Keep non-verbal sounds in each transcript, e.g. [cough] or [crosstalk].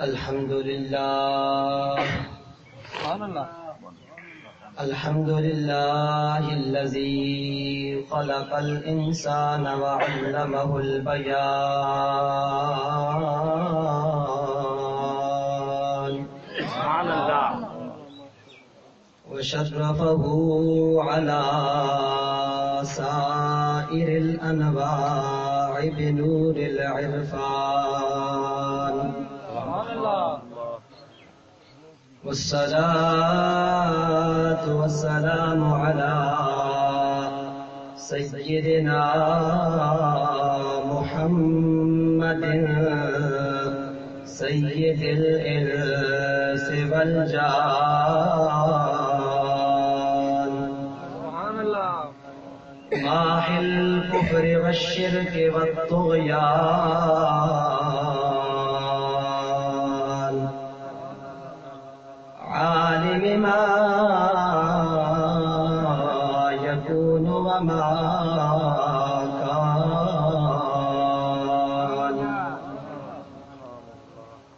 الحمد لله الحمد لله الذي خلق الإنسان وعلمه البيان. سبحان الله وشرفه على سائر الأنواع بنور العرفان. والصلاة والسلام على سيدنا محمد سيد الإنس والجان. ماحي الكفر والشرك والطغيان. يكون وما كان.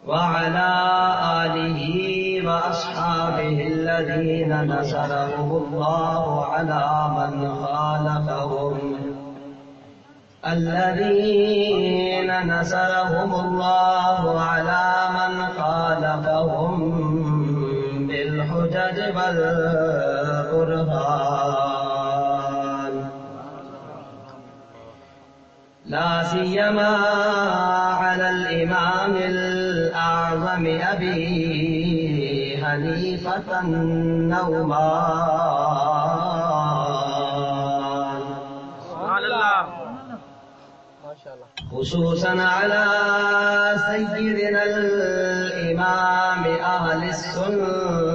وعلى آله وأصحابه الذين نصرهم الله على من خالفهم. الذين نصرهم الله على من خالفهم. والبرهان لا سيما على الإمام الأعظم أبي حنيفة النومان. خصوصا على سيدنا الإمام أهل السنة.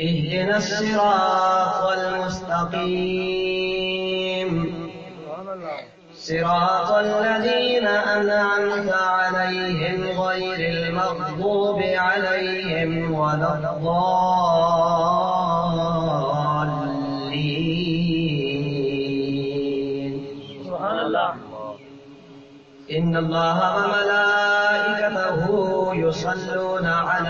اهدنا الصراط المستقيم. صراط الذين أنعمت عليهم غير المغضوب عليهم ولا الضالين. إن الله وملائكته يصلون على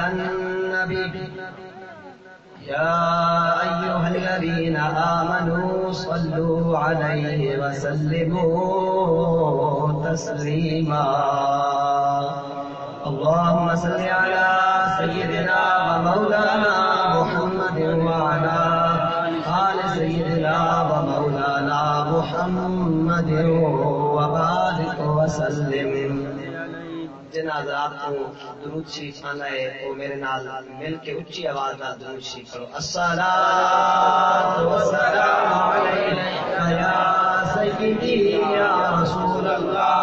أيها الذين آمنوا صلوا عليه وسلموا تسليما اللهم صل على سيدنا ومولانا محمد وعلى آل سيدنا ومولانا محمد وبارك وسلم جن حضرات کو درود شریف آنا ہے، وہ میرے نال مل کے اچھی آواز نال درود شریف کرو الصلاۃ والسلام علیک یا سیدی یا رسول اللہ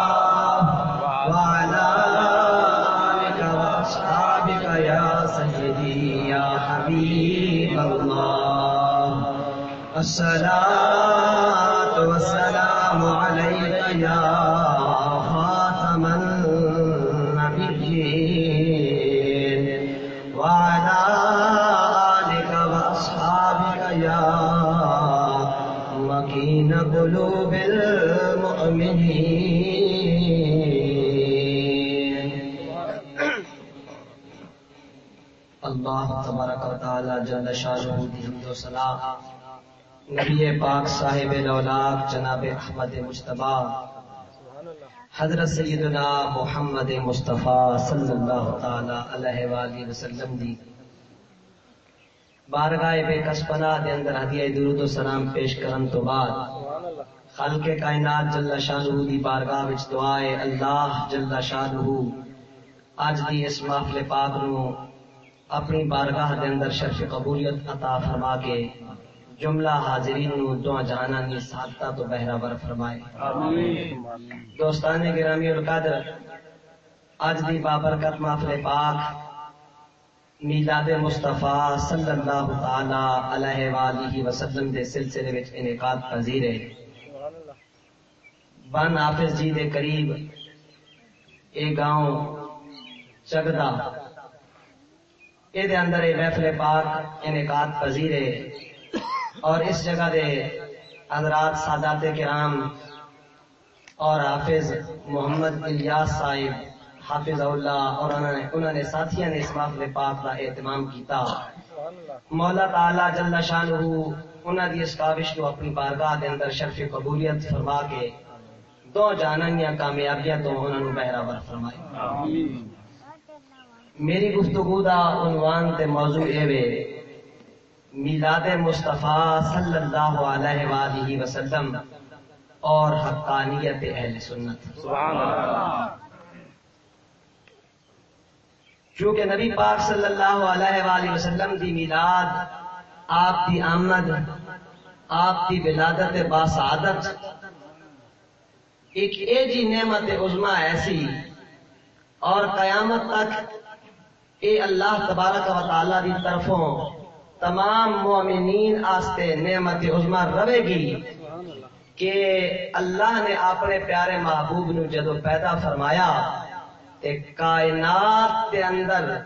نبی پاک صاحب الاولاد جناب احمد مجتبی حضرت سیدنا محمد مصطفیٰ صلی اللہ تعالی علیہ وآلہ وسلم دی۔ بارگاہ بے کسپنا دے اندر ہدیہ درود و سلام پیش کرن تو بعد، خلق کائنات جل شانہ دی بارگاہ وچ دعا ہے اللہ جل شانہ اج دی اس محفل پاک نو اپنی بارگاہ دے اندر شرف قبولیت عطا فرما کے جملہ حاضرین نو دو جہانا نی ساتتا تو بہراور فرمائے۔ دوستان گرامی القدر اج دی بابرکت محفل پاک میلاد مصطفیٰ صلی اللہ تعالی علیہ وآلہ وسلم دے سلسلے وچ انعقاد پذیر ہے۔ بن حافظ جی دے قریب اے گاؤں چگدا اے دے اندر اے محفل پاک انعقاد پذیر ہے۔ اور اس جگہ دے حضرات سادات کرام اور حافظ محمد الیاس صاحب حافظ اللہ اور انہوں نے ساتھیاں نے اس محفل پاک کا اہتمام کیتا۔ مولا تعالی جل شانہ انہاں دی اس کاوش کو اپنی بارگاہ دے اندر شرف قبولیت فرما کے دو جاننیاں کامیابیاں تو انہوں نے بہراور فرمائی میری گفتگو دا عنوان تے موضوع اے وے میلاد مصطفیٰ صلی اللہ علیہ وآلہ وسلم اور حقانیت اہل سنت۔ سبحان اللہ چونکہ نبی پاک صلی اللہ علیہ وآلہ وسلم دی میلاد، آپ دی آمد، آپ دی ولادت باسعادت ایک اے جی نعمت عظما ایسی، اور قیامت تک اے اللہ تبارک و تعالی دی طرفوں تمام مومنین آستے نعمت عظما رہے گی کہ اللہ نے اپنے پیارے محبوب نو جدو پیدا فرمایا کائنات کے اندر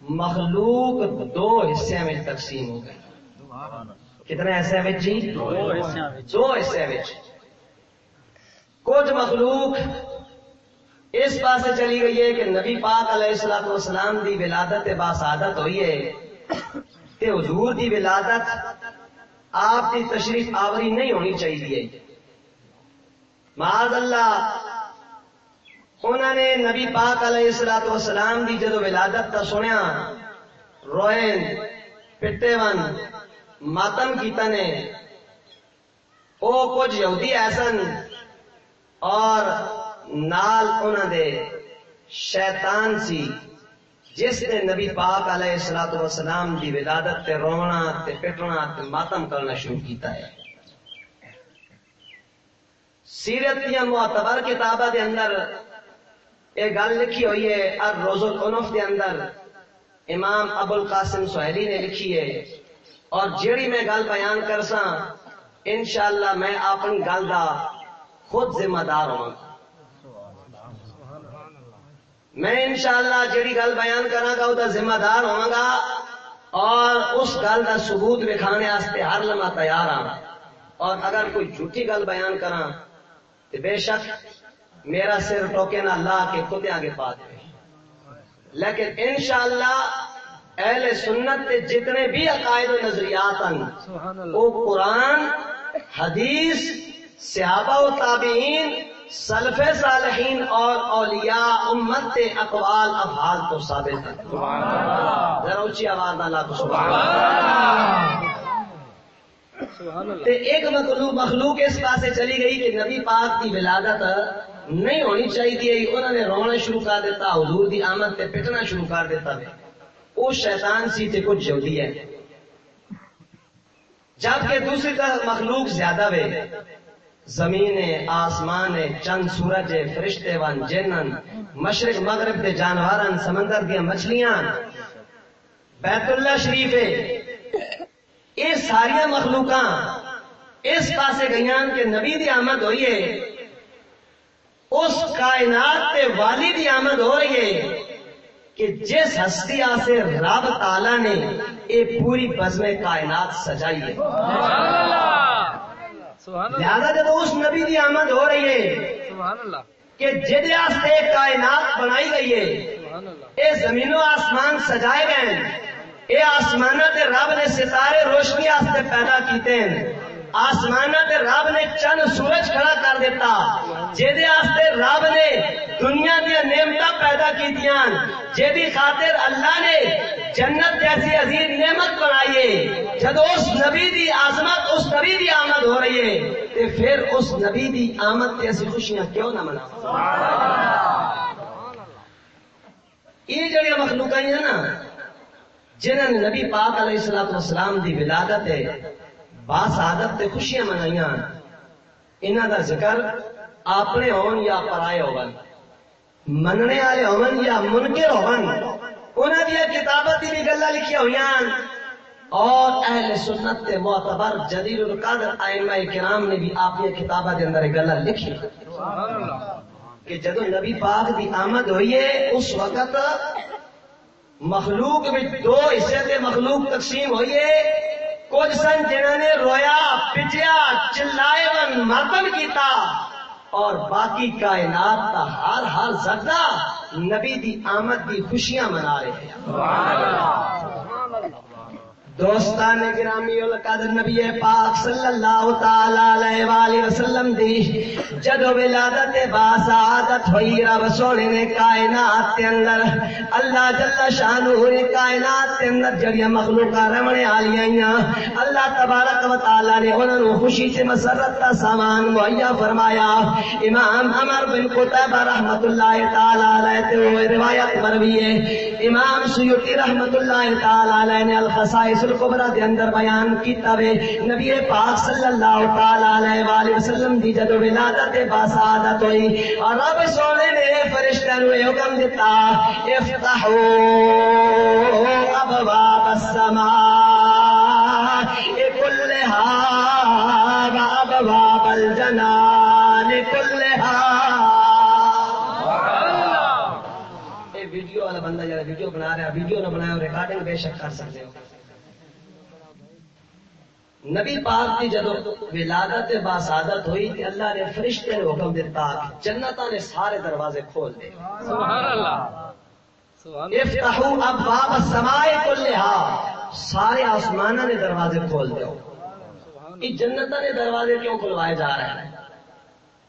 مخلوق دو حصے میں تقسیم ہو گئے۔ کتنے حصے میں جی؟ دو حصے میں کچھ مخلوق اس پاس چلی گئی ہے کہ نبی پاک علیہ السلام والسلام دی ولادت باسعادت ہوئی ہے۔ کہ حضور دی ولادت آپ کی تشریف آوری نہیں ہونی چاہیے۔ معاذ اللہ، انہوں نے نبی پاک علیہ السلام والسلام دی جدو ولادت کا سنیا روئن پٹے ون ماتم کیتا نے۔ او کچھ یہودی ایسن اور نال انہوں دے شیطان سی۔ جس نے نبی پاک علیہ السلام والسلام دی ولادت تے رونا تے پٹنا تے ماتم کرنا شروع کیتا ہے۔ سیرت دیا معتبر کتابہ دے اندر ایک گل لکھی ہوئی ہے ار روز القنف کے اندر امام ابو القاسم سہیلی نے لکھی ہے۔ اور جیڑی میں گل بیان کر سا انشاءاللہ میں اپنی گل دا خود ذمہ دار ہوں۔ میں انشاءاللہ جیڑی گل بیان کرا گا وہ ذمہ دار ہوں گا اور اس گل کا ثبوت دکھانے واسطے ہر لمحہ تیار ہاں اور اگر کوئی جھوٹی گل بیان کرا تو بے شک میرا سر ٹوکے نہ لا کے خود آگے پا دے۔ لیکن انشاءاللہ اہل سنت کے جتنے بھی عقائد و نظریات ہیں وہ قرآن حدیث صحابہ و تابعین سلف صالحین اور اولیاء امت کے اقوال افعال تو ثابت ہے ذرا اونچی آواز نہ لا تو سبحان اللہ۔ ایک مخلوق مخلوق اس پاسے چلی گئی کہ نبی پاک کی ولادت نہیں ہونی چاہیے۔ انہوں نے رونا شروع کر دیتا حضور دی آمد تے پٹنا شروع کر دیتا۔ وہ شیطان سی تے کچھ جلدی ہے۔ جبکہ دوسری طرف مخلوق زیادہ وے۔ زمین، آسمان، چند سورج، فرشتے ون جنن، مشرق، مغرب دے جانورن سمندر دیا مچھلیاں بیت اللہ شریف یہ ساری مخلوقاں، اس پاسے گئی کہ نبی دی آمد ہوئی ہے۔ اس کائنات تے والی دی آمد ہو رہی ہے کہ جس ہستی سے رب تالا نے یہ پوری بزم کائنات سجائی ہے۔ لہذا جب اس نبی دی آمد ہو رہی ہے کہ جد کائنات بنائی گئی ہے یہ زمین و آسمان سجائے گئے یہ آسمان رب نے ستارے روشنی پیدا کیتے ہیں۔ آسمان رب نے چند سورج کھڑا کر دیتا۔ جہدے رب نے دنیا دیا نعمت پیدا کی جے بھی خاطر اللہ نے جنت جیسی عظیم نعمت بنائیے جب اس نبی دی عظمت، اس نبی دی آمد ہو رہی ہے تو پھر اس نبی دی آمد جیسی خوشیاں کیوں نہ منا یہ جڑی مخلوق ہیں نا جنہوں نے نبی پاک علیہ السلام دی ولادت ہے باسعادت تے خوشیاں منائیاں انہاں دا ذکر اپنے ہون یا پرائے ہون۔ مننے والے ہون یا منکر ہون۔ انہاں دی کتاباں دی بھی گلاں لکھی ہویاں اور اہل سنت تے معتبر جدید القادر ائمہ کرام نے بھی اپنی کتاباں دے اندر گلاں لکھی سبحان کہ جدو نبی پاک دی آمد ہوئی ہے، اس وقت مخلوق میں دو حصے تے مخلوق تقسیم ہوئی ہے۔ کچھ سن جنہوں نے رویا پچیا چلائے ون ماتم کیتا۔ اور باقی کائنات کا ہر ہر زردہ نبی دی آمد دی خوشیاں منا رہے ہیں۔ دوستان گرامی القدر نبی پاک صلی اللہ تعالی علیہ وآلہ وسلم دی جدو ولادت با سعادت ہوئی، رب سونے نے کائنات کے اندر اللہ جل شانہ نے کائنات کے اندر جڑیاں مخلوقاں رمنے والیاں اللہ تبارک و تعالی نے انہاں نو خوشی سے مسرت کا سامان مہیا فرمایا۔ امام عمر بن قتیبہ رحمۃ اللہ تعالی علیہ تے روایت مروی ہے۔ امام سیوطی رحمۃ اللہ تعالی علیہ نے الخصائص القبرا دے اندر بیان کیتا وے۔ نبی پاک صلی اللہ تعالی علیہ والہ وسلم دی جدو ولادت با سعادت ہوئی، اور رب سونے نے فرشتہ نو حکم دیتا افتحوا ابواب السماء كلها وابواب الجنان كلها والا بندہ جا ویڈیو بنا رہا ویڈیو نہ بنایا ریکارڈنگ بے شک کر سکتے ہو۔ نبی پاک کی جدو ولادت باسعادت ہوئی تے اللہ نے فرشتے نے حکم دیتا کہ جنتا نے سارے دروازے کھول دے۔ سبحان اللہ افتحوا ابواب السماء كلها سارے آسمانوں نے دروازے کھول دو یہ جنتا نے دروازے کیوں کھلوائے جا رہے ہیں؟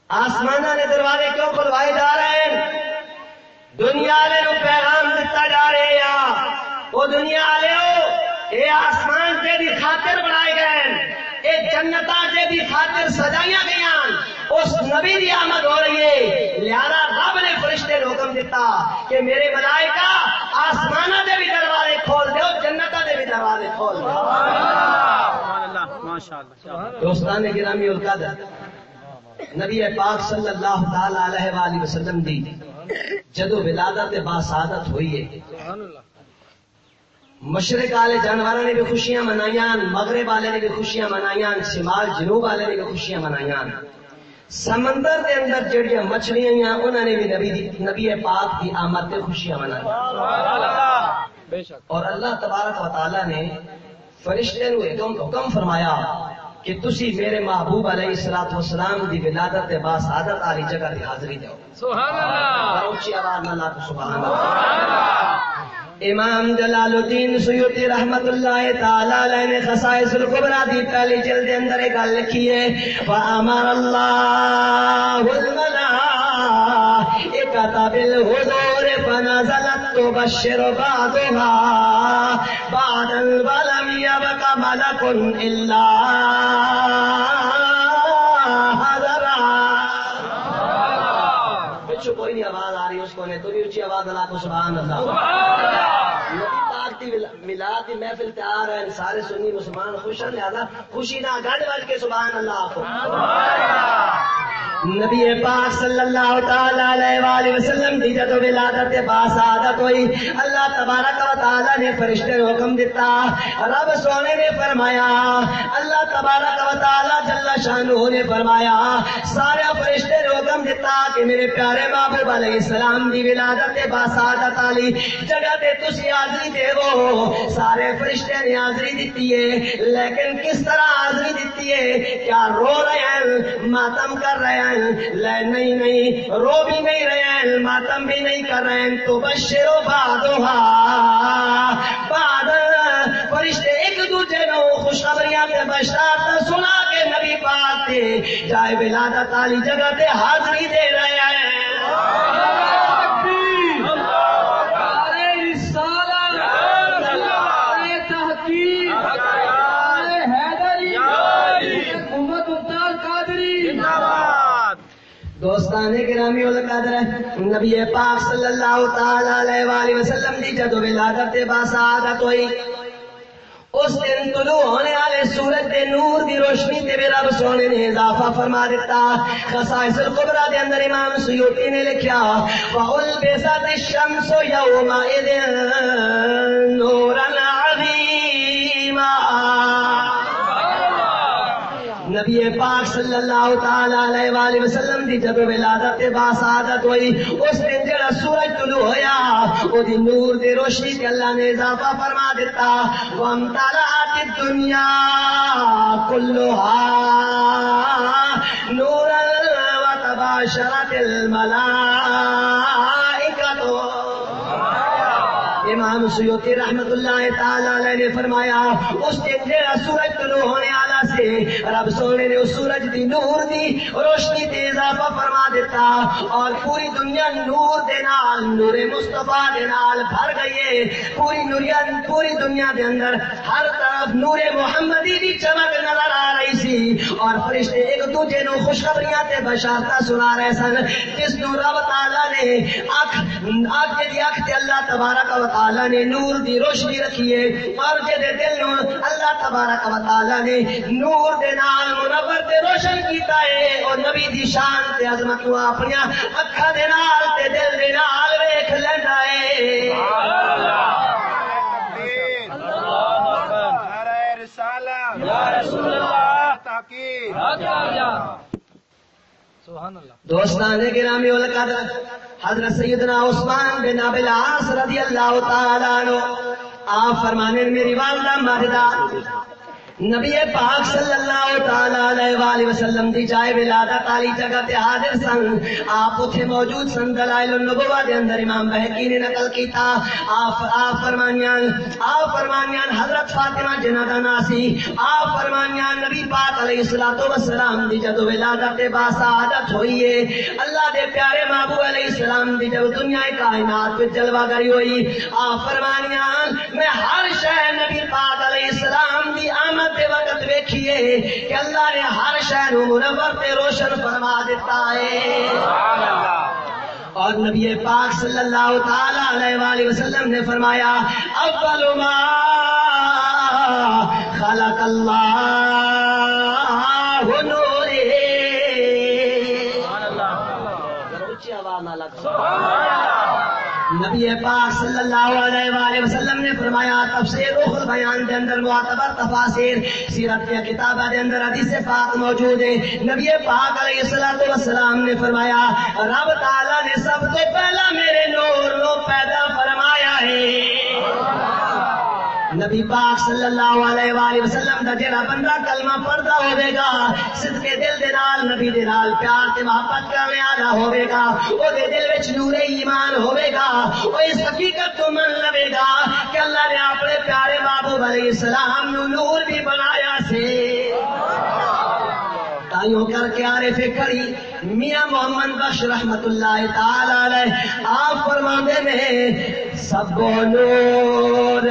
آسمانہ نے دروازے کیوں کھلوائے جا رہے ہیں؟ دنیا والے پیغام دیتا جا رہے ہیں۔ وہ دنیا والے اے آسمان تے دی خاطر بنائے گئے اے جنتا تے دی خاطر سجائیاں گئیاں اس نبی دی آمد ہو رہی ہے۔ لہذا رب نے فرشتے نے حکم دیتا کہ میرے ملائکہ آسمانہ دے بھی دروازے کھول دو جنتا دے بھی دروازے کھول دو دوستان گرامی القدر نبی پاک صلی اللہ تعالی علیہ وآلہ وسلم دی جدو ولادت با سعادت ہوئی ہے۔ مشرق والے جانور نے بھی خوشیاں منائیاں مغرب والے نے بھی خوشیاں منائیاں شمال جنوب والے نے بھی خوشیاں منائیاں۔ سمندر کے اندر جڑیاں مچھلیاں انہوں نے بھی نبی نبی پاک کی آمد سے خوشیاں منائی اور اللہ تبارک و تعالی نے فرشتے نو حکم فرمایا کہ تسی میرے محبوب علیہ الصلوۃ والسلام دی ولادت بعد سعادت والی جگہ دی حاضری دیو سبحان اللہ! اونچی آواز نال سبحان اللہ۔ امام جلال الدین سیوطی رحمت اللہ تعالی علیہ نے خصائص القبرا دی پہلی جلد اندر ایک گل لکھی ہے فامر اللہ الملائکۃ بالحضور فنزلت تبشر بعضها بعد ولم يبق ملك الا کوئی نہیں آواز آ رہی اس کو نے تو بھی اونچی آواز اللہ. کو سبحان اللہ. ملاد کی محفل تیار ہے سارے سنی مسلمان خوش ہیں، لہذا خوشی نہ گڑ بج کے سبحان اللہ کو۔ نبی پاک صلی اللہ تعالی علیہ وآلہ وسلم دی جدو ولادت باس عادت ہوئی اللہ تبارک و تعالی نے فرشتے نے حکم دیتا رب سونے نے فرمایا، اللہ تبارک و تعالی جل شانہ نے فرمایا، سارے فرشتے نے حکم دیتا کہ میرے پیارے محبوب علیہ السلام دی ولادت باس عادت علی جگہ تے تسی حاضری دے وہ سارے فرشتے نے حاضری دیتی ہے، لیکن کس طرح حاضری دیتی ہے؟ کیا رو رہے ہیں؟ ماتم کر رہے ہیں؟ لے، نہیں نہیں، رو بھی نہیں رہے ہیں، ماتم بھی نہیں کر رہے ہیں۔ تو بشرو بادوہا بعد فرشتے ایک دوسرے نو خوشخبریاں کے بشارت سنا کے نبی پاک تے جائے ولادت والی جگہ تے حاضری دے رہے ہیں۔ گرامی القدر نبی پاک صلی اللہ تعالی علیہ وآلہ وسلم دی جدو ولادت باسعادت ہوئی۔ اس دن طلوع ہونے والے سورج دے نور دی روشنی تے میرا رب سونے نے اضافہ فرما دیتا۔ خصائص القبرا دے اندر امام سیوطی نے لکھیا، وَأُلْبِسَتِ الشَّمْسُ يَوْمَئِذٍ نُورًا عَظِيمًا نبی پاک صلی اللہ تعالی علیہ وآلہ وسلم دی جب ولادت با سعادت ہوئی، اس دن جڑا سورج طلوع ہویا، او دی نور دی روشنی تے اللہ نے اضافہ فرما دیتا وامتلأت الدنیا کلھا نورا وتباشرت الملائکۃ امام سیوطی رحمت اللہ تعالی علیہ نے فرمایا، اس دن جڑا سورج طلوع ہونے والا سے رب سونے نے اس سورج دی نور دی روشنی تے اضافہ فرما دیتا اور پوری دنیا نور دے نال، نور مصطفیٰ دے نال بھر گئی ہے۔ پوری دنیا پوری دنیا دے اندر ہر طرف نور محمدی دی چمک نظر آ رہی سی اور فرشتے ایک دوجے نو خوشخبریاں تے بشارتاں سنا رہے سن، جس نو رب تعالی نے اکھ اکھ دی اکھ تے اللہ تبارک و تعالی نے نور دی روشنی رکھی ہے۔ اور جے دے دل نو اللہ تبارک و تعالی نے نور دے نال منور تے روشن کیتا ہے۔ اور نبی دی شان تے عظمت نو اپنی اکھاں دے نال تے دل دے نال ویکھ لیندا ہے۔ دوستان گرامی القدر حضرت سیدنا عثمان بن ابی العاص رضی اللہ تعالی عنہ، آپ فرمانے میری والدہ مردہ نبی پاک صلی اللہ تعالی علیہ وسلم دی جائے ولادت علی جگہ تے حاضر سن۔ آپ اتھے موجود سن۔ دلائل النبوہ دے اندر امام بہکی نے نقل کیتا۔ آپ آپ فرمانیان آپ فرمانیان حضرت فاطمہ جنہ دا ناسی آپ فرمانیان نبی پاک علیہ الصلوۃ والسلام دی جدو ولادت با سعادت ہوئی ہے۔ اللہ دے پیارے محبوب علیہ السلام دی جب دنیا کائنات وچ جلوہ گری ہوئی۔ آپ فرمانیان، میں ہر شے نبی پاک علیہ السلام دی آمد دے وقت ویکھیے کہ اللہ نے ہر شہر منور تے روشن فرما دیتا ہے۔ اور نبی پاک صلی اللہ تعالی علیہ وآلہ وسلم نے فرمایا اول ما خلق اللہ نور نبی پاک صلی اللہ علیہ وآلہ وسلم نے فرمایا، تفسیر روح البیان دے اندر معتبر تفاسیر سیرت کے کتابہ دے اندر حدیث پاک موجود ہے۔ نبی پاک علیہ الصلوۃ والسلام نے فرمایا، رب تعالی نے سب سے پہلا میرے نور کو پیدا فرمایا ہے۔ نبی پاک صلی اللہ علیہ وآلہ وسلم دا جڑا بندہ کلمہ پڑھدا ہوے گا، صدقے دل دے نال، نبی دے نال پیار تے محبت کرنے والا ہوے گا، او دے دل وچ نور ایمان ہوے گا، او اس حقیقت تو من لوے گا کہ اللہ نے اپنے پیارے محبوب علیہ السلام نو نور بھی بنایا سی۔ سے کر کے آرے فکری میاں محمد بخش رحمت اللہ تعالی علیہ۔ آپ فرماندے میں سب نور۔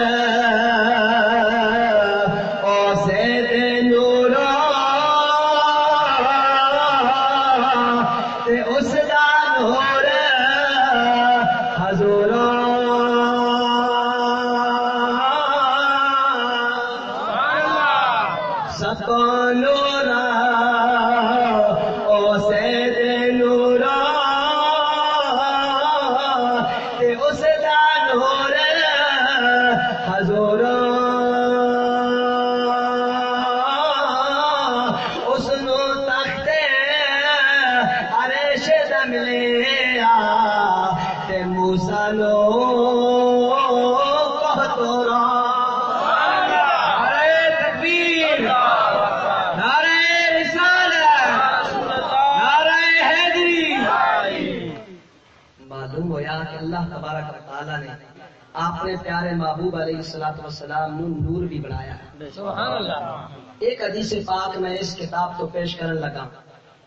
والسلام نو نور بھی بنایا ہے۔ سبحان اللہ۔ ایک حدیث پاک میں اس کتاب کو پیش کرنے لگا۔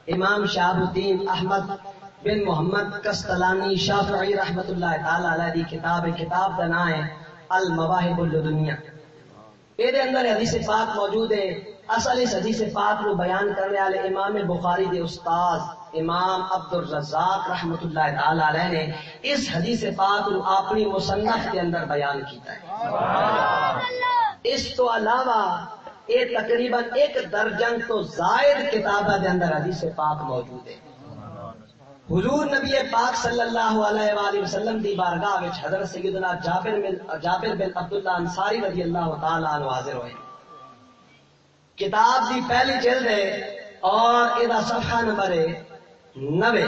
امام شہاب الدین احمد بن محمد کستلانی شافعی رحمت اللہ تعالی علیہ دی کتاب کتاب کا نام ہے المواہب الدنیا۔ یہ اندر حدیث پاک موجود ہے۔ اصل اس حدیث پاک کو بیان کرنے والے امام بخاری دے استاد امام عبد الرزاق رحمت اللہ تعالی علیہ نے اس حدیث پاک کو اپنی مصنف کے اندر بیان کیتا ہے۔ اس تو علاوہ یہ تقریباً ایک درجن تو زائد کتابہ دے اندر حدیث پاک موجود ہے حضور نبی پاک صلی اللہ علیہ وآلہ وسلم دی بارگاہ وچ حضرت سیدنا جابر بن جابر بن عبداللہ انصاری رضی اللہ تعالی عنہ حاضر ہوئے۔ کتاب دی پہلی جلد ہے اور یہ صفحہ نمبر ہے۔ نوے۔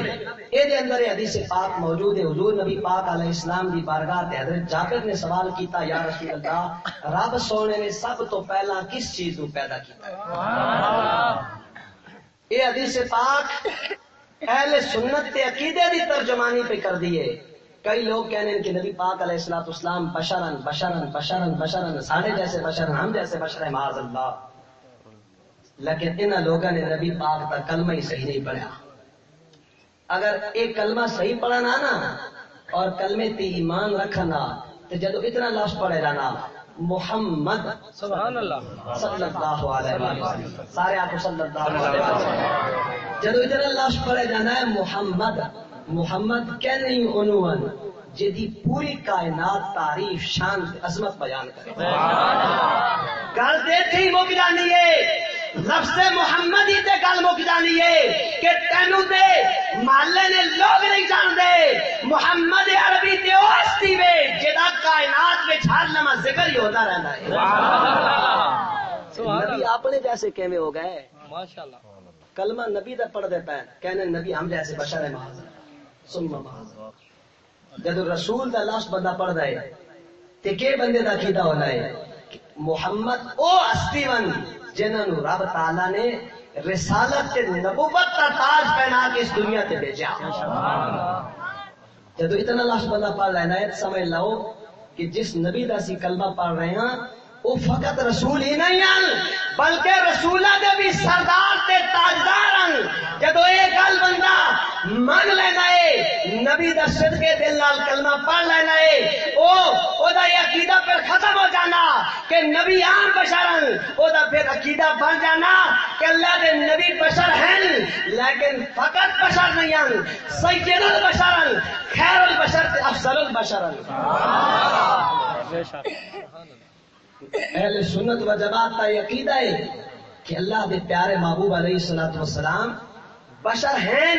یہ اندر حدیث پاک موجود ہے۔ حضور نبی پاک علیہ السلام دی بارگاہ تے حضرت جابر نے سوال کیتا یا رسول اللہ رب سونے نے سب تو پہلا کس چیز کو پیدا کیتا؟ یہ حدیث پاک اہل سنت تے عقیدے دی ترجمانی پہ کر دیے کئی لوگ کہنے ہیں کہ نبی پاک علیہ السلام اسلام بشرن بشرن بشرن بشرن ساڑھے جیسے بشرن ہم جیسے بشر معاذ اللہ۔ لیکن ان لوگوں نے نبی پاک کا کلمہ ہی صحیح نہیں پڑھا اگر ایک کلمہ صحیح پڑھنا نا اور کلمے تی ایمان رکھنا تو جدو اتنا لفظ پڑھے جانا محمد سبحان اللہ صلی اللہ علیہ وسلم۔ سارے آپ صلی اللہ علیہ وسلم۔ جدو اتنا لفظ پڑھے جانا ہے محمد محمد کہ نہیں عنوان جدی پوری کائنات تعریف شان عظمت بیان کرے۔ گل دیکھی مک جانی ہے۔ لفظ محمد ہی تے گل مک جانی ہے کہ تینوں دے مالے نے لوگ نہیں جانتے۔ محمد عربی تے او ہستی وے جدا کائنات وچ ہر لمحہ ذکر ہی ہوتا رہتا ہے۔ نبی اپنے جیسے کیویں ہو گئے؟ ماشاء اللہ کلمہ نبی دا پڑھ دے پین کہنے نبی ہم جیسے بشر ہے محاذ سن محاذ جدو رسول دا لفظ بندہ پڑھ دے تے کے بندے دا کیدا ہونا ہے؟ محمد او ہستی ون۔ جنہوں رب تعالی نے رسالت تے نبوت کا تاج پہنا کے اس دنیا تے بھیجا۔ جدو اتنا لاش بندہ پڑھ لینا ہے سمجھ لو کہ جس نبی دا سی کلمہ پڑھ رہے ہیں وہ فقط رسول ہی نہیں ہیں بلکہ رسولہ دے بھی سردار تے تاجدار ہیں۔ جدو یہ گل بندہ من لینا ہے نبی دا صدقے دل نال کلمہ پڑھ لینا ہے او او دا یہ عقیدہ پھر ختم ہو جانا کہ نبی عام بشر ہیں۔ او دا پھر عقیدہ بن جانا کہ اللہ دے نبی بشر ہیں لیکن فقط بشر نہیں ہیں سید البشر ہیں خیر البشر تے افضل البشر ہیں۔ بے شک۔ اہل سنت و جماعت کا عقیدہ ہے کہ اللہ دے پیارے محبوب علیہ الصلوۃ والسلام بشر ہیں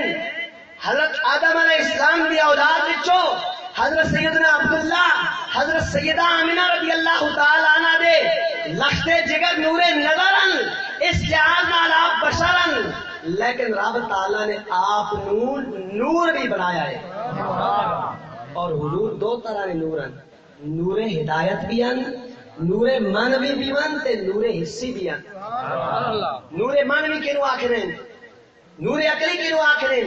حضرت آدم علیہ السلام دی اولاد وچوں حضرت سیدنا عبداللہ حضرت سیدہ آمینہ رضی اللہ تعالی عنہ دے لختے جگر نور نظرن اس لحاظ نال آپ بشرن لیکن رب تعالی نے آپ نور نور بھی بنایا ہے۔ اور حضور دو طرح کے نور ہیں۔ نور ہدایت بھی ہیں نور مانوی بھی ون تے نور حصی بھی ہیں نور مانوی کنو آخرے نور عقلی کنو آخرے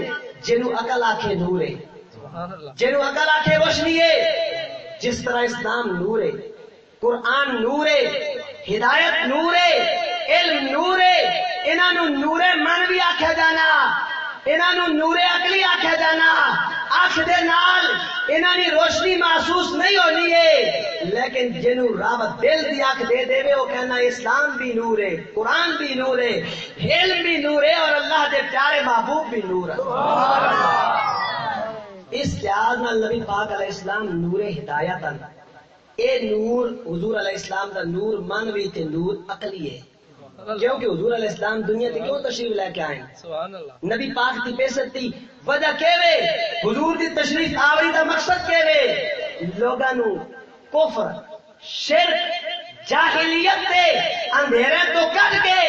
جنو عقل آخے نور۔ ہے جنو عقل آخے روشنی ہے۔ جس طرح اسلام نور ہے قرآن نور ہے ہدایت نور ہے علم نور ہے انہاں نور مانوی آخیا جانا۔ انہاں نو نور عقلی آخیا جانا۔ اکھ دے نال انہاں دی روشنی محسوس نہیں ہونی ہے۔ لیکن جنو رب دل دی اکھ دے دے وہ کہنا اسلام بھی نور ہے، قرآن بھی نور ہے، علم بھی نور ہے اور اللہ دے پیارے محبوب بھی نور ہے۔ اس لحاظ نال نبی پاک علیہ السلام نور ہدایت اے نور، حضور علیہ السلام دا نور منوی تے نور عقلی ہے۔ کیونکہ حضور علیہ السلام دنیا تے کیوں تشریف لے کے آئے؟ ہیں سبحان اللہ۔ نبی پاک دی پیست تھی وجہ کیوے حضور دی تشریف آوری دا مقصد کیوے لوگاں نو کفر شرک جاہلیت تے اندھیرے تو کٹ کے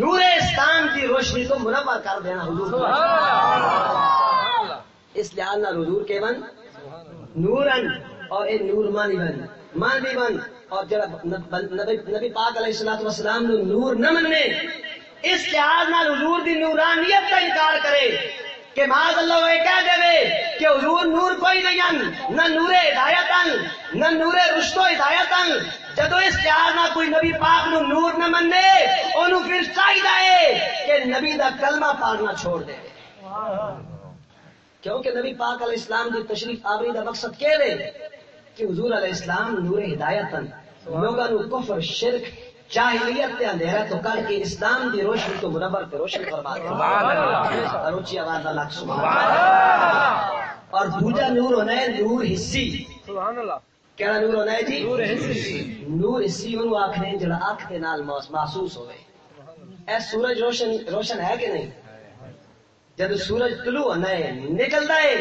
نور اسلام دی روشنی تو منور کر دینا حضور۔ سبحان اللہ۔ اس لحاظ نال حضور کے ون اللہ نورن اور اے نور مانی بن مان بھی بن اور جڑا نبی, نبی پاک علیہ الصلوۃ والسلام نو نور نہ مننے اس لحاظ نال حضور دی نورانیت کا انکار کرے کہ معاذ اللہ وہ کہہ دے کہ حضور نور کوئی نہیں ہیں نہ نور ہدایت ہیں نہ نور رشد و ہدایت ہیں جدو اس لحاظ نہ کوئی نبی پاک نو نور نہ مننے اونوں پھر چاہیے کہ نبی دا کلمہ پڑھنا چھوڑ دے۔ کیونکہ نبی پاک علیہ السلام دی تشریف آوری دا مقصد کیا ہے کہ حضور علیہ السلام نور ہدایت لوگوں نو کفر شرک جاہلیت تے اندھیرا تو کر کے اسلام دی روشنی تو منور تے روشن فرما دے۔ اور اونچی آواز اللہ سبحان اللہ۔ اور دوجا نور ہونا ہے نور حصی۔ سبحان اللہ۔ کیڑا نور ہونا ہے جی؟ نور حصی۔ نور حصی انہوں آکھنے جڑا اکھ دے نال محس- محسوس ہوئے۔ اے سورج روشن روشن ہے کہ نہیں؟ جب سورج طلوع ہونا ہے نکلدا ہے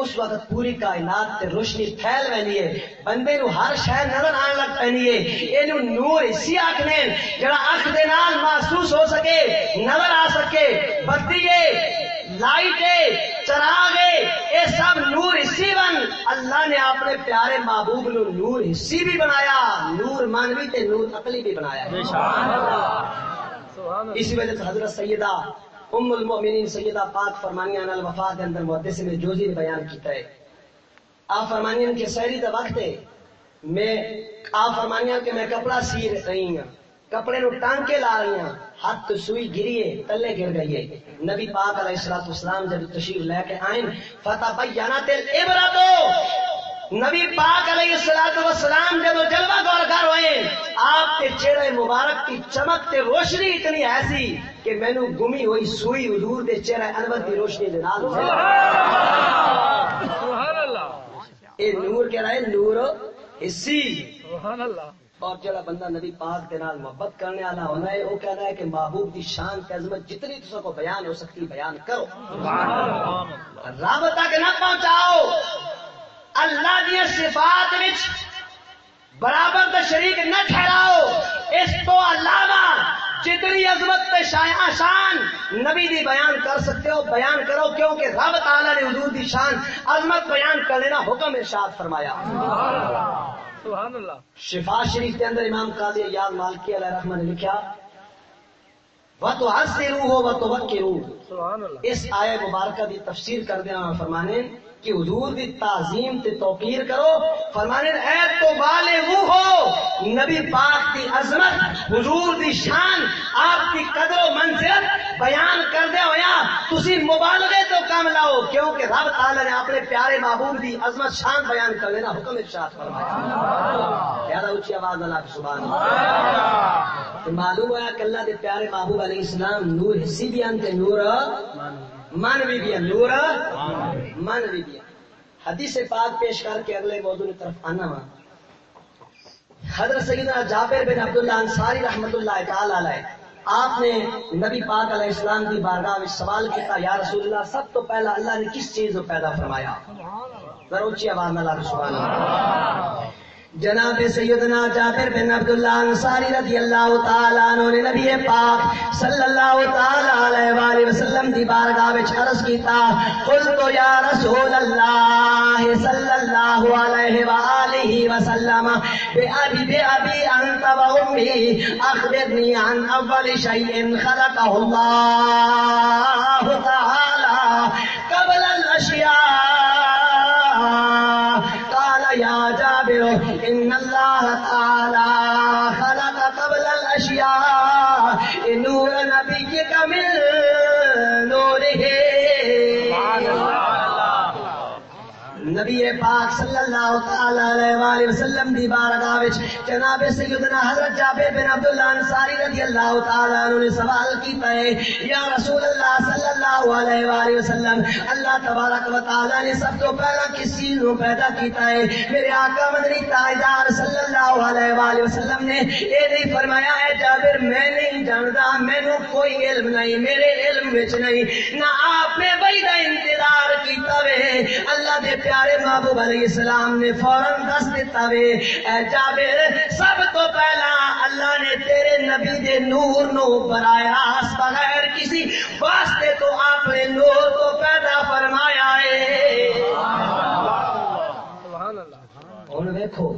اس وقت پوری کائنات تے روشنی پھیل وینی ہے۔ بندے نو ہر شے نظر آن لگ پینی ہے۔ اینو نور اسی آکھنے جڑا اکھ دے نال محسوس ہو سکے نظر آ سکے۔ بتی ہے لائٹ ہے چراغ ہے اے سب نور اسی بن اللہ نے اپنے پیارے محبوب نو نور اسی بھی بنایا۔ نور مانوی تے نور عقلی بھی بنایا۔ ہے سبحان اللہ۔ اسی وجہ سے حضرت سیدہ ام المؤمنین سیدہ پاک فرمانیان الوفا کے اندر محدث نے جوزی جی نے بیان کیتا ہے۔ آپ فرمانیان کے سہری دا وقت ہے، میں آپ فرمانیان کہ میں کپڑا سی رہی ہوں کپڑے نو ٹانگ کے لا رہی ہوں ہاتھ تو سوئی گری ہے، تلے گر گئی ہے۔ نبی پاک علیہ الصلوۃ والسلام جب تشریف لے کے آئیں فتح بیانات العبرتو نبی پاک علیہ الصلوۃ والسلام جب جلوہ گور کر ہوئے آپ کے چہرے مبارک کی چمک تے روشنی اتنی ایسی کہ مینو گمی ہوئی سوئی حضور دے چہرے انور دی روشنی دے نال سبحان اللہ اے نور کہہ رہا ہے نور حصی سبحان اللہ اور جڑا بندہ نبی پاک کے نال محبت کرنے والا ہونا ہے وہ کہنا ہے کہ محبوب دی شان تے عظمت جتنی تسا کو بیان ہو سکتی بیان کرو۔ سبحان اللہ رب تک نہ پہنچاؤ۔ اللہ دی صفات وچ برابر دا شریک نہ ٹھہراؤ اس تو علاوہ جتنی عظمت شان نبی دی بیان کر سکتے ہو بیان کرو کیونکہ رب تعالی نے حضور دی شان عظمت بیان کرنے کا حکم ارشاد فرمایا۔ سبحان اللہ۔ شفا شریف کے اندر امام قاضی یاد مالکی علیہ رحمہ نے لکھا وہ تو ہنس روح ہو وہ تو وقت روح اس آئے مبارکہ دی تفسیر کر دیا فرمانے کہ حضور دی تعظیم تے توقیر کرو، فرمانے اے تو والے وہ ہو، نبی پاک دی عظمت، حضور دی شان، آپ کی قدر و منزلت بیان کر دیا ہویا، تسی مبالغے تو کم لاؤ، کیونکہ رب تعالی نے اپنے پیارے محبوب دی عظمت شان بیان کر دینا حکم ارشاد فرمایا۔ زیادہ اونچی آواز اللہ کی سبحان اللہ۔ معلوم ہوا کہ اللہ دے پیارے محبوب علیہ السلام نور حصی بھی انتے نور مانوی بھی ہیں نور مانوی بھی ہیں حدیث پاک پیش کر کے اگلے موضوع کی طرف آنا ہوا حضرت سیدنا جابر بن عبداللہ انصاری رحمت اللہ تعالی علیہ آپ نے نبی پاک علیہ السلام کی بارگاہ میں سوال کیا یا رسول اللہ سب تو پہلا اللہ نے کس چیز کو پیدا فرمایا؟ ذرا اونچی آواز میں اللہ. سبحان اللہ. جناب سیدنا جابر بن عبداللہ انصاری رضی اللہ تعالیٰ عنہ نے نبی پاک صلی اللہ تعالیٰ علیہ وآلہ وسلم دی بارگاہ وچ عرض کیتا، قلت یا رسول اللہ صلی اللہ علیہ وآلہ وسلم، بے ابی بے ابی انت و امی، اخبرنی عن اول شیء خلقہ اللہ تعالی قبل الاشیاء، قال يا جابر إن تعالى نبی پاک صلی اللہ تعالی علیہ وآلہ وسلم دی بارگاہ وچ جناب سیدنا حضرت جابر بن عبداللہ انصاری رضی اللہ تعالی عنہ نے سوال کیتا ہے، یا رسول اللہ صلی اللہ علیہ وآلہ وسلم، اللہ تبارک و تعالی نے سب تو پہلا کس چیز کو پیدا کیتا ہے؟ میرے آقا مدنی تاجدار صلی اللہ علیہ وآلہ وسلم نے یہ نہیں فرمایا ہے، جابر میں نہیں جانتا، مینوں کوئی علم نہیں، میرے علم وچ نہیں، نہ آپ نے وہی دا انتظار کیتا وے۔ اللہ دے پیارے محبوب علیہ السلام نے فوراً دس دیتا وے، اے جابر، سب تو پہلا اللہ نے تیرے نبی دے نور نو بنایا بغیر کسی واسطے تو آپ نے نور کو پیدا فرمایا ہے۔ سبحان اللہ ہوں ویکھو،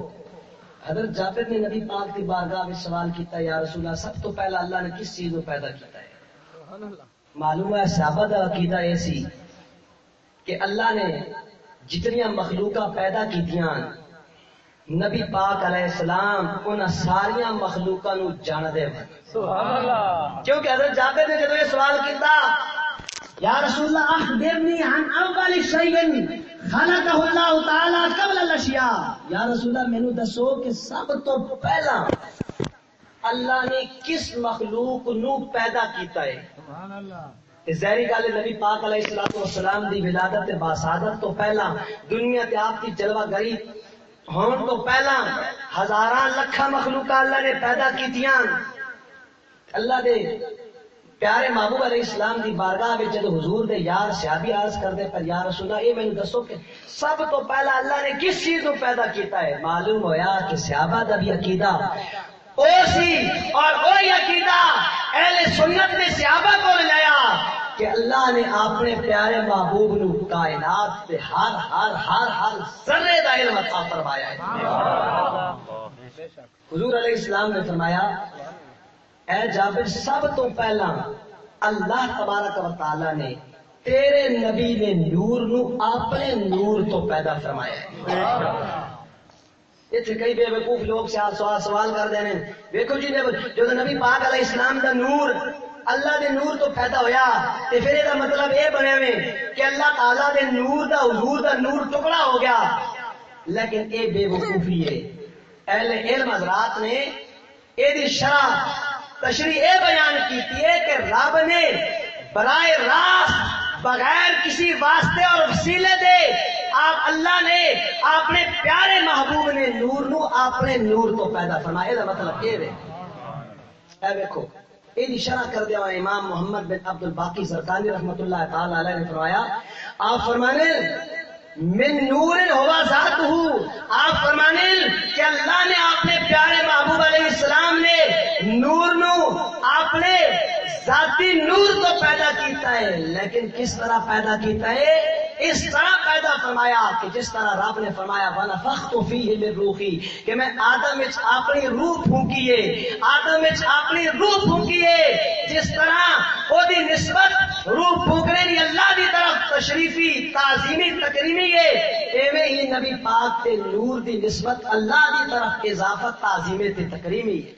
حضرت جابر نے نبی پاک کی بارگاہ میں سوال کیتا، یا رسول اللہ، سب تو پہلا اللہ نے کس چیز کو پیدا کیتا ہے؟ معلوم ہے، صحابہ کا عقیدہ ایسی کہ اللہ نے جتنی مخلوقہ پیدا کیتیاں نبی پاک علیہ السلام ان ساری مخلوقاں نو جان دے سبحان اللہ کیونکہ حضرت جابر نے جب یہ سوال کیتا یا رسول اللہ اخبرنی عن اول شیء خلقہ اللہ تعالی قبل الاشیاء۔ یا رسول اللہ مینوں دسو کہ سب تو پہلا اللہ نے کس مخلوق نو پیدا کیتا ہے؟ سبحان اللہ ظاہری گل نبی پاک علیہ الصلوۃ والسلام دی ولادت باسعادت تو پہلا دنیا تے آپ کی جلوہ گری ہون تو پہلا ہزاراں لکھاں مخلوقات اللہ نے پیدا کیتیاں۔ اللہ دے پیارے محبوب علیہ السلام دی بارگاہ وچ جد حضور دے یار صحابی عرض کردے پر، یا رسول اللہ، اے مینوں دسو کہ سب تو پہلا اللہ نے کس چیز کو پیدا کیتا ہے؟ معلوم ہویا کہ صحابہ دا بھی عقیدہ او سی اور وہی عقیدہ اہل سنت نے صحابہ کو لایا۔ کہ اللہ نے اپنے پیارے محبوب نو کائنات پہ ہر ہر ہر ہر ذرے کا علم عطا فرمایا ہے۔ حضور علیہ السلام نے فرمایا، اے جابر، سب تو پہلا اللہ تبارک و تعالی نے تیرے نبی نے نور نو اپنے نور تو پیدا فرمایا ہے۔ اتنے کئی بے وقوف لوگ سوال سوال سوال کر دینے دیکھو جی جو نبی پاک علیہ السلام دا نور اللہ دے نور تو پیدا ہویا۔ تے پھر یہ مطلب یہ بنے ہوئے کہ اللہ تعالیٰ دے نور دا حضور دا نور ٹکڑا ہو گیا۔ لیکن اے بے وقوفی ہے۔ اہل علم حضرات نے اے دی شرح تشریح اے بیان کی ہے کہ رب نے برائے راست بغیر کسی واسطے اور وسیلے دے آپ اللہ نے اپنے پیارے محبوب نے نور نو اپنے نور تو پیدا فرمایا۔ یہ مطلب یہ ہے۔ اے دیکھو ان شرح کر دیا امام محمد بن عبد الباقی سرکانی رحمت اللہ تعالی علیہ نے فرمایا، آپ فرمانے من نور ہوا ذات ہوں آپ فرمانے کہ اللہ نے اپنے پیارے محبوب علیہ السلام نے نور نو اپنے ذاتی نور تو پیدا کیتا ہے. لیکن کس طرح پیدا کیتا ہے؟ اس طرح پیدا فرمایا کہ جس طرح رب نے فرمایا وانا فخت روحی کہ میں آدم اپنی روح پھونکیے، آدم اپنی روح پھونکیے، جس طرح او دی نسبت روح پھونکنے اللہ دی طرف تشریفی، تعظیمی، تکریمی لیے۔ ایویں ہی نبی پاک تے نور دی نسبت اللہ دی طرف اضافت، تعظیم تے تکریمی ہے۔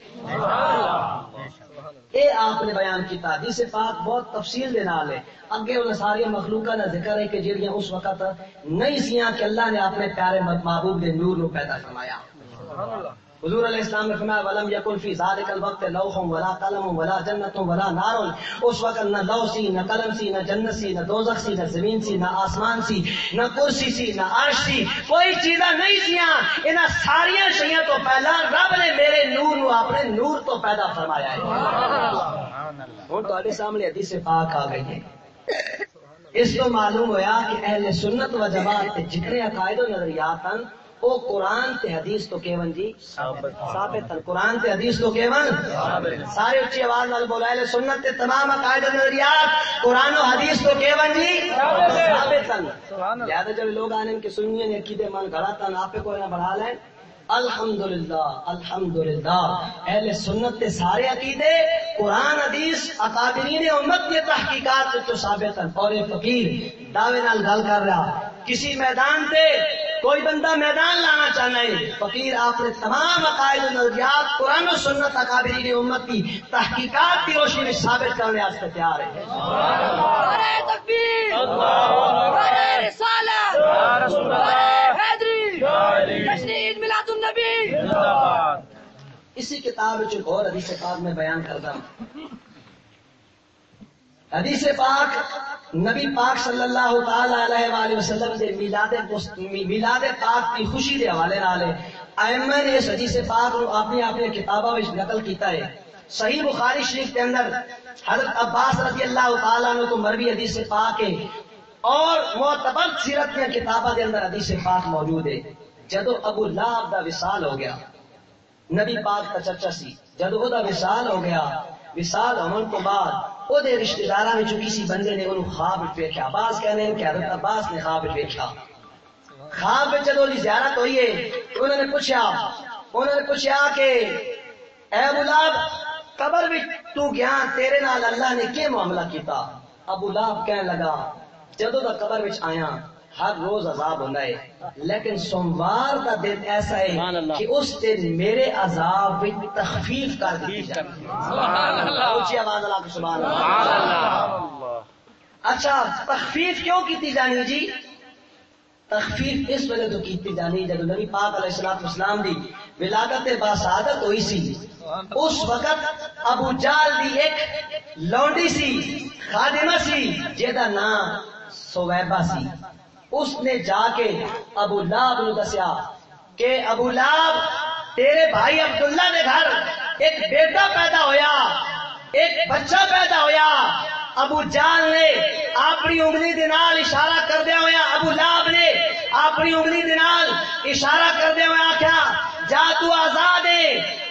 اے آپ نے بیان کیتا حدیث پاک بہت تفصیل دے نال ہے۔ اگے انہاں ساری مخلوقاں دا ذکر ہے کہ جڑیاں اس وقت نہیں سیاں کہ اللہ نے اپنے پیارے محبوب دے نور نو پیدا فرمایا۔ سبحان اللہ حضور علیہ السلام نے فرمایا، ولم یکن فی ذالک الوقت لوح ولا قلم ولا جنت ولا نار. اس وقت نہ لوح سی، نہ قلم سی، نہ جنت سی، نہ دوزخ سی، نہ زمین سی، نہ آسمان سی، نہ کرسی سی، نہ عرش سی، کوئی چیزاں نہیں سیاں۔ انہاں ساریاں شیاں تو پہلا رب نے میرے نور نو اپنے نور تو پیدا فرمایا ہے۔ سبحان اللہ ہوں تھوڑے سامنے حدیث پاک آ گئی ہے۔ اس تو معلوم ہوا کہ اہل سنت و جماعت جتنے عقائد و نظریات ہیں وہ قرآن تے حدیث تو کیون جی؟ ثابت۔ قرآن تے حدیث تو کیون؟ سارے اچھی آواز نال بولا اہل سنت تے تمام عقائد نظریات قرآن و حدیث تو کیون جی؟ ثابت۔ زیادہ جب لوگ آنے کہ سنیے نے عقیدے من گھڑا تن آپ کو نہ بڑھا لیں۔ الحمدللہ الحمدللہ۔ اہل سنت کے سارے عقیدے قرآن حدیث اکادرین امت کے تحقیقات تو ثابت ہیں اور فقیر دعوے نال گل کر رہا کسی میدان پہ کوئی بندہ میدان لانا چاہنا ہے فقیر آپ نے تمام عقائد و نظریات قرآن و سنت اکابرین امت کی تحقیقات کی روشنی میں ثابت کرنے واسطے تیار ہے نعرہ تکبیر۔ نعرہ رسالت۔ نعرہ حیدری۔ میلاد النبی۔ اسی کتاب ایک اور حدیث پاک میں بیان کرتا ہوں حدیث پاک نبی پاک صلی اللہ تعالی علیہ وآلہ وسلم دے میلاد میلاد پاک کی خوشی دے حوالے نال ہے۔ ائمہ نے اس حدیث پاک نو اپنی اپنی کتاباں وچ نقل کیتا ہے۔ صحیح بخاری شریف کے اندر حضرت عباس رضی اللہ تعالی عنہ تو مروی حدیث پاک ہے۔ اور معتبر سیرت کی کتاباں دے اندر حدیث پاک موجود ہے۔ جدو ابو لہب دا وصال ہو گیا، نبی پاک کا چرچا سی جد وہ وصال ہو گیا، وصال ہونے تو بعد وہ دے رشتہ داراں وچوں کسی بندے نے انہوں خواب وچ ویکھیا، عباس کہنے کہ حضرت عباس نے خواب وچ خواب وچ جدوں دی زیارت ہوئی ہے، انہوں نے پوچھا انہوں نے پوچھا کہ اے ابو قبر بھی تو گیا، تیرے نال اللہ نے کی معاملہ کیتا؟ ابو لاب کہنے لگا جدو دا قبر وچ آیا ہر روز عذاب ہوتا ہے۔ لیکن سوموار کا دن ایسا ہے کہ اس دن میرے عذاب وچ تخفیف کر دی جائے اونچی آواز اللہ سبحان اللہ۔ اچھا تخفیف کیوں کیتی جانی جی؟ تخفیف اس وجہ تو کیتی جانی جب نبی پاک علیہ السلام اسلام دی ولادت باسعادت ہوئی سی۔ اس وقت ابو جال دی ایک لونڈی سی خادمہ سی جہدا نام سویبا سی۔ اس نے جا کے ابو لاب نو دسیا کہ ابو لاب تیرے بھائی عبداللہ دے گھر ایک بیٹا پیدا ہویا، ایک بچہ پیدا ہویا۔ ابو جال نے اپنی انگلی دے نال اشارہ کردیا ہویا، ابو لاب نے اپنی انگلی دے نال اشارہ کردیا ہویا آخیا جا تو آزاد ہے۔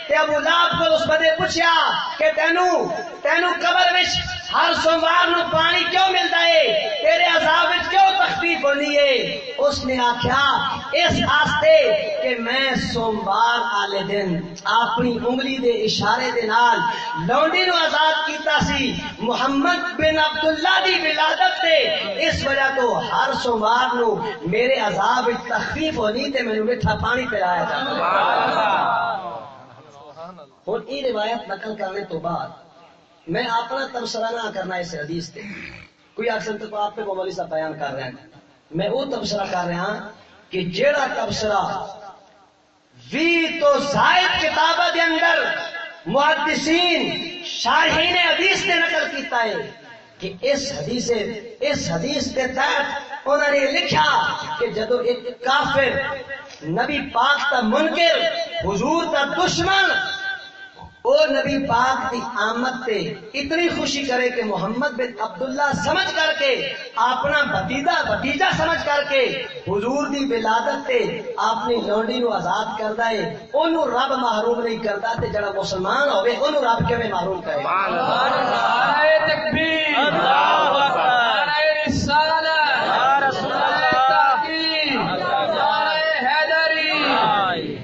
تے ابو لاب کو اس بندے پوچھیا کہ تینو تینو قبر وچ ہر سوموار نو پانی کیوں ملتا ہے؟ تیرے عذاب کیوں تخفیف ہونی ہے؟ اس نے آخیا اس واسطے کہ میں سوموار والے دن اپنی انگلی دے اشارے دے نال لونڈی نو آزاد کیتا سی۔ محمد بن عبداللہ دی ولادت تے اس وجہ تو ہر سوموار نو میرے عذاب وچ تخفیف ہونی تے مینوں میٹھا پانی پلایا جاتا ہوں یہ روایت نقل کرنے تو بعد میں اپنا تبصرہ نہ کرنا اس حدیث تے کوئی اکثر تو آپ پہ مولوی صاحب بیان کر رہے ہیں میں وہ تبصرہ کر رہا ہوں کہ جیڑا تبصرہ وی تو زائد کتاب دے اندر محدثین شارحین حدیث نے نقل کیتا ہے کہ اس حدیث اس حدیث کے تحت انہوں نے لکھا کہ جدو ایک کافر نبی پاک تا منکر، حضور تا دشمن او نبی پاک دی آمد تے اتنی خوشی کرے کہ محمد بن عبداللہ سمجھ کر کے اپنا بھتیجا بھتیجا سمجھ کر کے حضور دی ولادت تے اپنی لونڈی نو آزاد کردا ہے۔ اونوں رب محروم نہیں کردا تے جڑا مسلمان ہوے اونوں رب کیویں محروم کرے؟ نعرہ تکبیر۔ اللہ اکبر نعرہ رسالت یا رسول نعرہ اللہ تحقیق نعرہ حیدری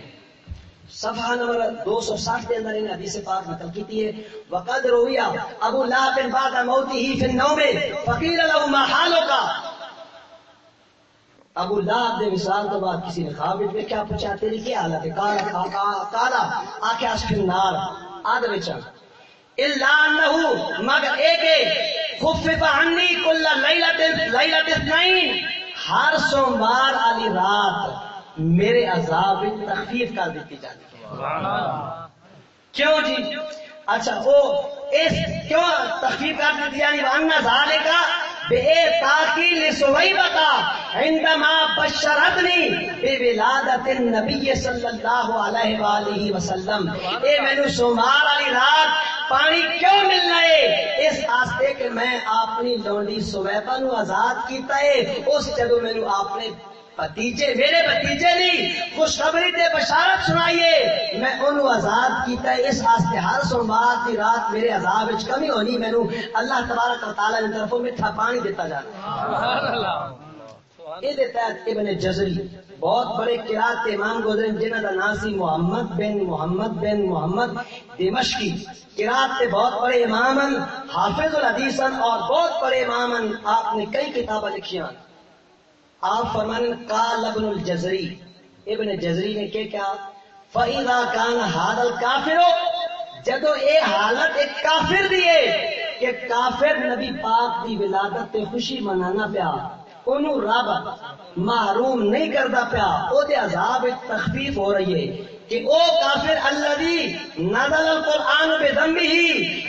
صفحہ نمبر دو سو ساٹھ کے اندر انہیں حدیث پاک نقل کیتی ہے وقد رویا ابو لہب بن بعد موتی ہی فی النوم فقیر له ما حالک؟ ابو لہب دے وصال تو بعد کسی نے خواب وچ دیکھا پوچھا تیری کیا حالت ہے؟ کالا کالا آکھیا اس فی النار آد وچ۔ الا انه مگر ایک خفف عنی کل لیلۃ لیلۃ اثنین۔ ہر سوموار والی رات میرے عذاب تخفیف کر دیتی جاتی ہے۔ کیوں جی؟ اچھا وہ اس کیوں تخفیف کر دیتی یعنی وانا ذالکا بے تاکی لسویبتا عندما بشرتنی بے ولادت النبی صلی اللہ علیہ وآلہ وسلم۔ اے میں نے سومار والی رات، پانی کیوں ملنا ہے؟ اس آستے کہ میں اپنی لونڈی سویبا نو آزاد کیتا ہے۔ اس جدو میں نے اپنے بھتیجے میرے بھتیجے نہیں خوشخبری دے بشارت سنائیے میں انہوں آزاد کیتا ہے اس واسطے ہر سوموار کی رات میرے عذاب وچ کمی ہونی مینوں اللہ تبارک و تعالی کی طرفوں میٹھا پانی دیتا جانا یہ دیتا ہے ابن جزری بہت بڑے قرات امام گزرے جنہ کا نام سی محمد بن محمد بن محمد دمشقی۔ قرات کے بہت بڑے امام حافظ الحدیث اور بہت بڑے امام آپ نے کئی کتابیں لکھیاں۔ آپ فرمانے قال ابن الجزری۔ ابن جزری نے کہ کیا؟ فَإِذَا كَانَ هَذَا الْكَافِرُ جدو اے حالت ایک کافر دیئے کہ کافر نبی پاک دی ولادت تے خوشی منانا پیا انہوں رب محروم نہیں کردا پیا، او دے عذاب وچ تخفیف ہو رہی ہے کہ او کافر الذی نزل القرآن بذنبه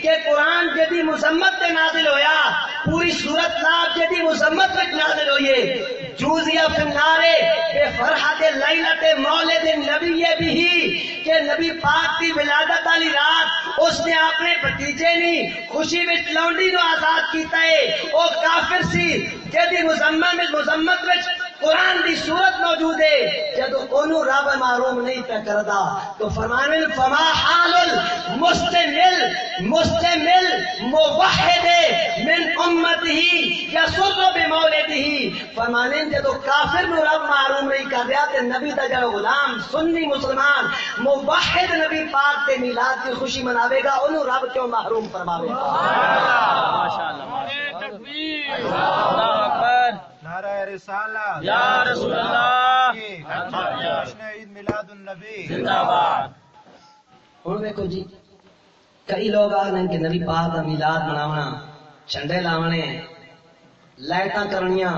کہ قرآن جدی مذمت تے نازل ہویا، پوری صورت ناب جدی مذمت وچ نازل ہوئی جوزیا فنارے بے فرحت لیلت مولد نبی بھی کہ نبی پاک کی ولادت والی رات اس نے اپنے بھتیجے نے خوشی وچ لونڈی نو آزاد کیتا ہے۔ او کافر سی جدی مزمت میں مذمت وچ قرآن دی صورت موجود ہے۔ جب انہوں رب معروم نہیں پہ کردا تو فرمانے فما حال المستمل، مستمل، موحد من امته یسر بمولده فرمانے جب کافر نو رب معروم نہیں کر دیا تے نبی دا جڑا غلام، سنی مسلمان، موحد نبی پاک تے میلاد کی خوشی مناوے گا انہوں رب کیوں محروم فرماوے؟ گا ماشاءاللہ ماشاءاللہ۔ تکبیر اللہ اکبر۔ نعرہ رسالہ یا رسول اللہ جشن عید میلاد النبی۔ زندہ باد۔ دیکھو جی کئی لوگ آخر کہ نبی پاک کا میلاد مناونا جھنڈے لاونے لائٹاں کرنیاں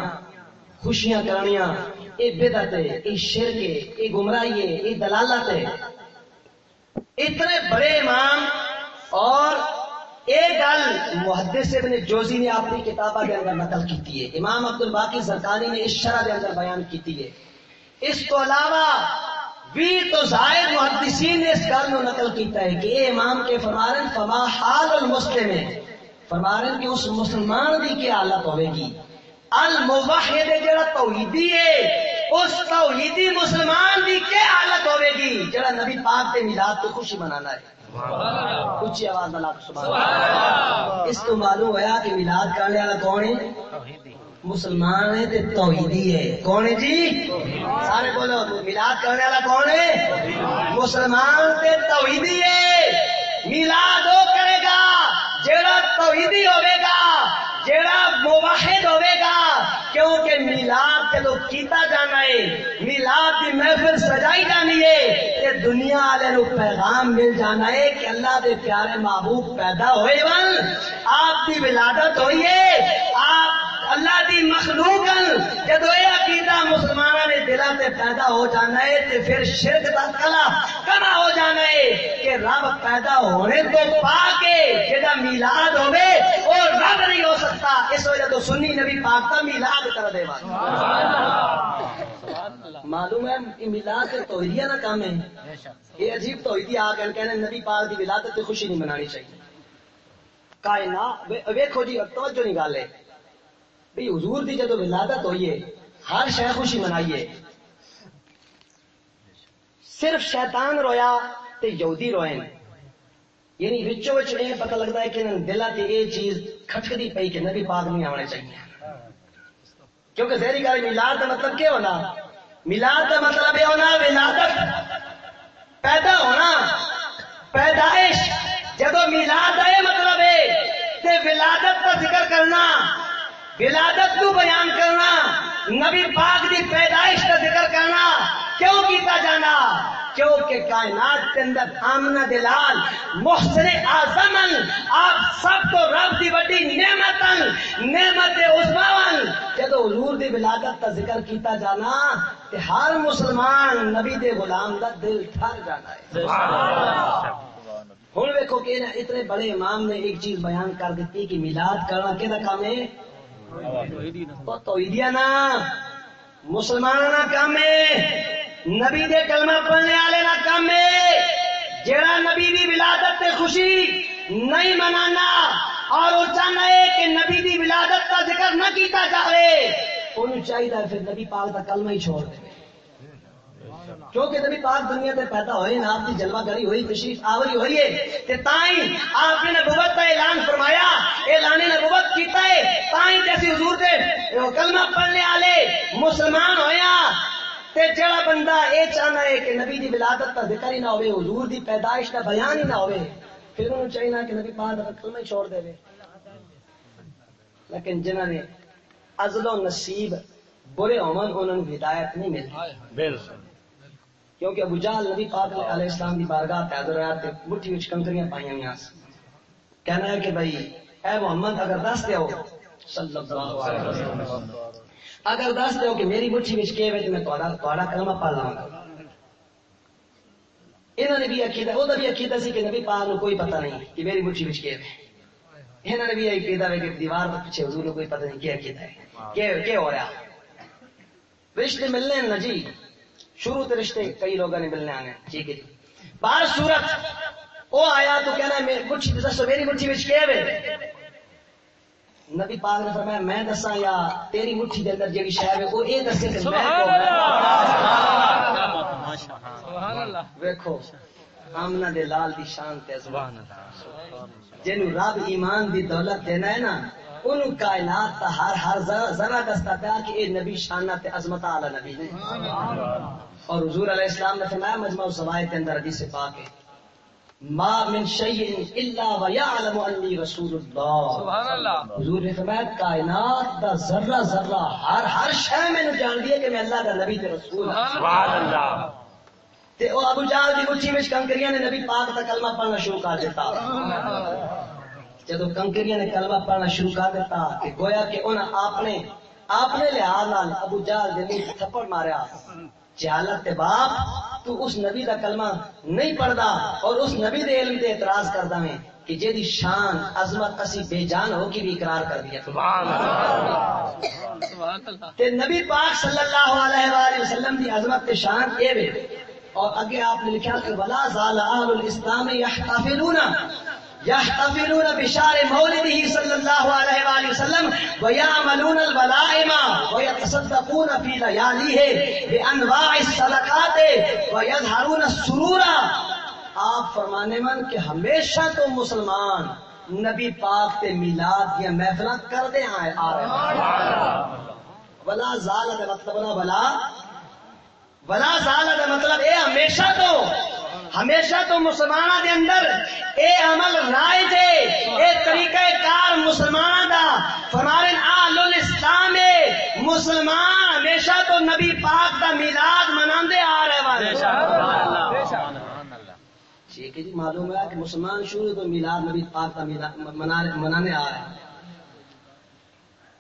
خوشیاں کرنیاں یہ بدعت ہے یہ شرک ہے یہ گمراہی ہے یہ دلالت ہے۔ اتنے بڑے امام اور ایک گل محدث ابن جوزی نے اپنی کتابہ کے اندر نقل کی ہے۔ امام عبد الباقی سرکاری نے اس شرح کے اندر بیان کی ہے۔ اس کو علاوہ بھی تو زائد محدثین نے اس گل میں نقل کیتا ہے کہ اے امام کے فرمارن فما حال المسلم ہے فرمارن کہ اس مسلمان دی کیا حالت ہوے گی؟ الموحد جڑا توحیدی ہے، اس توحیدی مسلمان دی کیا حالت ہوے گی؟ جڑا نبی پاک کے میلاد تو خوشی منانا ہے۔ اچھی آواز والا سبحان اس کو معلوم ہوا کہ میلاد کرنے والا کون ہے؟ مسلمان ہے تے توحیدی ہے۔ کون ہے جی؟ سارے بولو میلاد کرنے والا کون ہے؟ مسلمان تے توحیدی ہے۔ میلاد وہ کرے گا جیڑا توحیدی ہوے گا۔ جیڑا موحد ہوے گا، کیونکہ میلاد جدو کیتا جانا ہے، میلاد دی محفل سجائی جانی ہے، تے دنیا والے نو پیغام مل جانا ہے کہ اللہ دے پیارے محبوب پیدا ہوئے ون، آپ دی ولادت ہوئی ہے، آپ اللہ دی مخلوق جدو یہ عقیدہ مسلمانوں نے دلوں سے پیدا ہو جانا ہے تے پھر شرک کا کلا کما ہو جانا ہے کہ رب پیدا ہونے تو پا کے جدا میلاد ہوے اور رب نہیں ہو سکتا۔ اس وجہ تو سنی نبی پاک کا میلاد کر دے معلوم ہے کہ میلاد سے توحیدیہ نہ کام ہے۔ یہ عجیب توحیدی آ گئے کہنے نبی پاک دی ولادت تے خوشی نہیں منانی چاہیے۔ کائنات ویکھو جی توجہ نہیں گل ہے۔ بھئی حضور دی جدو ولادت ہوئی ہے، ہر شے خوشی منائیے صرف شیطان رویا تے یہودی روئے۔ یعنی وچوں وچ یہ پتہ لگتا ہے کہ دلا تے یہ چیز کھٹکدی پئی کہ نبی پاک نہیں آنے چاہیے۔ کیونکہ ظاہری گل میلاد کا مطلب کیا ہونا؟ میلاد کا مطلب یہ ہونا ولادت پیدا ہونا، پیدائش۔ جدو میلاد کا یہ مطلب ہے، تے ولادت کا ذکر کرنا ولادت کو بیان کرنا نبی پاک دی پیدائش کا ذکر کرنا کیوں کیتا جانا؟ کیونکہ کائنات کے اندر آمنا دلال محسن آزمن آپ سب کو رب دی بڑی نعمت نعمت عثمان جدو حضور دی ولادت کا ذکر کیتا جانا کہ ہر مسلمان نبی دے غلام دا دل ٹھر جانا ہے۔ ہوں دیکھو کہ اتنے بڑے امام نے ایک چیز بیان کر دیتی کہ میلاد کرنا کہ کام ہے؟ توحیدیا نا مسلمان نا کام ہے، نبی دے کلمہ پڑھنے والے نا کام ہے۔ جڑا نبی دی ولادت تے خوشی نہیں منانا اور وہ چاہنا ہے کہ نبی دی ولادت کا ذکر نہ کیتا جائے انہوں چاہیے پھر نبی پاک کا کلمہ ہی چھوڑ دے۔ کیونکہ نبی پاک دنیا تے پیدا ہوئے نا آپ کی جلوہ گری ہوئی تشریف آوری ہوئی ہے۔ تے تائیں آپ نے نبوت کا اعلان فرمایا، اعلان نبوت کیتا ہے۔ تائیں جیسی حضور تے کلمہ پڑھنے والے مسلمان ہویا۔ تے جڑا بندہ اے چاہنا ہے کہ نبی دی ولادت کا ذکر ہی نہ ہوئے، حضور دی پیدائش کا بیان ہی نہ ہوئے، پھر انہوں چاہیے کہ نبی پاک کا کلمہ چھوڑ دے لیکن جنہوں نے ازل و نصیب برے عمل انہوں نے ہدایت نہیں ملتی بالکل۔ کیونکہ ابو جہل نبی پاک علیہ السلام دی بارگاہ تے حاضر ہویا تے مٹھی وچ کنکریاں پائیاں ہویاں کہنا ہے کہ بھائی، اے محمد، اگر دس دیو صلی اللہ علیہ وسلم۔ اگر دس دیو کہ میری مٹھی وچ کے وچ میں تہاڈا تہاڈا کلمہ پڑھ لاں گا۔ انہوں نے بھی عقیدہ وہ بھی عقیدہ سی کہ نبی پاک کو کوئی پتہ نہیں کہ میری مٹھی وچ کے ہے انہوں نے بھی عقیدہ ہے کہ دیوار کے پیچھے حضور کو کوئی پتہ نہیں کیا عقیدہ ہے۔ کہ کیا ہو رہا رشتے ملنے نہ جی۔ شروع تو رشتے کئی لوگوں نے ملنے آنے ٹھیک ہے جی۔ بار صورت وہ آیا تو کہنا ہے مٹھی دسو میری مٹھی وچ کے وے نبی پاک نے فرمایا میں دساں یا تیری مٹھی دے اندر جیڑی شے ہے وہ اے دسے کہ میں سبحان اللہ! ویکھو آمنا دے لال دی شان تے سبحان جنو رب ایمان دی دولت دینا ہے نا ان کائنات تا ہر ہر ذرا ذرا دستا پیا کہ اے نبی شانہ تے عظمت اعلی نبی نے۔ اور حضور علیہ السلام نے فرمایا مجمع الزوائد کے اندر حدیث پاک ہے۔ ما من شیء الا ويعلم انی رسول اللہ۔ سبحان اللہ۔ حضور نے فرمایا کائنات دا ذرہ ذرہ ہر ہر شے میں جان دی ہے کہ میں اللہ کا نبی تے رسول ہوں۔ سبحان اللہ۔ تے او ابو جہل دی مٹھی وچ کنکریاں نے نبی پاک دا کلمہ پڑھنا شروع کر دیتا۔ جدو کنکریاں نے کلمہ پڑھنا شروع کر دیتا کہ گویا کہ انہاں آپ نے آپ نے لحاظ نال ابو جہل دے منہ تھپڑ ماریا۔ جہالت تے باپ تو اس نبی دا کلمہ نہیں پڑھدا اور اس نبی دے علم تے اعتراض کردا میں کہ جیدی شان عظمت اسی بے جان ہو کی بھی اقرار کر دیا۔ سبحان اللہ۔ تے نبی پاک صلی اللہ علیہ وآلہ وسلم دی عظمت تے شان اے وے۔ اور اگے آپ نے لکھا کہ ولا زال اهل الاسلام يحتفلون يحتفلون بشار مولده صلی اللہ علیہ وآلہ وسلم ويعملون الولائم ويتصدقون في لياليه بانواع الصدقات ويظهرون السرور۔ آپ فرمانے من کہ ہمیشہ تو مسلمان نبی پاک تے میلاد یا محفل کر دے آئے آ رہے ہیں۔ ولا زال دا مطلب نہ ولا۔ ولا زال دا مطلب اے ہمیشہ تو ہمیشہ تو مسلمانہ دے اندر اے عمل رائے دے اے طریقہ کار مسلمانہ دا۔ فرمارن آل الاسلام مسلمان ہمیشہ تو نبی پاک دا میلاد مناندے آ رہے والے۔ سبحان اللہ سبحان اللہ ٹھیک ہے جی معلوم ہے کہ مسلمان شروع تو میلاد نبی پاک کا میلاد منانے آ رہے ہیں۔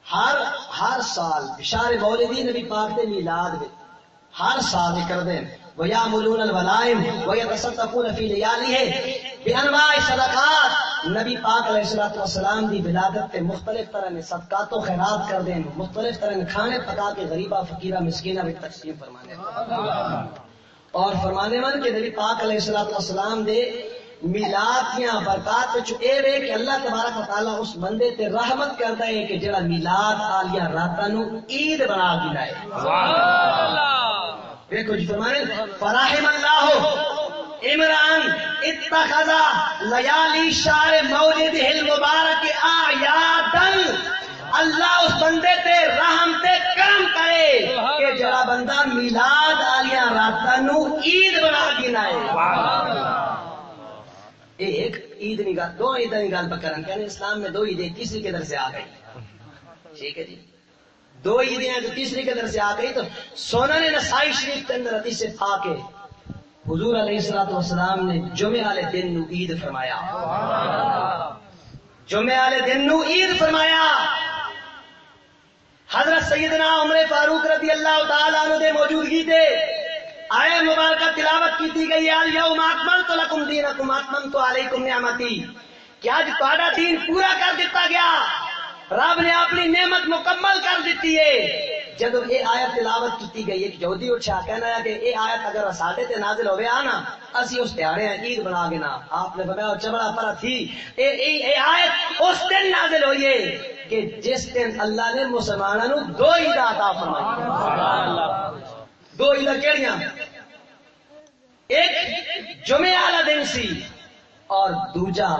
ہر ہر سال بشار مولدی نبی پاک کے میلاد میں ہر سال کر دیں وَيَعْمُلُونَ الْوَلَائِمْ وَيَتَصَدَّقُونَ فِي لِيَالِهِ بِأَنْوَاعِ صدقات۔ نبی پاک علیہ الصلوۃ والسلام دی ولادت تے مختلف طرح نے صدقات و خیرات کر دیں مختلف طرح نے کھانے پکا کے غریبہ، فقیرہ، مسکینہ بھی تقسیم فرمانے اور فرمانے من کہ نبی پاک علیہ الصلوۃ والسلام دے میلاد یا برکات وچ اے وے کہ اللہ تبارک و تعالی اس بندے تے رحمت کردا ہے کہ جڑا میلاد آلیاں راتاں نو عید بنا کے لائے سبحان اللہ۔ دیکھو جی فرمانے فرحم اللہ عمران اتخذ لیالی شار مولد المبارک آیادن اللہ اس بندے تے رحم تے کرم کرے کہ جڑا بندہ میلاد آلیاں راتاں نو عید بنا کے لائے ایک عید نہیں گل دو عید نہیں گل پکرن کہنے اسلام میں دو عیدیں تیسری کے در سے آ گئی۔ ٹھیک ہے جی؟ دو عیدیں جو تیسری کے در سے آ گئی تو سونا نے نسائی شریف کے اندر حدیث سے پا کے حضور علیہ السلام والسلام نے جمعے والے دن نو عید فرمایا۔ جمعے والے دن نو عید فرمایا۔ حضرت سیدنا عمر فاروق رضی اللہ تعالیٰ عنہ دے موجودگی تے آئے مبارکہ تلاوت کی گئی ہے۔ الیوم اکملت لکم دینکم اکملت علیکم نعمتی۔ کہ آج تہاڈا دین پورا کر دیتا گیا۔ رب نے اپنی نعمت مکمل کر دیتی ہے۔ جب یہ آیت تلاوت کی گئی ہے کہ یہودی اٹھا کہنا ہے کہ یہ آیت اگر ساڈے تے نازل ہوے آ نا، اسی اس تیارے ہیں، عید بنا کے نا، آپ نے فرمایا چبڑا پرا تھی۔ اے اے اے آیت اس دن نازل ہوئی ہے کہ جس دن اللہ نے مسلمانوں نو دو عید عطا فرمائی۔ سبحان اللہ دو عید کیڑیاں؟ ایک جمعے والا دن سی، اور دوجا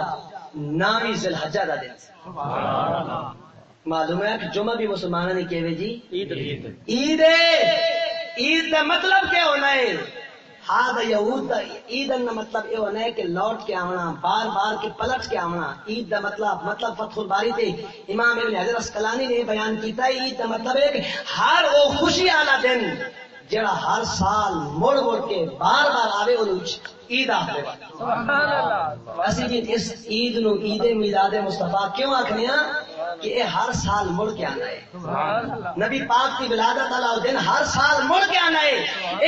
نامی ذوالحجہ دا دن سی۔ سبحان اللہ معلوم ہے جمعہ بھی مسلمانوں نے کہے جی؟ عید. عید. عید. کا مطلب کیا ہونا ہے؟ ہاں یہود دا عید کا مطلب یہ ہونا ہے کہ لوٹ کے آنا بار بار کے پلٹ کے آنا عید دا مطلب مطلب فتح الباری تھے۔ امام ابن حضرت اسکلانی نے بیان کیتا ہے عید کا مطلب ہے کہ ہر وہ خوشی والا دن جڑا ہر سال مڑ مڑ کے بار بار آوے وہ عید آخر سبحان اللہ. اسی جی اس عید نو عید میلاد مصطفیٰ کیوں آخنے ہاں کہ یہ ہر سال مڑ کے آنا ہے۔ نبی پاک کی ولادت والا دن ہر سال مڑ کے آنا ہے۔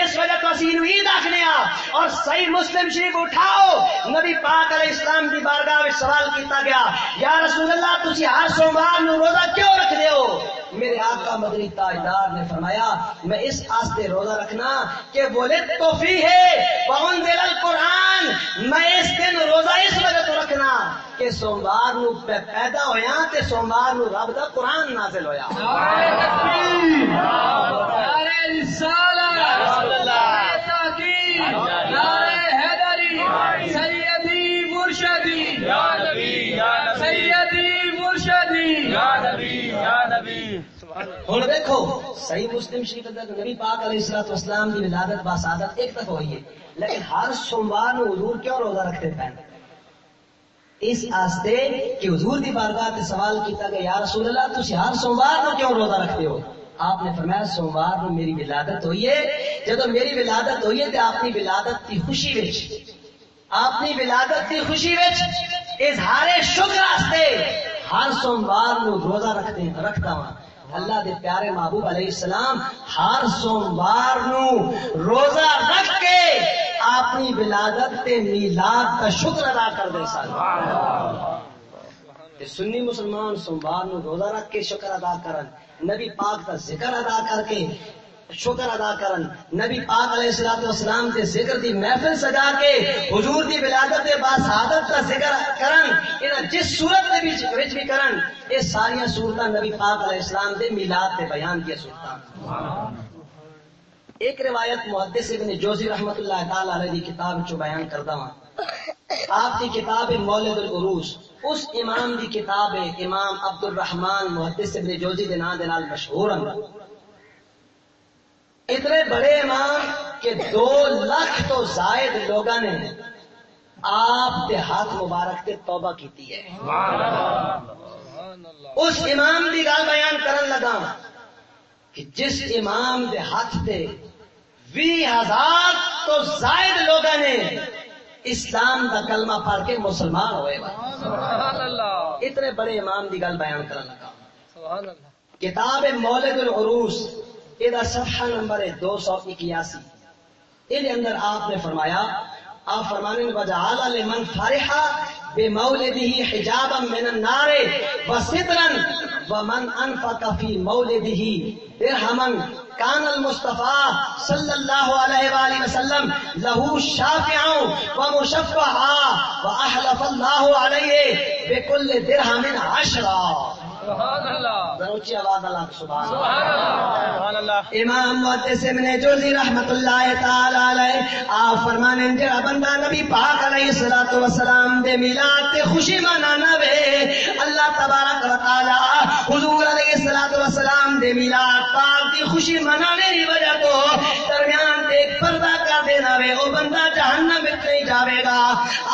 اس وجہ تو اسی عید آخنے آ اور صحیح مسلم شریف اٹھاؤ۔ نبی پاک علیہ السلام کی بارگاہ میں سوال کیتا گیا یا رسول اللہ تسی ہر سوموار نو روزہ کیوں رکھ دے ہو؟ میرے آقا مدنی تاجدار نے فرمایا میں اس آستے روزہ رکھنا کہ بولے توفی ہے۔ پون دل القرآن میں اس دن روزہ اس وجہ تو رکھنا کہ سوموار نو پیدا ہویا تے سوموار نو رب دا قرآن نازل ہویا۔ نعرہ تکبیر۔ نعرہ رسالت۔ نعرہ تحقیق نعرہ حیدری۔ سیدی مرشدی۔ یا نبی یا نبی۔ سیدی مرشدی۔ یا نبی یا نبی۔ سبحان اللہ ہوں دیکھو صحیح مسلم شریف اندر نبی پاک علیہ الصلوۃ والسلام کی ولادت باسعادت ایک تک ہوئی ہے لیکن ہر سوموار نو حضور کیوں روزہ رکھتے پہن؟ اس آستے کہ حضور دی بارگاہ تے سوال کیتا کہ یا رسول اللہ، تسی ہر سوموار نو کیوں روزہ رکھتے ہو؟ آپ نے فرمایا، سوموار نو میری ولادت ہوئی ہے۔ جب میری ولادت ہوئی ہے تے اپنی ولادت کی خوشی وچ، اپنی ولادت کی خوشی وچ اظہار شکر واسطے ہر سوموار نو روزہ رکھتے ہیں رکھتا ہوں اللہ دے پیارے محبوب علیہ السلام ہر سوموار نو روزہ رکھ کے اپنی ولادت تے میلاد کا شکر ادا کر دے سال تے سنی مسلمان سوموار نو روزہ رکھ کے شکر ادا کرن، نبی پاک کا ذکر ادا کر کے شکر ادا کرن، نبی پاک علیہ الصلوۃ والسلام دے ذکر دی محفل سجا کے حضور دی ولادت دے بعد شہادت کا ذکر کرن، انہاں جس صورت دے وچ وچ بھی کرن یہ ساری صورتاں نبی پاک علیہ السلام دے میلاد تے بیان دی صورتاں۔ سبحان اللہ ایک روایت محدث ابن جوزی رحمت اللہ تعالی علیہ دی کتاب چو بیان کردا ہوں آپ کی کتاب مولد العروس اس امام دی کتاب امام عبد الرحمان محدث ابن جوزی دے نام دے نال مشہور ہیں اتنے بڑے امام کہ دو لاکھ تو زائد لوگوں نے آپ دے ہاتھ مبارک تے توبہ کیتی ہے۔ اس امام دی گل بیان کرن لگا ہاں کہ جس امام دے ہاتھ تے وی ہزار تو زائد لوگوں نے اسلام دا کلمہ پڑھ کے مسلمان ہوئے سبحان اللہ۔ اتنے بڑے امام دی گل بیان کرن لگا۔ سبحان اللہ۔ کتاب مولد العروس یہ صفحہ نمبر ہے دو سو اکیاسی۔ یہ اندر آپ نے فرمایا آپ فرمانے نے وجعل لمن فرحا بمولده حجابا من النار وسترا ومن انفق فی مولده ارحمن کان المصطفى صلی اللہ علیہ وآلہ وسلم له شافعا ومشفعا وأحلف الله عليه بكل درهم عشرہ۔ سبحان اللہ اونچی آواز اللہ سبحان اللہ سبحان اللہ. سبحان اللہ امام محدث ابن جوزی رحمت اللہ تعالی علیہ آپ فرمانے جڑا بندہ نبی پاک علیہ الصلوۃ والسلام دے میلاد تے خوشی منانا وے اللہ تبارک و تعالی حضور علیہ الصلوۃ والسلام دے میلاد پاک دی خوشی منانے دی وجہ تو درمیان تے ایک پردہ کر دینا وے او بندہ جہنم وچ نہیں جاوے گا۔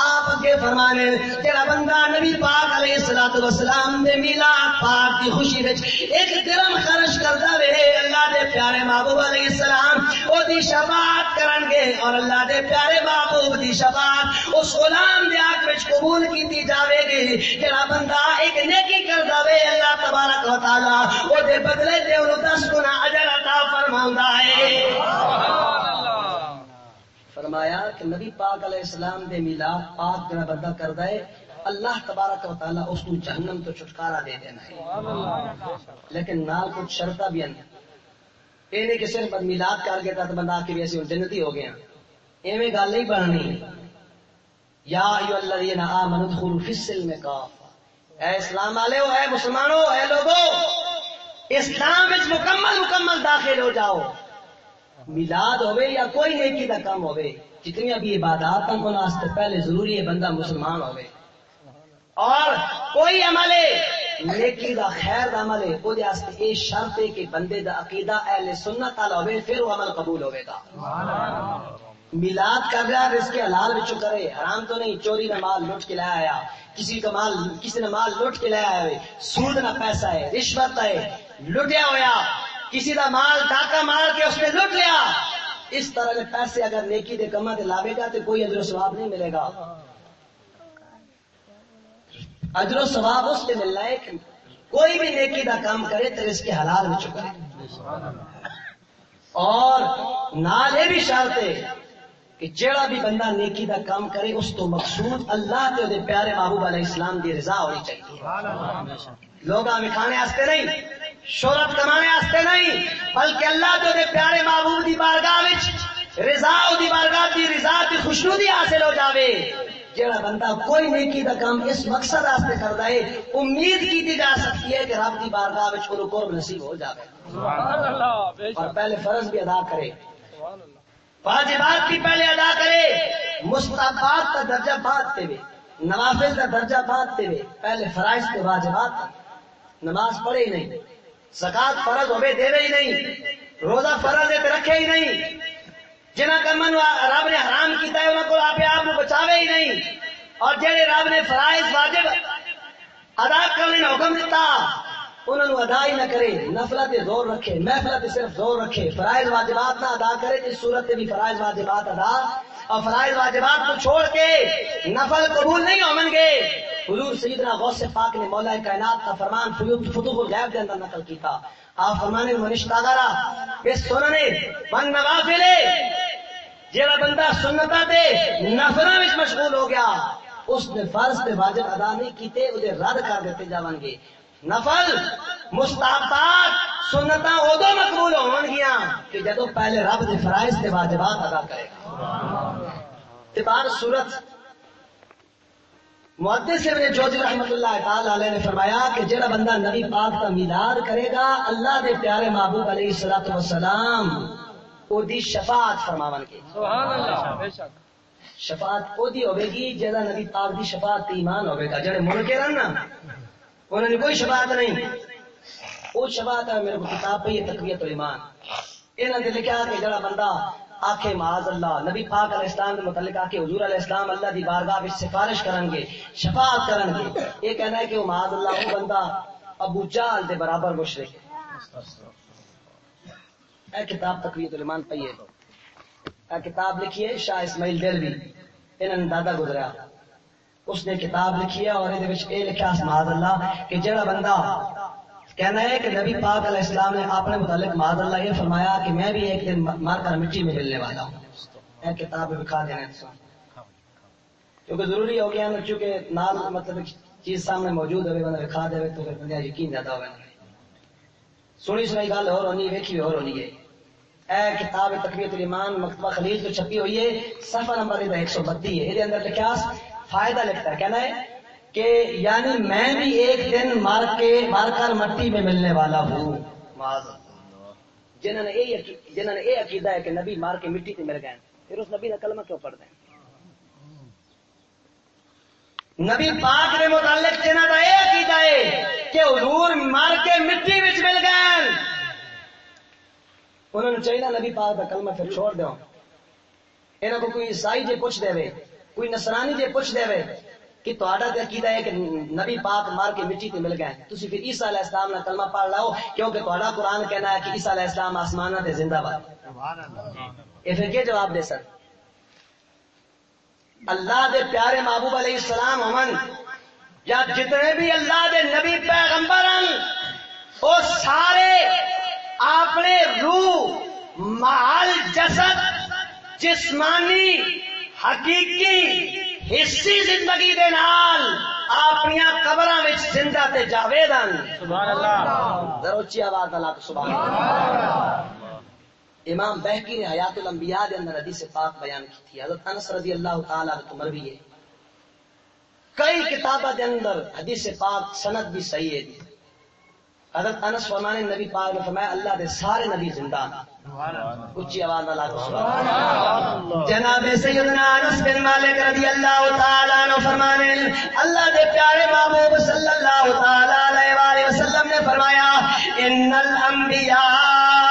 آپ اگے فرمانے جڑا بندہ نبی پاک علیہ الصلوۃ والسلام دے میلاد پاک دی خوشی وچ ایک درم خرچ کردا وے اللہ دے پیارے محبوب علیہ السلام او دی شفاعت کرن گے اور اللہ دے پیارے محبوب دی شفاعت اس غلام دے آنکھ وچ قبول کیتی جاوے گی۔ جڑا بندہ ایک نیکی کردا وے اللہ تبارک و تعالی او دے بدلے تے اونوں 10 گنا اجر عطا فرماوندا ہے۔ سبحان اللہ۔ فرمایا کہ نبی پاک علیہ السلام دے میلاد پاک جڑا بندہ کردا ہے اللہ تبارک و تعالی اس کو جہنم تو چھٹکارا دے دینا ہے۔ لیکن نال کچھ شرطاں بھی ہیں۔ یہ نہیں کہ صرف میلاد کر گیا تو بندہ کہ بھی اسی جنتی ہو گیا ایویں گل نہیں بننی۔ یا ایو الذین آمنوا ادخلوا فی السلم کافہ۔ اے اسلام والے اے مسلمانوں اے لوگوں اسلام وچ مکمل مکمل داخل ہو جاؤ۔ میلاد ہوے یا کوئی نیکی دا کام ہوے جتنی بھی عبادات ان واسطے پہلے ضروری ہے بندہ مسلمان ہوے اور کوئی عمل نیکی دا خیر دا عمل ہے وہ واسطے یہ شرط ہے کہ بندے دا عقیدہ اہل سنت والا ہوے پھر وہ عمل قبول ہوے گا۔ میلاد کر رہا رزق حلال وچوں کرے، حرام تو نہیں، چوری نہ مال لوٹ کے لایا آیا۔ کسی کا مال، کسی نے مال لوٹ کے لایا ہے سود نہ پیسہ ہے، رشوت ہے لٹیا ہویا۔ کسی دا مال ڈاکہ مار کے اس نے لٹ لیا۔ اس طرح کے پیسے اگر نیکی دے کما تے لاوے گا تو کوئی اجر و ثواب نہیں ملے گا۔ اجر و ثواب اس سے ملنا ہے کہ کوئی بھی نیکی دا کام کرے تو اس کے حلال میں چکے اور نال یہ بھی شرط ہے کہ جیڑا بھی بندہ نیکی دا کام کرے، اس تو مقصود اللہ تے دے پیارے محبوب علیہ السلام دی رضا ہونی چاہیے۔ لوگ کھانے واسطے نہیں، شہرت کمانے واسطے نہیں، بلکہ اللہ تے دے پیارے محبوب دی بارگاہ وچ رضا دی بارگاہ دی رضا دی خوشنودی حاصل ہو جاوے۔ جیڑا بندہ کوئی نیکی دا کام اس مقصد واسطے کردا ہے امید کیتی جا سکتی ہے کہ رب دی بارگاہ وچ اونوں قرب نصیب ہو جاوے۔ سبحان اللہ بے اور شک پہلے فرض بھی ادا کرے۔ سبحان اللہ واجبات کی پہلے ادا کرے۔ مستحبات کا درجہ بعد تے وے۔ نوافل کا درجہ بعد تے وے۔ پہلے فرائض کے واجبات۔ نماز پڑھے ہی نہیں۔ زکات فرض ہوے دے ہی نہیں۔ روزہ فرض ہے تے رکھے ہی نہیں۔ جنہ کمن رب نے حرام کیتا ہے، انہاں کو آپ آپ کو بچاوے ہی نہیں۔ اور جڑے رب نے فرائض واجب ادا کرنے کا حکم دیتا انہوں نے ادا ہی نہ کرے نفلہ تے زور رکھے محفلہ تے صرف زور رکھے۔ فرائض واجبات نہ ادا کرے اس صورت تے بھی فرائض واجبات ادا۔ اور فرائض واجبات کو چھوڑ کے نفل قبول نہیں ہو گے حضور سیدنا غوث پاک نے مولا کائنات کا فرمان فیوت فتوح الغیب کے اندر نقل کیتا۔ آپ فرمانے منشتا گارا اس سننے من نوافلے جہاں بندہ سنتا دے نفرا مشغول ہو گیا، اس نے فرض تے واجب ادا نہیں کیتے وہ رد کر دیتے جاون گے۔ نفل، مستحبات سنتا ادو مقبول ہون گیا کہ جدو پہلے رب دے فرائض تے واجبات ادا کرے۔ گا تبار صورت محدث ابن جوزی رحمت اللہ تعالی علیہ نے فرمایا کہ جڑا بندہ نبی پاک کا میلاد کرے گا، اللہ دے پیارے محبوب علیہ الصلوۃ والسلام او دی شفاعت فرماون کے۔ سبحان اللہ بے شک۔ شفاعت او دی ہوے گی جڑا نبی پاک دی شفاعت تے ایمان ہوے گا جڑے منکر ہیں نا انہوں نے کوئی شفاعت نہیں۔ وہ شفاعت ہے میرے کو کتاب پہ یہ تقویت الایمان انہوں نے لکھا کہ جڑا بندہ آخے معاذ اللہ نبی پاک علیہ السلام کے متعلق آخے حضور علیہ السلام اللہ دی بارگاہ وچ سفارش کرن گے شفاعت کرن گے۔ یہ کہنا ہے کہ وہ معاذ اللہ وہ بندہ ابو جہل دے برابر مشرک ہے۔ اے کتاب تقویت الایمان پہ ہے اے کتاب لکھی ہے شاہ اسماعیل دلوی انہوں نے دادا گزریا اس نے کتاب لکھی ہے اور یہ لکھا معاذ اللہ، کہ جڑا بندہ کہنا ہے کہ نبی پاک علیہ السلام نے اپنے متعلق معاذ اللہ یہ فرمایا کہ میں بھی ایک دن مار کر مٹی میں ملنے والا ہوں۔ اے کتاب دکھا دینا کیونکہ ضروری ہو گیا چونکہ نال مطلب چیز سامنے موجود ہوئے، بندہ دکھا دے تو پھر بندہ یقین زیادہ ہوگا سنی سنائی گل اور ہونی ویکھی اور ہونی ہے۔ اے کتاب تقویت الایمان، مکتبہ خلیل جو چھپی ہوئی ہے، صفحہ نمبر ایک سو بتی ہے۔ یہ اندر لکھا فائدہ لکھتا ہے؟ کہنا ہے کہ یعنی میں بھی ایک دن مار کے مار کر مٹی میں ملنے والا ہوں۔ جنہوں نے یہ جنہوں نے یہ عقیدہ ہے کہ نبی مار کے مٹی سے مل گئے پھر اس نبی کا کلمہ کیوں پڑھ دیں نبی پاک نے متعلق جنہوں کا یہ عقیدہ ہے کہ حضور مار کے مٹی میں مل گئے۔ انہوں نے چاہیے نبی پاک کا کلمہ پھر چھوڑ دو انہوں کو کوئی عیسائی جے پوچھ دے کوئی نصرانی جے پوچھ دے کہ تہاڈا تے عقیدہ ہے کہ نبی پاک مار کے مٹی تے مل گئے۔ تسی پھر عیسی علیہ السلام نے کلمہ پڑھ لاؤ کیونکہ تہاڈا قرآن کہنا ہے کہ عیسی علیہ السلام آسماناں تے زندہ باد۔ اے پھر کیا جواب دے سر اللہ دے پیارے محبوب علیہ السلام امن یا جتنے بھی اللہ دے نبی پیغمبر ہیں وہ سارے اپنے روح مال جسد جسمانی حقیقی حصی زندگی دے نال اپنی وچ زندہ تے جاوید ہیں سبحان اللہ۔ اچھی آواز اللہ سبحان اللہ۔ امام بہکی نے حیات الانبیاء دے اندر حدیث پاک بیان کی تھی۔ حضرت انس رضی اللہ تعالی عنہ بھی ہے۔ کئی کتابہ دے اندر حدیث پاک سند بھی صحیح ہے۔ حضرت انس فرمانے نبی پاک نے فرمایا اللہ دے سارے نبی زندہ اچھی آواز سبحان اللہ۔ جناب سیدنا انس بن مالک رضی اللہ تعالی عنہ فرمانے اللہ دے پیارے محبوب صلی اللہ تعالی علیہ وسلم نے فرمایا ان الانبیاء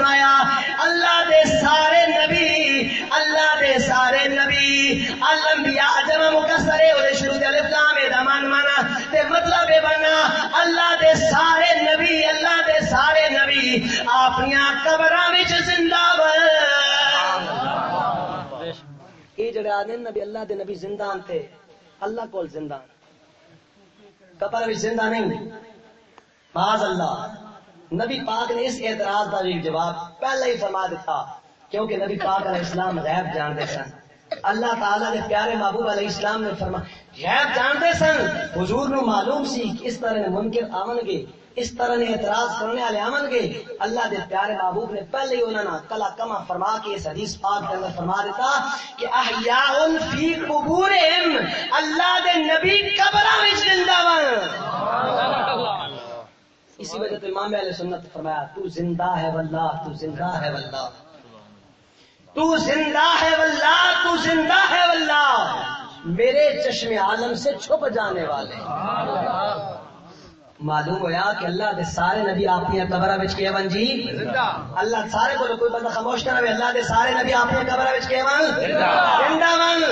فرمایا، اللہ دے سارے نبی، اللہ دے سارے نبی، الانبیاء جمع مکسر ہے اور شروع دے الف لام دا مان مانا، تے مطلب ہے بنا اللہ دے سارے نبی، اللہ دے سارے نبی اپنی قبراں وچ زندہ ون یہ جڑے آدھے نبی، اللہ دے نبی زندہ تھے اللہ کول زندہ قبر بھی زندہ نہیں۔ باز اللہ۔ نبی پاک نے اس اعتراض کا بھی جواب پہلے ہی فرما دیتا کیونکہ نبی پاک علیہ السلام غیب جانتے سن۔ اللہ تعالیٰ نے پیارے محبوب علیہ السلام نے فرما، غیب جانتے سن؟ حضور نو معلوم سی کہ اس طرح منکر آمن گے، اس طرح نے اعتراض کرنے والے آمن گے۔ اللہ دے پیارے محبوب نے پہلے ہی انہوں نے کلا کما فرما کے اس حدیث پاک کے اندر فرما دیتا کہ احیاء فی قبورہم، اللہ دے نبی قبراں وچ زندہ ون۔ اسی وجہ سے امام علیہ سنت فرمایا تو زندہ ہے واللہ تو زندہ ہے واللہ۔ تو زندہ ہے واللہ تو زندہ ہے واللہ۔ میرے چشم عالم سے چھپ جانے والے۔ معلوم ہوا کہ اللہ دے سارے نبی اپنی قبر وچ کے ون جی اللہ سارے کو کوئی بندہ خاموش کرے اللہ دے سارے نبی اپنی قبر وچ کے ون زندہ ون۔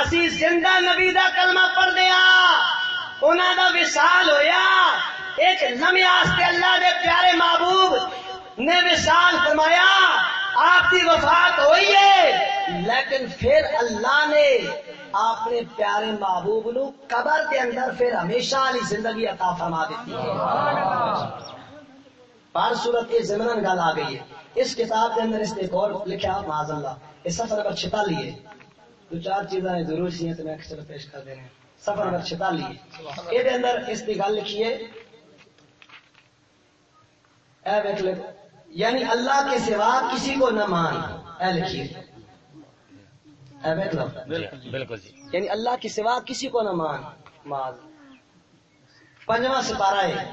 اسی زندہ نبی دا کلمہ پڑھ دیا انہاں دا وصال ہویا۔ ایک لمحے واسطے اللہ دے پیارے محبوب نے وصال فرمایا آپ لیکن پھر اللہ نے اپنے پیارے محبوب نو قبر کے اندر پھر ہمیشہ والی زندگی عطا فرما دیتی پر صورت یہ زمین گل آ گئی ہے۔ اس کتاب کے اندر اس نے ایک اور لکھا معاذ اللہ اس سفر نمبر چھتالی ہے دو چار چیزیں ضرور سی ہیں تو میں چلو پیش کر دے رہے ہیں سفر نمبر چھتالی ہے یہ اندر اس کی گل لکھی ہے اے بیٹھ لے۔ یعنی اللہ کے سوا کسی کو نہ مان۔ اے لکھیے اے بیٹھ لو۔ بالکل جی۔ یعنی اللہ کے سوا کسی کو نہ مان۔ ماض پنجواں سپارہ ہے۔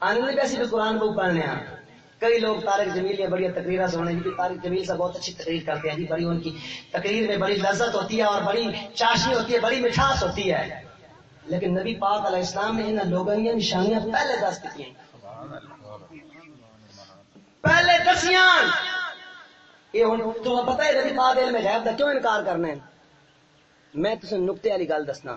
آنے بھی ایسی بھی قرآن کو پڑھنے ہیں کئی لوگ طارق جمیل یا بڑی تقریریں سننے جی طارق جمیل سے بہت اچھی تقریر کرتے ہیں۔ جی بڑی ان کی تقریر میں بڑی لذت ہوتی ہے اور بڑی چاشنی ہوتی ہے بڑی مٹھاس ہوتی ہے۔ لیکن نبی پاک علیہ السلام نے ان لوگوں کی نشانیاں پہلے دست کی ہیں پہلے دسیاں یہ ہن تمہیں پتہ ہے نبی پاک علم غیب دا کیوں انکار کرنا ہے؟ میں تسے نقطے والی گل دسنا۔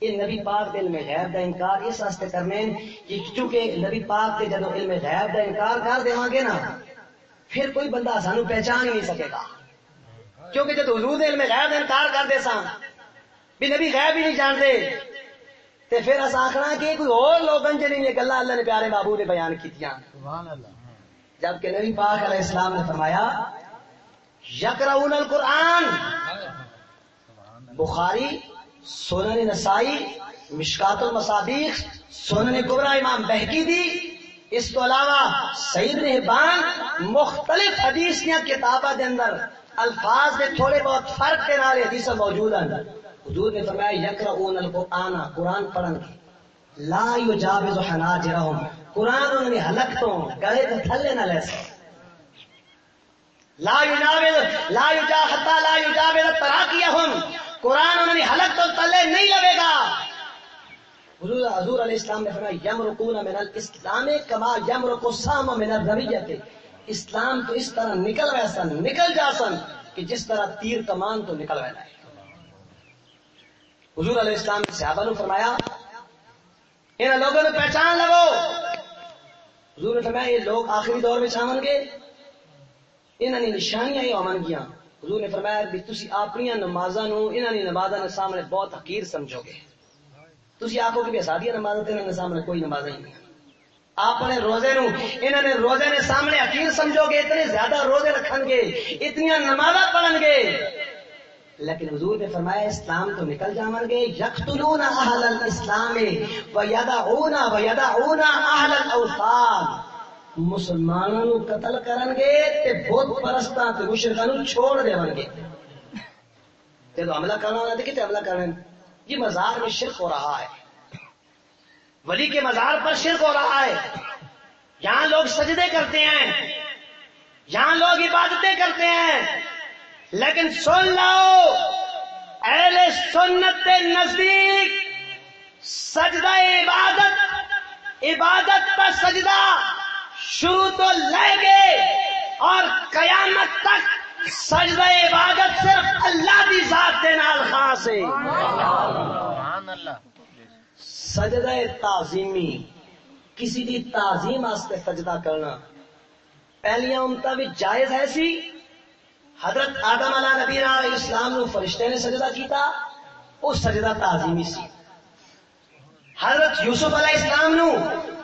یہ نبی پاک دے علم غیب دا انکار اس واسطے کرنے ہیں کہ چونکہ نبی پاک کے جدو علم غیب دا انکار کر دیواں گے نا، پھر کوئی بندہ سانو پہچان ہی نہیں سکے گا۔ کیونکہ جب حضور دے علم غیب دا انکار کر دے ساں، بھی نبی غیب ہی نہیں جانتے۔ تے پھر اس آخنا کہ کوئی اور لوگن جنہیں یہ گلا اللہ نے پیارے بابو نے بیان کیتیاں۔ سبحان اللہ۔ جبکہ نبی پاک علیہ السلام نے فرمایا، یقرؤون القرآن۔ بخاری، سنن نسائی، مشکات المصابیح، سنن کبرا امام بہکی دی اس کو علاوہ سعید حبان مختلف حدیث دیا دے اندر الفاظ دے تھوڑے بہت فرق کے نال حدیث موجود ہیں۔ حضور نے فرمایا، یقرؤون القرآن، قرآن پڑھن۔ کے لا یجاوز حناجرہم۔ قرآن انہوں نے حلق تو گلے تو تھلے نہ لے سکتے لا یجاوز، لا یجا حتا لا یجاوز تراکیہم۔ قرآن انہوں نے حلق تو تلے نہیں لگے گا۔ حضور حضور علیہ السلام نے فرمایا یمرقون من الاسلام کما یمرق السام من الرمیت اسلام تو اس طرح نکل ویسا نکل جا سن کہ جس طرح تیر کمان تو نکل ویسا ہے حضور علیہ السلام نے صحابہ نے فرمایا، ان لوگوں نے پہچان لگو حضور نے فرمایا، یہ لوگ آخری دور میں شامل گے انہوں نے نشانیاں ہی امن کیا حضور نے فرمایا، بھی تسی اپنی نمازاں نو انہاں دی نمازاں دے سامنے بہت حقیر سمجھو گے۔ تسی آکھو کہ سادیاں نمازاں تے انہاں دے سامنے کوئی نماز ہی نہیں۔ اپنے روزے نو انہاں نے روزے نے سامنے حقیر سمجھو گے، اتنے زیادہ روزے رکھن گے اتنی نمازاں پڑھن گے۔ لیکن حضور نے فرمایا، اسلام تو نکل جاون گے یقتلون اہل الاسلام و یدعون و یدعون اہل الاوثان۔ مسلمانوں نو قتل کرن گے تے بت پرستاں تے مشرکاں نو چھوڑ دیون گے جب حملہ کرنا ہونا تو کتنے حملہ کرنا ہے یہ مزار میں شرک ہو رہا ہے۔ ولی کے مزار پر شرک ہو رہا ہے۔ یہاں لوگ سجدے کرتے ہیں۔ یہاں لوگ عبادتیں کرتے ہیں۔ لیکن سن لو، اہل سنت نزدیک سجدہ عبادت عبادت کا سجدہ شروع تو لے گے اور قیامت تک سجدہ عبادت صرف اللہ کی ذات کے نال خاص ہے۔ سجدہ تعظیمی، کسی دی تعظیم واسطے سجدہ کرنا، پہلیاں امتا بھی جائز ہے سی؟ حضرت آدم علیہ نبی علیہ السلام نو فرشتے نے سجدہ کیتا، وہ سجدہ تعظیمی سی۔ حضرت یوسف علیہ السلام نو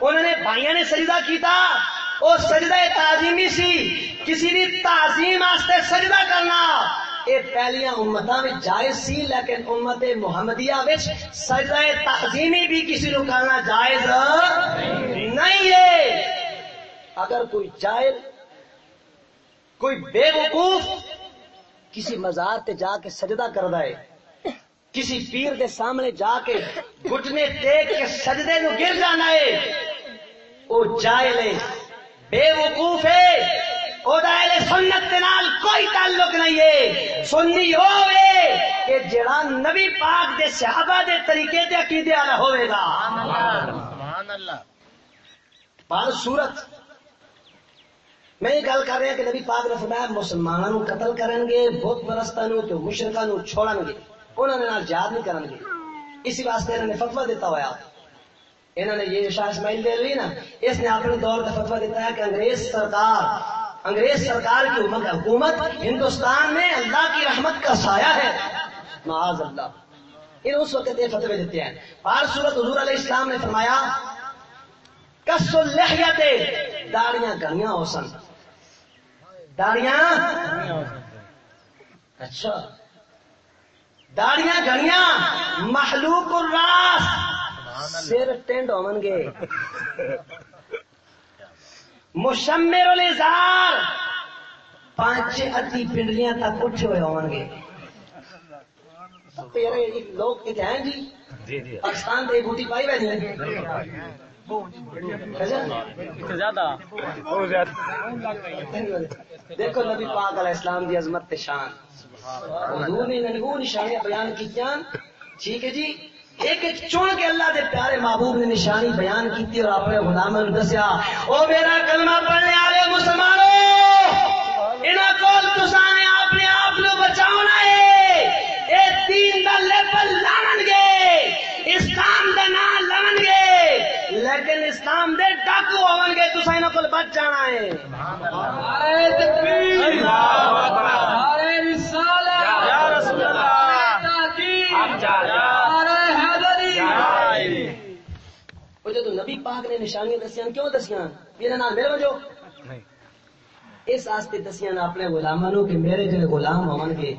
انہوں نے بھائیوں نے سجدہ کیتا، وہ سجدہ تعظیمی سی۔ کسی بھی تعظیم واسطے سجدہ کرنا، یہ پہلیاں امتاں میں جائز سی، لیکن امت محمدیہ وچ سجدہ تعظیمی بھی کسی نو کرنا جائز نہیں ہے۔ اگر کوئی جائز کوئی بے وقوف کسی مزار تے جا کے سجدہ کر دے کسی پیر دے سامنے جا کے گھٹنے ٹیک کے سجدے نو گر جانا ہے۔ وہ جائل ہے بے وقوف ہے۔ او دا اہل سنت دے نال کوئی تعلق نہیں ہے۔ سنی ہوے کہ جڑا نبی پاک دے صحابہ دے طریقے تے عقیدے والا ہوے گا۔ سبحان اللہ۔ بال صورت میں یہ گل کر رہا کہ نبی پاک نے فرمایا مسلمانوں نو قتل کرن گے بت پرستاں نو تے مشرکاں نو چھوڑن گے انہوں نے نال جہاد نہیں کرن گے اسی واسطے انہوں نے فتوا دیتا ہوا انہوں نے یہ شاہ اسماعیل دے لی نا، اس نے اپنے دور کا فتوا دیتا ہے کہ انگریز سرکار انگریز سرکار کی حکومت حکومت ہندوستان میں اللہ کی رحمت کا سایہ ہے۔ معاذ اللہ۔ ان اس وقت یہ فتوے دیتے ہیں۔ پار صورت حضور علیہ السلام نے فرمایا کس لحیت، داڑیاں گھنیاں ہو سن۔ داڑیاں اچھا۔ داڑیاں محلوق الراس۔ سر ٹینڈ ہون گے۔ مشمر الازار پانچ پنڈلیاں تک اٹھے ہوئے ہون گے۔ ایک لوگ ہیں جی؟ پاکستان دے بوٹی پائی بیٹھی ہیں۔ زیادہ؟ دیکھو نبی پاک علیہ السلام دی عظمت شان۔ حضور نے ننگو نشانیاں بیان کیتیاں۔ ٹھیک ہے جی؟ ایک ایک چن کے اللہ دے پیارے محبوب نے نشانی بیان کیتی اور اپنے غلاموں نے دسیا او میرا کلمہ پڑھنے والے مسلمانوں انہاں کول تساں نعرہ رسالہ یا رسول اللہ تحقیق نعرہ حیدری وہ جدو نبی پاک نے نشانیاں دسیاں، کیوں دسیاں؟ میرا نام میرے وجو۔ اس واسطے دسیاں اپنے غلاموں نو کہ میرے جڑے غلام ہون گے۔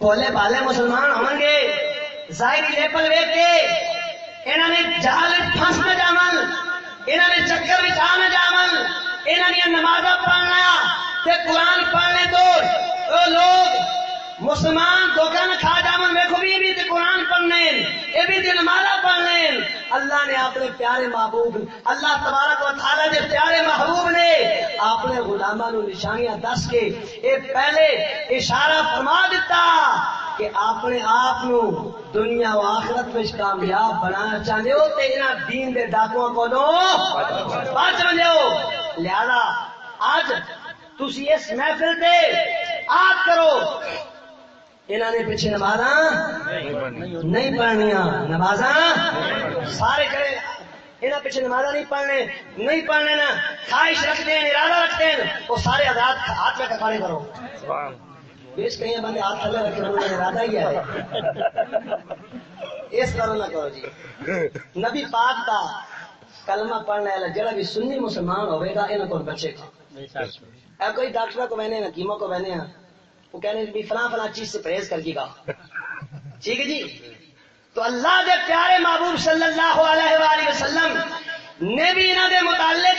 بولے بالے مسلمان ہون گے۔ ظاہری لیبل ویک کے انہاں نے جال پھنس نہ جاون انہاں نے چکر وچ آ نہ جاون انہاں نے نمازاں پڑھنا تے قرآن پڑھنے تو لوگ مسلمان دھوکہ نہ کھا جاون دیکھو بھی یہ بھی تے قرآن پڑھنے یہ بھی تے نمازاں پڑھنے اللہ نے اپنے پیارے محبوب اللہ تبارک و تعالی دے پیارے محبوب نے اپنے غلاماں نو نشانیاں دس کے اے پہلے اشارہ فرما دیتا کہ اپنے آپ نو دنیا و آخرت میں کامیاب بنانا چاہتے ہو تے انہاں دین دے ڈاکواں کو دو بچ رہے ہو لہذا آج تسی اس محفل تے آج کرو۔ انہوں نے پیچھے نمازاں نہیں پڑھنیا نمازاں سارے کرے۔ انہوں پیچھے نمازاں نہیں پڑھنے نہیں پڑھنے نا خواہش رکھتے ہیں، ارادہ رکھتے ہیں، وہ سارے آزاد ہاتھ میں کھڑے کرو۔ بیچ کہیں بندے ہاتھ تھلے رکھے انہوں نے ارادہ ہی ہے۔ اس طرح نہ کرو جی۔ نبی پاک کا کلمہ پڑھنے والا جڑا بھی سنی مسلمان ہوئے گا انہوں کو بچے گا۔ اے کوئی ڈاکٹر کو بہنے حکیموں کو بہنے ہیں، وہ کہنے بھی فلاں فلاں چیز سے پرہیز کر گا۔ ٹھیک ہے جی؟ تو اللہ دے پیارے محبوب صلی اللہ علیہ وآلہ وسلم نے بھی انہوں دے متعلق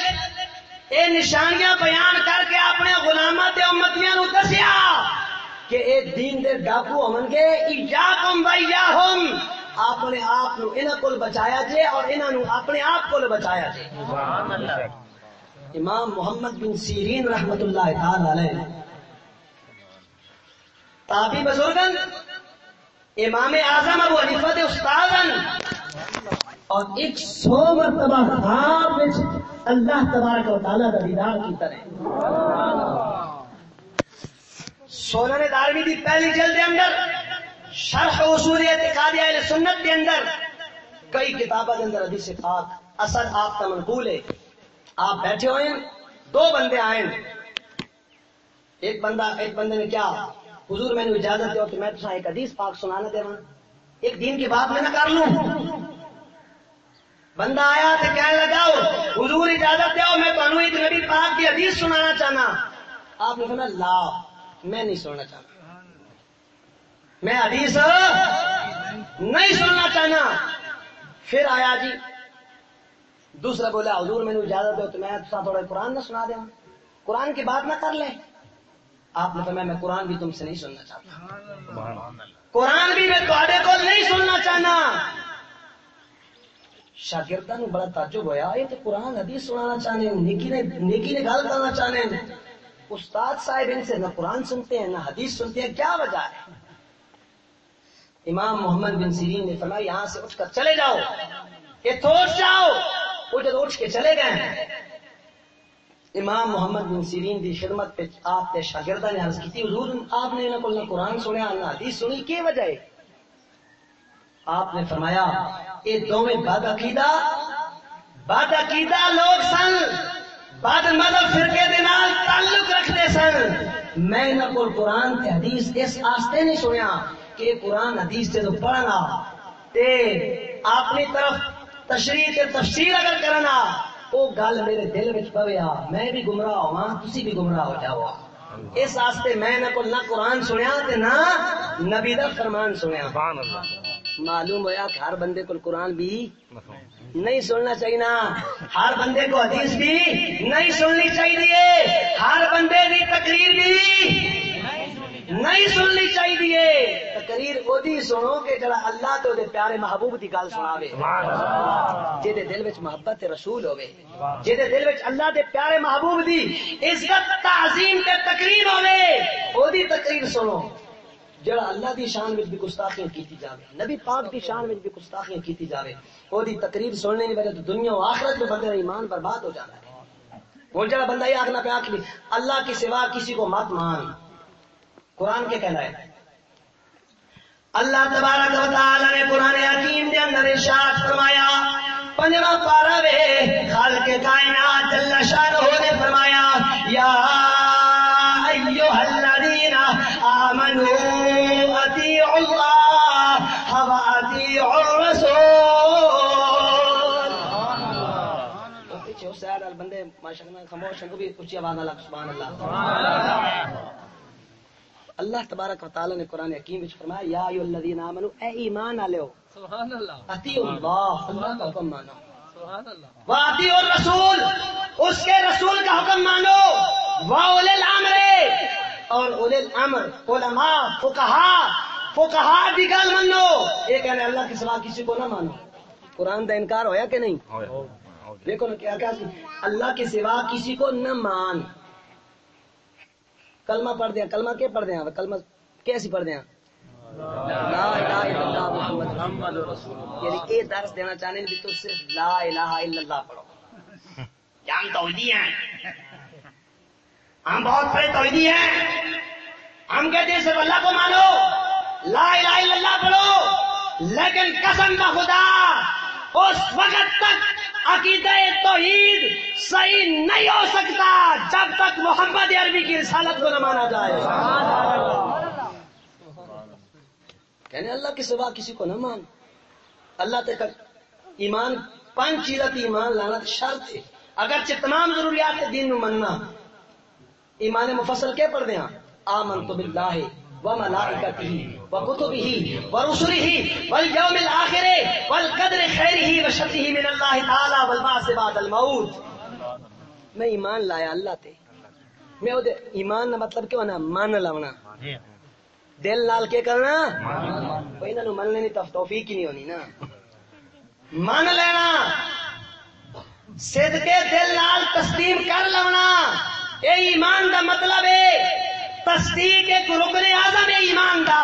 اے نشانیاں بیان کر کے اپنے غلامات تے امتیاں نو دسیا۔ کہ اے دین دے ڈاکو ہون گے ایاکم و ایاہم اپنے آپ نو انہاں کول بچایا جے اور انہاں نو اپنے آپ کول بچایا جے۔ امام محمد بن سیرین رحمت اللہ تعالی علیہ۔ تابی بزرگن امام اعظم ابو حنیفہ دے استادن اور ایک سو مرتبہ خواب اللہ تبارک و تعالی دا دیدار کیتا رہے سونن داروی دی پہلی جلد دے اندر، شرح اصول اعتقاد اہل سنت دے اندر، کئی کتاباں دے اندر حدیث پاک، اثر آپ کا منقول ہے۔ آپ بیٹھے ہوئے ہیں، دو بندے آئے ہیں۔ ایک بندہ، ایک بندے نے کیا حضور میں نے اجازت دو کہ میں تسا ایک حدیث پاک سنانا دے ایک دین کی بات میں نہ کر لوں۔ بندہ آیا تو کہنے لگا، حضور اجازت دو میں تمہیں ایک نبی پاک کی حدیث سنانا چاہنا۔ آپ نے کہا لا میں نہیں سننا چاہتا۔ میں حدیث نہیں سننا چاہنا پھر آیا جی دوسرا بولا حضور میں نے اجازت دو تو میں تھوڑا قرآن نہ سنا دیا قرآن کی بات نہ کر لیں۔ آپ نے فرمایا، میں قرآن بھی تم سے نہیں سننا چاہتا۔ قرآن بھی میں تھوڑے کو نہیں سننا چاہنا۔ شاگردہ نے بڑا تعجب ہوا یہ تو قرآن حدیث سنانا چاہنے نیکی نے نیکی نے گال کرنا چاہنے استاد صاحب ان سے نہ قرآن سنتے ہیں، نہ حدیث سنتے ہیں، کیا وجہ ہے؟ امام محمد بن سیرین نے فرمایا، یہاں سے اٹھ کر چلے جاؤ یہ توڑ جاؤ، وہ جب اٹھ کے چلے گئے ہیں۔ امام محمد بن سیرین دی خدمت پہ آپ کے شاگردہ نے عرض کی تھی، حضور، آپ نے نہ نہ قرآن سنیا، نہ حدیث سنی، کی وجہ ہے؟ آپ نے فرمایا، یہ دونوں بد عقیدہ بد عقیدہ لوگ سن۔ بعد مذہب فرقے دے نال تعلق رکھتے سن۔ میں نہ کوئی قرآن تے حدیث اس آستے نہیں سنیا کہ قرآن حدیث تے تو پڑھنا تے اپنی طرف تشریح تے تفسیر اگر کرنا وہ گل میرے دل وچ پویا میں بھی گمراہ ہوا تسی بھی گمراہ ہو جاؤ اس واسطے میں نہ کو نہ قرآن سنیا تے نہ نبی دا فرمان سنیا۔ معلوم ہوا کہ ہر بندے کو قرآن بھی نہیں سننا چاہیے نا۔ ہر بندے کو حدیث بھی نہیں سننی چاہیے۔ ہر بندے کی تقریر بھی نہیں سننی چاہیے۔ تقریر وہی سنو کہ جڑا اللہ تو دے پیارے محبوب کی گل سناوے۔ جہدے دل وچ محبت رسول ہوے جہدے دل وچ اللہ دے پیارے محبوب دی عزت، تعظیم تے تقریر ہوے اودی تقریر سنو۔ جڑا اللہ دی شان وچ بھی گستاخیاں کیتی جاوے، نبی پاک دی شان وچ بھی گستاخیاں کیتی جاوے اودی تقریر سننے دی وجہ تو دنیا و آخرت میں بندے ایمان برباد ہو جاتا ہے۔ وہ جڑا بندہ یہ آخنا پہ آخ اللہ کے سوا کسی کو مت مان۔ قرآن کے کہنا ہے؟ اللہ تبارک و تعالی نے قرآن حکیم دے اندر ارشاد فرمایا، پنجواں پارا وے خالق کائنات جل شانہ نے فرمایا، یا ایھا ماشاءاللہ خاموش ہیں بھی اونچی آواز نال سبحان اللہ۔ اللہ تبارک و تعالی نے قرآن حکیم وچ فرمایا یا ایھا الذین آمنوا اے ایمان والو سبحان اللہ۔ اطیعوا اللہ اللہ کا حکم مانو۔ سبحان اللہ۔ واطی اور رسول اس کے رسول کا حکم مانو۔ واول الامر اور اول الامر علماء فقہا فقہا دی گل مانو۔ یہ کہنے اللہ کے سوا کسی کو نہ مانو۔ قرآن دا انکار ہویا کہ نہیں؟ دیکھو نا کیا کیا اللہ کے سوا کسی کو نہ مان۔ کلمہ پڑھ دیا۔ کلمہ کے پڑھ دیا۔ کلمہ کیسی پڑھ دیا؟ لا الہ الا اللہ محمد یعنی یہ درس دینا چاہنے بھی تو صرف لا الہ الا اللہ پڑھو۔ ہم توحیدی ہیں ہم بہت بڑے توحیدی ہیں ہم کہتے ہیں صرف اللہ کو مانو۔ لا الہ الا اللہ پڑھو۔ لیکن قسم کا خدا، اس وقت تک عقیدہ توحید صحیح نہیں ہو سکتا جب تک محمد عربی کی رسالت کو نہ مانا جائے۔ کہنے اللہ کے سوا کسی کو نہ مان۔ اللہ تک ایمان، پانچ چیزیں ایمان لانا شرط ہے۔ اگرچہ تمام ضروریات دین نو مننا۔ ایمان مفصل کیا پڑھ دیا ہاں؟ آمن تو باللہ۔ و ملائکتہ و کتبہ الآخر والقدر من والبعث بعد الموت. میں ایمان لایا اللہ تے. میں او دے ایمان نہ مطلب کیوں نہ مان لاونا. دل نال کے کرنا؟ کوئی نہ مننے نہیں توفیق ہی نہیں ہونی نا. مان لینا. صدقے دل نال تسلیم کر لینا اے ایمان دا مطلب ہے تصدیق ایک رکن اعظم ہے ایمان دا.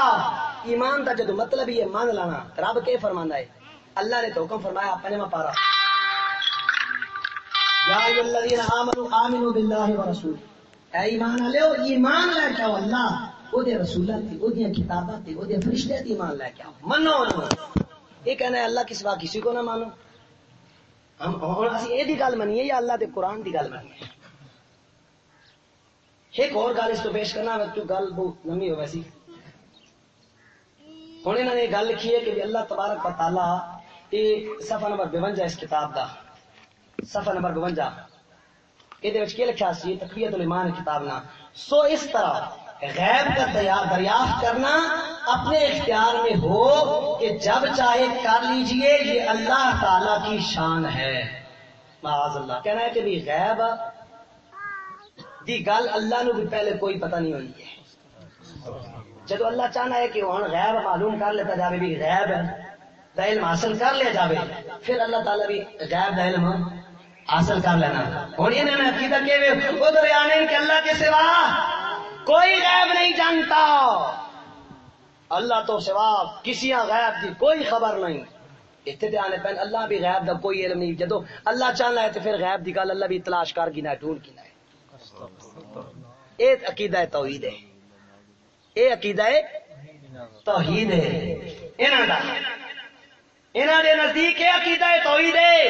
ایمان دا جدو مطلب یہ مان لانا۔ رب کے فرماندا ہے۔ اللہ نے تو حکم فرمایا پنجواں پارا۔ یا ایھا الذین آمنوا آمنوا باللہ ورسول اے ایمان والےو ایمان لے کے آؤ اللہ۔ او دے رسولاں تے او دی کتاباں تے او دے فرشتے تے ایمان لے کے آؤ۔ منو انہوں یہ کہنا ہے، اللہ کے سوا کسی کو نہ مانو۔ ہم ہن اسی اے دی گل منیے یا اللہ دے قرآن دی گل منیے۔ ایک اور گل اس کو پیش کرنا ہے تو گل بہت لمبی ہو ویسی۔ ہوں انہوں نے گل لکھی ہے کہ اللہ تبارک و تعالی یہ صفحہ نمبر بونجا اس کتاب دا۔ صفحہ نمبر بونجا یہ کیا لکھا سی؟ تقویت الایمان کتاب نا۔ سو اس طرح غیب کا دریافت کرنا اپنے اختیار میں ہو کہ جب چاہے کر لیجیے، یہ اللہ تعالی کی شان ہے۔ معاذ اللہ۔ کہنا ہے کہ بھی غیب دی گل اللہ نو بھی پہلے کوئی پتہ نہیں ہونی ہے۔ جب اللہ چاہنا ہے کہ ہوں غیب معلوم کر لیتا جاوے بھی غیب دا علم حاصل کر لیا جاوے، پھر اللہ تعالیٰ بھی غیب دا علم حاصل کر لینا۔ ہوں یہ نے عقیدہ کہ ادھر آنے کہ اللہ کے سوا کوئی غیب نہیں جانتا۔ اللہ تو سوا کسی غیب کی کوئی خبر نہیں۔ اتنے آنے پہن اللہ بھی غیب دا کوئی علم نہیں۔ جدو اللہ چاہنا ہے تو پھر غیب دی گل اللہ بھی تلاش کر گنا ہے ڈھونڈ گنا ہے یہ عقیدہ توحید ہے۔ یہ عقیدہ توحید ہے۔ انہاں دا۔ انہاں دے نزدیک یہ عقیدہ توحید ہے۔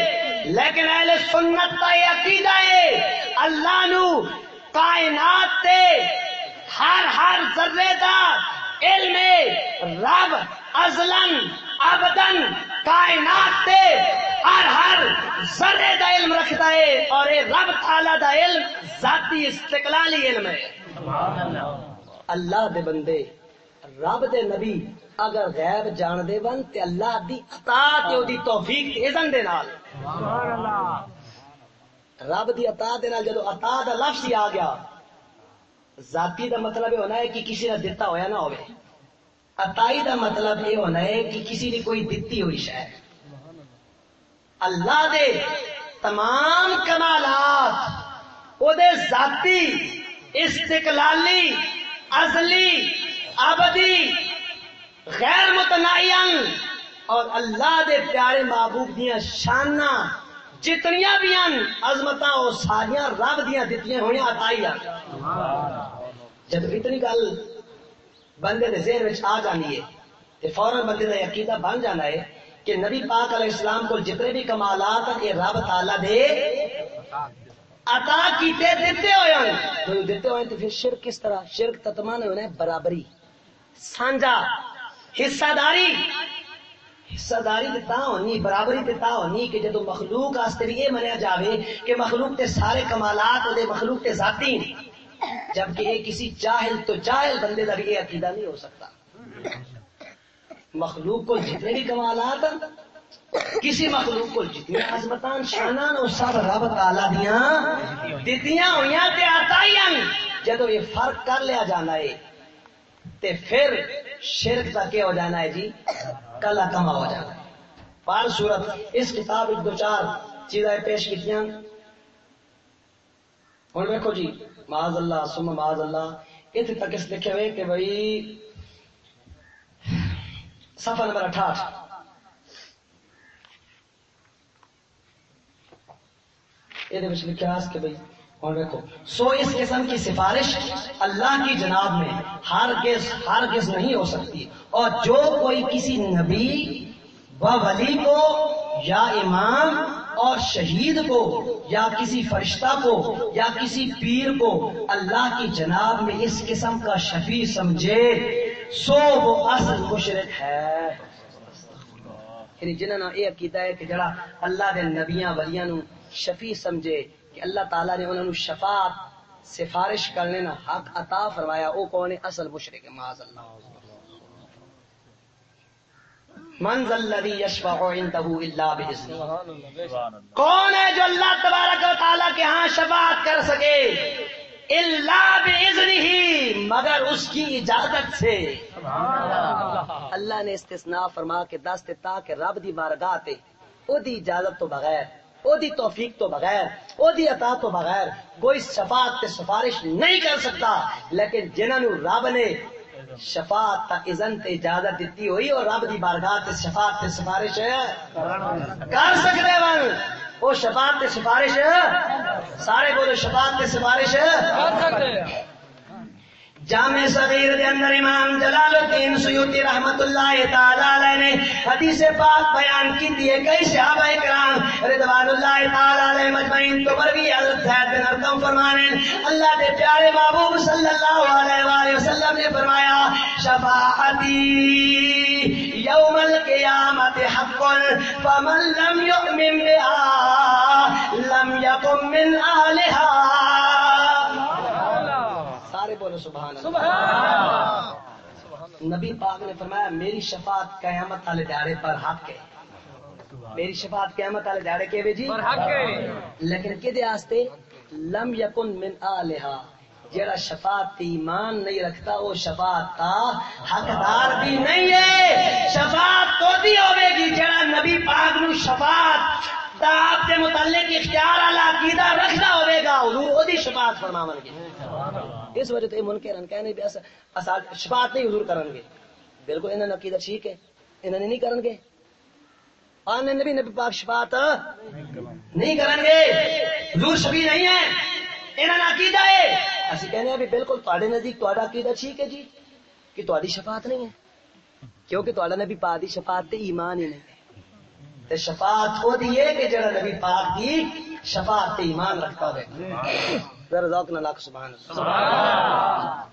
لیکن اہل سنت کا یہ عقیدہ ہے۔ اللہ نو کائنات تے ہر ہر ذرے دا علم رب ازلن ابدن کائنات تے ہر ہر ذرے دا علم رکھتا ہے اور اے رب تعالی دا علم ذاتی استقلالی علم ہے۔ اللہ دے بندے، رب دے نبی اگر غیب جان دے ون، تے اللہ دی عطا تے او دی توفیق تے اذن دے نال۔ سبحان اللہ رب دی عطا دے نال جدو عطا دا لفظ ہی آ گیا، ذاتی دا مطلب یہ ہونا ہے کہ کسی نے دتا ہویا نہ ہوئے۔ عطائی دا مطلب یہ ہونا ہے کہ کسی نے کوئی دتی ہوئی شے۔ اللہ دے تمام کمالات او دے ذاتی، استقلالی، ازلی ابدی غیر متنائن اور اللہ دے پیارے محبوب دیا شانہ جتنیاں بھی ہیں عظمتاں وہ ساریاں رب دیا دتیاں ہوئی عطائی آ۔ جب اتنی گل بندے دے ذہن وچ آ جانی ہے، تے فوراً بندے دا عقیدہ بن جانا ہے کہ نبی پاک علیہ السلام کو جتنے بھی کمالات ہیں، یہ رب تعالی دے۔ عطا کیتے، دیتے ہوئے ہیں دیتے ہوئے تو پھر شرک کس طرح؟ شرک تتمان ہونا ہے برابری۔ سانجا حصہ داری حصہ داری تے تا ہونی، برابری تے تا ہونی کہ جدو مخلوق واسطے بھی یہ منیا جاوے کہ مخلوق تے سارے کمالات دے مخلوق تے ذاتی جبکہ یہ کسی جاہل تو جاہل بندے کا بھی یہ عقیدہ نہیں ہو سکتا۔ مخلوق کو جتنے بھی کمالات کسی مخلوق کو جتنی عظمتان شانان اور سب رب تعالی دیاں دتیاں ہویاں تے عطائیاں جدو یہ فرق کر لیا جانا ہے، تے پھر شرک کا کیا ہو جانا ہے جی؟ کلا کما ہو جانا ہے۔ پر صورت، اس کتاب ایک دو چار چیزیں پیش کیتیاں۔ ہوں دیکھو جی معاذ اللہ سم معاذ اللہ۔ اتنے تک اس لکھے ہوئے کہ بھائی صفحہ نمبر اٹھاٹھ۔ یہ لکھا کہ بھائی، اور دیکھو۔ سو اس قسم کی سفارش اللہ کی جناب میں ہر گز ہر گز نہیں ہو سکتی۔ اور جو کوئی کسی نبی و ولی کو یا امام اور شہید کو یا کسی فرشتہ کو یا کسی پیر کو اللہ کی جناب میں اس قسم کا شفیع سمجھے سو وہ اصل مشرق ہے۔ یعنی جنہوں نے یہ عقیدہ ہے کہ جڑا اللہ دے نبیاں ولیاں نو شفیع سمجھے کہ اللہ تعالیٰ نے انہوں نے شفاعت سفارش کرنے نا حق عطا فرمایا او کون ہے؟ اصل مشرق معاذ اللہ۔ من الذی یشفع عنده الا باذنہ کون ہے جو اللہ تبارک و تعالیٰ کے ہاں شفاعت کر سکے؟ اللہ باذنہ مگر اس کی اجازت سے۔ اللہ۔ نے استثناء فرما کے دست تا کہ رب دی بارگاہ تے او دی اجازت تو بغیر او دی توفیق تو بغیر او دی عطا تو بغیر کوئی شفاعت تے سفارش نہیں کر سکتا۔ لیکن جنہوں رب نے شفاعت تا اذن تے اجازت دیتی ہوئی اور رب دی بارگاہ تے شفاعت تے سفارش کر سکتے ون وہ شفاعت کی سفارش سارے بولے شفاعت کی سفارش جامع صغیر دے اندر امام جلال الدین سیوطی رحمت اللہ تعالی علیہ نے حدیث پاک بیان کی دیے کئی صحابہ کرام رضوان اللہ تعالی علیہ مجمعین تو بروی حضرت زید بن ارقم فرمانے اللہ دے پیارے محبوب صلی اللہ علیہ وآلہ وسلم نے فرمایا، شفاعتی یوم القیامت حق فمن لم یؤمن بها لم یقم من اہلها سبحان اللہ. نبی پاک نے فرمایا میری شفاعت قیامت والے دیارے پر حق ہے. میری شفاعت قیامت والے دیارے کے جی پر حق ہے. لیکن کدے واسطے لم یکن من آلہا. جڑا شفاعت تے ایمان نہیں رکھتا وہ شفاعت کا حقدار بھی نہیں ہے. شفاعت تو دی ہوے گی جڑا نبی پاک نو شفاعت دا آپ کے متعلق اختیار والا عقیدہ رکھنا ہوے گا حضور او دی شفاعت فرماون گے. اس وجہ تو یہ منکرن کہنے بھی ایسا اسا شفاعت نہیں حضور کرن گے۔ بالکل انہاں نے عقیدہ ٹھیک ہے۔ انہاں نے نہیں کرن گے۔ آنے نبی نبی پاک شفاعت نہیں کرن گے۔ حضور شفیع نہیں ہے انہاں نے عقیدہ ہے۔ اسی کہنے ہیں بھی بالکل تواڈے نزدیک تواڈا عقیدہ ٹھیک ہے جی۔ کہ تواڈی شفاعت نہیں ہے۔ کیونکہ تواڈا نبی پاک دی شفاعت تے ایمان ہی نہیں۔ تے شفاعت ہو دی ہے کہ جڑا نبی پاک دی شفاعت تے ایمان رکھتا ہوئے۔ ذرا ذوق نہ لاکھ، سبحان اللہ۔ سبحان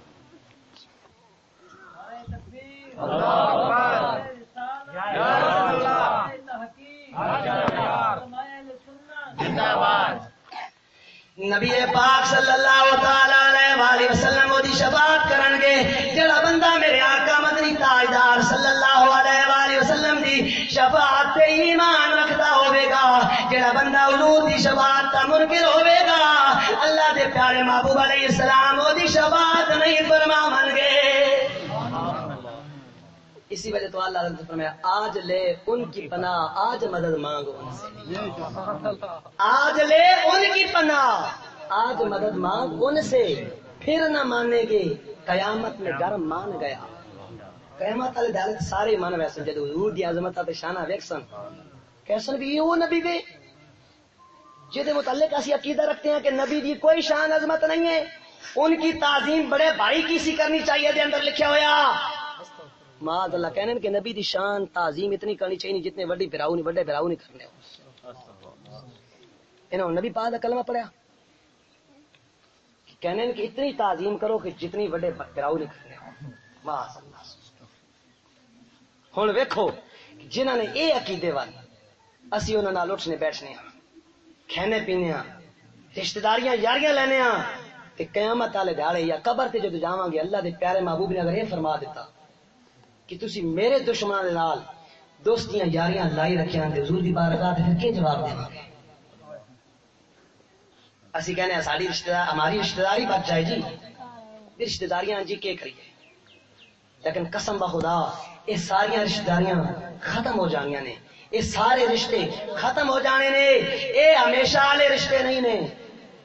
نبی پاک صلی اللہ تعالی علیہ وسلم دی شفاعت کرن گے جڑا بندہ میرے آقا مدنی تاجدار صلی اللہ علیہ شفاعت تے ایمان رکھتا ہوے گا۔ جڑا بندہ حضور دی شفاعت دا منکر ہوے گا، اللہ دے پیارے محبوب علیہ السلام او دی شفاعت نہیں فرماون گے اسی وجہ تو اللہ نے فرمایا، آج لے ان کی پناہ، آج مدد مانگو ان سے۔ آج لے ان کی پناہ، آج مدد مانگ ان سے۔ پھر نہ ماننے گے، قیامت میں گرم مان گیا۔ قیامت والے دل سارے من ویسن جدو حضور دی عظمت تے شانہ ویکسن کیسن بھی وہ نبی دے جہدے متعلق اسی عقیدہ رکھتے ہیں کہ نبی دی کوئی شان عظمت نہیں ہے۔ ان کی تعظیم بڑے بھائی کی سی کرنی چاہیے دے اندر لکھا ہوا۔ ماد اللہ کہنے کہ نبی دی شان تعظیم اتنی کرنی چاہیے جتنے وڈی پھراؤ نہیں، وڈے پھراؤ نہیں کرنے ہو۔ انہوں نبی پاک دا کلمہ پڑھیا۔ کہنے کہ اتنی تعظیم کرو کہ جتنی وڈے پھراؤ نہیں کرنے ہو۔ ماس اللہ۔ ہوں ویکھو جنہوں نے اے عقیدے وال اسی انہوں نال اٹھنے بیٹھنے ہاں کھانے پینے ہاں رشتہ داریاں یاریاں لینے ہاں تے قیامت والے دہاڑے یا قبر تے جدو جاواں گے اللہ دے پیارے محبوب نے اگر یہ فرما دیتا کہ تسی میرے دشمنوں دے نال دوستیاں یاریاں لائی رکھیاں تے حضور دی بارگاہ تے پھر کی جواب دیواں گے؟ اسی کہنے ہیں ساری رشتہ دار ہماری رشتہ داری بچ جائے جی۔ رشتہ داریاں جی کے کریے؟ لیکن قسم بخدا یہ ساری رشتہ داریاں ختم ہو جانیاں نے۔ یہ سارے رشتے ختم ہو جانے نے۔ یہ ہمیشہ والے رشتے نہیں نے۔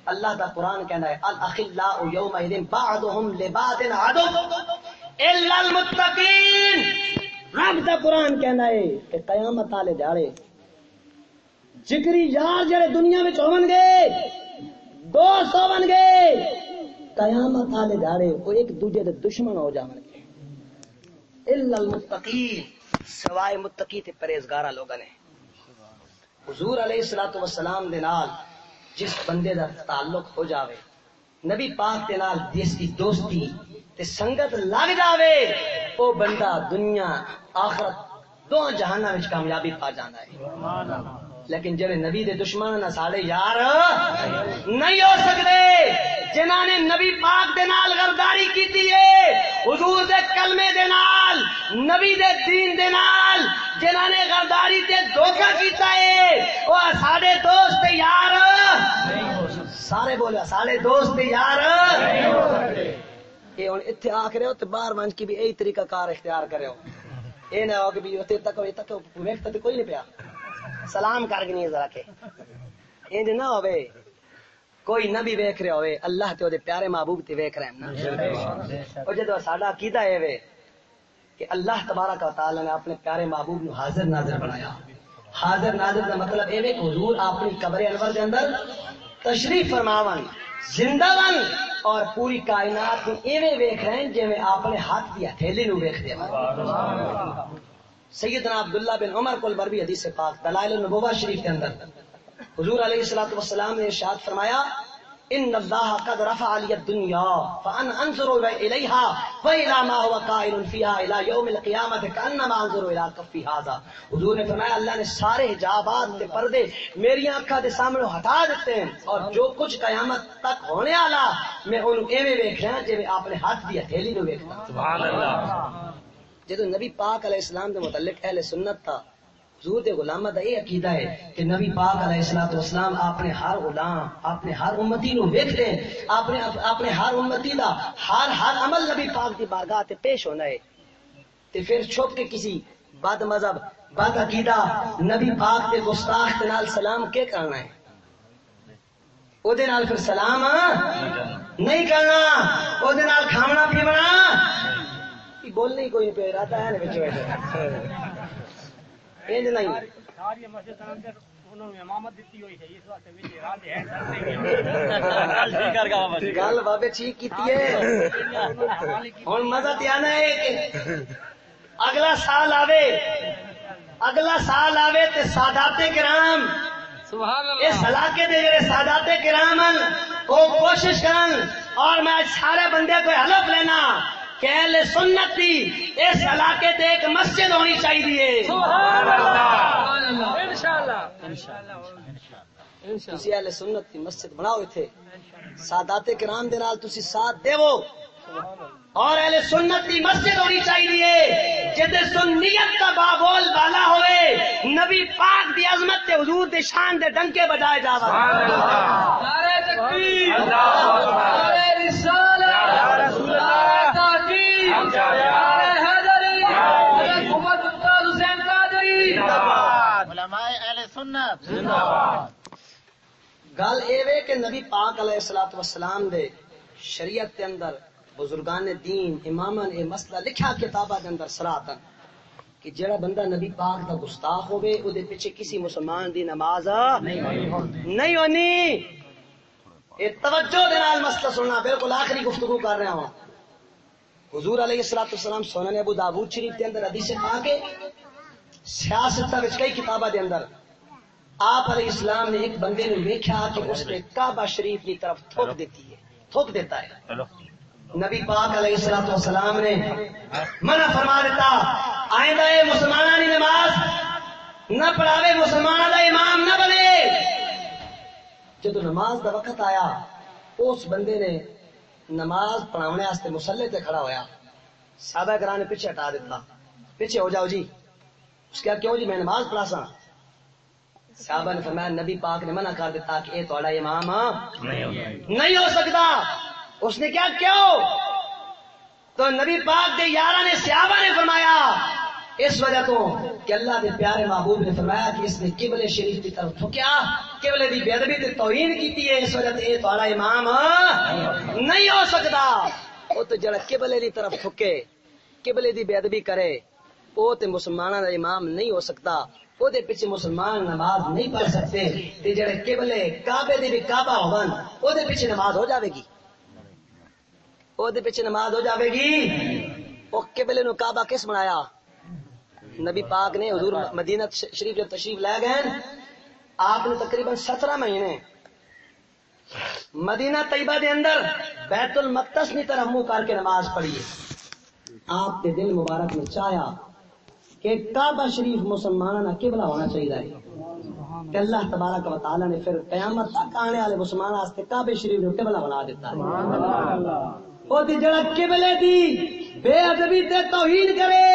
اللہ کا قرآن کہنا ہے الاخلاء یومئذ بعضهم لبعض عدو. الا المتقین رب دا قرآن کہنا ہے کہ قیامت والے جاڑے جگری یار جڑے دنیا میں ہون گے، دوست ہون گے، قیامت والے جاڑے وہ ایک دوجے دے دشمن ہو جاون گے۔ الا المتقین سوائے متقی تے پرہیزگارا لوگاں نے۔ حضور علیہ الصلوۃ والسلام دے نال جس بندے دا تعلق ہو جاوے، نبی پاک دے نال جس کی دوستی تے سنگت لگ جاوے، او بندہ دنیا، آخرت دو جہاناں وچ کامیابی پا جاندا ہے۔ لیکن جڑے نبی دے دشمن نہ ساڑے یار نہیں ہو سکتے جنہاں نے نبی پاک دے نال غرداری کیتی ہے، حضور دے کلمے دے نال، نبی دے دین دے نال جنہاں نے غرداری تے دھوکا کیتا ہے او ساڈے دوست یار۔ سارے بولیا سارے دوست یار۔ یہ ہن ایتھے آ کے رہو تے باہر ونج کے بھی یہی طریقہ کار اختیار کرو اے نہ ہو کہ بھی اوتے تک اوتے تک ویکھتا تے کوئی نہیں پیا۔ سلام کر کے نہیں ذرا کے۔ انج نہ ہوے کوئی نبی ویکھ رہا ہوئے اللہ تے دے پیارے محبوب تے ویکھ رہے ہیں نا۔ اور جدو ساڈا عقیدہ اے وے کہ اللہ تبارک و تعالی نے اپنے پیارے محبوب نو حاضر ناظر بنایا۔ حاضر ناظر کا مطلب اے وے کہ حضور اپنی قبر انور دے اندر تشریف فرماون زندہ ون اور پوری کائنات نو ایویں ویکھ رہے ہیں جویں اپنے ہاتھ دی ہتھیلی نو ویکھ دے سیدنا عبداللہ بن عمر کل بربی حدیث پاک دلائل النبوہ شریف کے اندر۔ حضور علیہ الصلوۃ والسلام نے ارشاد فرمایا ان اللہ قد رفع علی الدنیا فان انظر الیها والى ما هو قائل فيها الى يوم القیامت کانما انظر الى کف هذا حضور نے فرمایا اللہ نے سارے حجابات تے پردے میری آنکھاں دے سامنے ہٹا دیتے ہیں اور جو کچھ قیامت تک ہونے والا میں ان ایویں ویکھ رہا جویں اپنے ہاتھ دی ہتھیلی نو ویکھدا سبحان اللہ۔ جدو نبی پاک علیہ السلام دے متعلق اہل سنت تھا حضور غلامہ دا یہ عقیدہ ہے کہ نبی پاک علیہ الصلوۃ والسلام اپنے ہر غلام، اپنے ہر امتی نو ویکھ دے اپنے اپنے ہر امتی دا ہر ہر عمل نبی پاک دی بارگاہ تے پیش ہونا ہے۔ تے پھر چھپ کے کسی بد مذہب، بد عقیدہ نبی پاک دے گستاخ دے نال سلام کے کرنا ہے؟ او دے نال پھر سلام ہاں؟ نہیں کرنا او دے نال کھانا پیونا۔ بولنے ہی کوئی پہ رہتا ہے بچے بیٹھے انج نہیں [laughs] گل بابے ٹھیک کی ہوں مزہ تو آنا ہے کہ اگلا سال آوے۔ اگلا سال آوے تے سادات کرام۔ سبحان اس علاقے دے جڑے سادات کرامن وہ کوشش کرن اور میں سارے بندے کو حلف لینا۔ کہ اہل سنت دی اس علاقے تے ایک مسجد ہونی چاہیے۔ سبحان اللہ۔ انشاءاللہ۔ انشاءاللہ۔ تسی اہل سنت دی مسجد بناؤ ایتھے۔ سادات کرام دے نال تسی ساتھ دیو اور اہل سنت دی مسجد ہونی چاہیے۔ جدے سنیت کا بابول بالا ہوئے نبی پاک دی عظمت تے حضور دے شان دے ڈنکے بجائے جاوا نعرہ تکبیر۔ نعرہ رسالت نعرہ تحقیق نعرہ حیدری نعرہ محمد ممتاز حسین قادری علماء اہل سنت گل اے وے کہ نبی پاک علیہ الصلوۃ والسلام دے شریعت دے اندر بزرگان دین امامن اے مسئلہ لکھا کتاباں دے اندر سراتن کہ جڑا بندہ نبی پاک دا گستاخ ہوے او دے پیچھے کسی مسلمان دی نماز نہیں ہونی۔ اے توجہ دے نال مسئلہ سننا بالکل آخری گفتگو کر رہا ہوں۔ حضور علیہ الصلوۃ والسلام سنن ابو داؤد شریف دے اندر حدیث پاک ہے۔ سیاست وچ کئی کتاباں دے اندر آپ علیہ السلام نے ایک بندے نے دیکھا کہ اس نے کعبہ شریف کی طرف تھوک دیتی ہے تھوک دیتا ہے۔ نبی پاک علیہ السلام والسلام نے منع فرما دیتا آئندہ مسلمانہ کی نماز نہ پڑھاوے مسلمانہ دا امام نہ بنے۔ جدو نماز دا وقت آیا اس بندے نے نماز پڑھاونے واسطے مسلح تے کھڑا ہویا۔ صحابہ کرام نے پیچھے ہٹا دیتا۔ پیچھے ہو جاؤ جی۔ اس کیا کیوں جی میں نماز پڑھا سا صحابہ نے فرمایا نبی پاک نے منع کر دیتا کہ اے تھوڑا امام نہیں ہو سکتا۔ اس نے کیا کیوں؟ تو نبی پاک دے یارہ نے صحابہ نے فرمایا اس وجہ تو کہ اللہ کے پیارے محبوب نے فرمایا کہ اس نے قبل شریف کی طرف تھکیا قبل دی بے ادبی تے توہین کیتی ہے اس وجہ تے اے تھوڑا امام نہیں ہو سکتا۔ وہ تو جڑا قبل دی طرف تھکے قبل دی بے ادبی کرے وہ تے مسلمانوں دا امام نہیں ہو سکتا۔ وہ دے پیچھے مسلمان نماز نہیں پڑھ سکتے تے جڑے قبلے کعبے دی بھی کعبہ ہون وہ دے پیچھے نماز ہو جاوے گی وہ دے پیچھے نماز ہو جاوے گی وہ قبلے نو کعبہ کس بنایا نبی پاک نے حضور مدینہ شریف جب تشریف لے گئے آپ نے تقریباً سترہ مہینے مدینہ طیبہ دے اندر بیت المقدس کی طرف منہ کر کے نماز پڑھی آپ کے دل مبارک میں چاہیا کہ کعبہ شریف مسلمانوں کا قبلہ ہونا چاہیے کہ اللہ تبارک و تعالی نے پھر قیامت تک آنے والے مسلمانوں واسطے کعبہ شریف کو قبلہ بنا دیتا ہے۔ او دی جڑا قبلے دی بے ادبی تے توہین کرے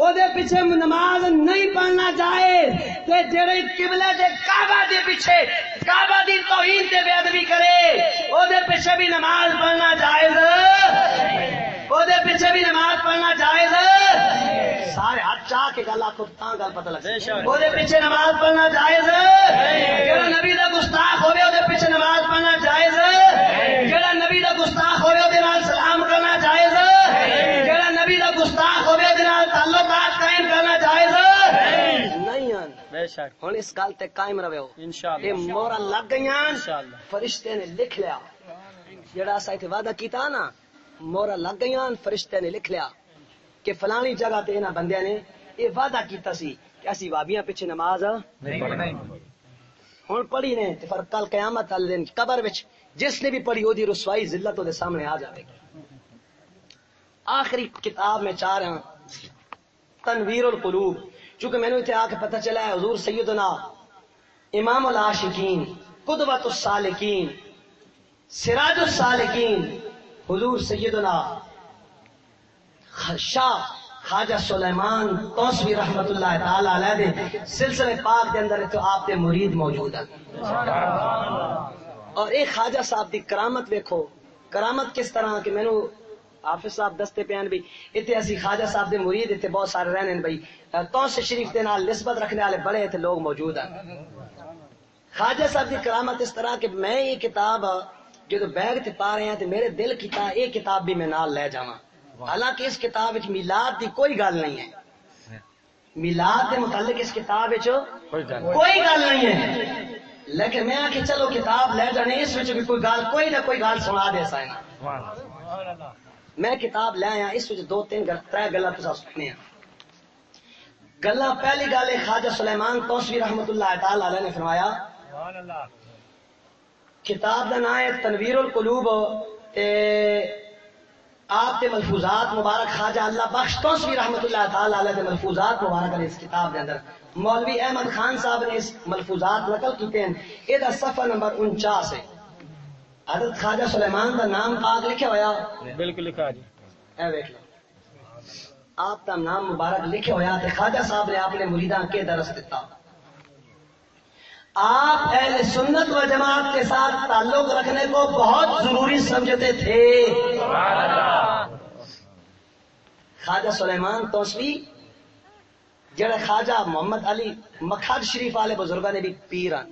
او دے پیچھے نماز نہیں پڑھنا جائے تے جڑے قبلے دے کعبہ دے پیچھے کعبہ دی توہین تے بے ادبی کرے او دے پیچھے بھی نماز پڑھنا جائز۔ دے پیچھے بھی نماز پڑھنا جائز سارے ہاتھ چاہ کے گل آخو تاں گل پتہ لگ او دے پیچھے نماز پڑھنا جائز جڑا نبی دا گستاخ ہوے او دے پیچھے نماز پڑھنا جائز جڑا نبی دا گستاخ ہوے دے نال سلام کرنا جائز جڑا نبی دا گستاخ ہوے او دے نال تعلقات قائم کرنا جائز نہیں ہیں بے شک ہن اس گل تے قائم رہو انشاءاللہ یہ مورا لگ گئیاں انشاءاللہ فرشتے نے لکھ لیا جڑا اسا ایتھے وعدہ کیتا نا مورا لگ گئیاں فرشتے نے لکھ لیا کہ فلانی جگہ تے انہاں بندیاں نے یہ وعدہ کیتا سی کہ اسی وابیاں پیچھے نماز ہن پڑھی نے تے پر کل قیامت والے دن قبر وچ جس نے بھی پڑھی او دی رسوائی ذلت دے سامنے آ جاوے گی۔ آخری کتاب میں چاہ رہا تنویر القلوب۔ چونکہ میں نے اتنے آ کے پتہ چلا ہے حضور سیدنا امام العاشقین قدوت السالکین سراج السالکین حضور سیدنا شاہ خواجہ سلیمان توسوی رحمت اللہ تعالی علیہ دے سلسلے پاک دے اندر تو آپ دے مرید موجود ہیں۔ اور ایک خواجہ صاحب دی کرامت ویکھو، کرامت کس طرح کہ مینو حافظ صاحب دستے پیان بھی اتنے اسی خواجہ صاحب دے مرید اتنے بہت سارے رہنے بھائی۔ تو سے شریف دے نال نسبت رکھنے والے بڑے اتنے لوگ موجود ہیں۔ خواجہ صاحب دی کرامت اس طرح کہ میں یہ کتاب جدو بیگ تے پا رہے ہیں تے میرے دل کیتا یہ کتاب بھی میں نال لے جاواں۔ حالانکہ اس کتاب وچ میلاد دی کوئی گل نہیں ہے۔ میلاد دے متعلق اس کتاب وچ کوئی گل نہیں۔ ہے۔ لیکن میں آخ چلو کتاب لے جانے اس وچ بھی کوئی گل کوئی نہ کوئی گل سنا دے سائنا میں کتاب لے آیا اس وچ دو تین گل تر گلا تو سننے ہیں۔ گلا پہلی گل ہے خواجہ سلیمان توسوی رحمت اللہ تعالی علیہ نے فرمایا کتاب کا نام ہے تنویر القلوب تے آپ کے ملفوظات مبارک خواجہ اللہ بخش تو بھی رحمت اللہ تعالی علیہ کے ملفوظات مبارک نے اس کتاب کے اندر۔ مولوی احمد خان صاحب نے اس ملفوظات نقل کیتے ہیں۔ یہ صفحہ نمبر انچاس ہے۔ حضرت خواجہ سلیمان کا نام پاک لکھا ہوا بالکل لکھا جی۔ اے ویکھ لو۔ آپ کا نام مبارک لکھے ہوا تے خواجہ صاحب نے اپنے مریداں کے درس دیتا۔ آپ اہل سنت و جماعت کے ساتھ تعلق رکھنے کو بہت ضروری سمجھتے تھے۔ خواجہ سلیمان توسوی جڑے خواجہ محمد علی مکھد شریف والے بزرگوں نے بھی پیرن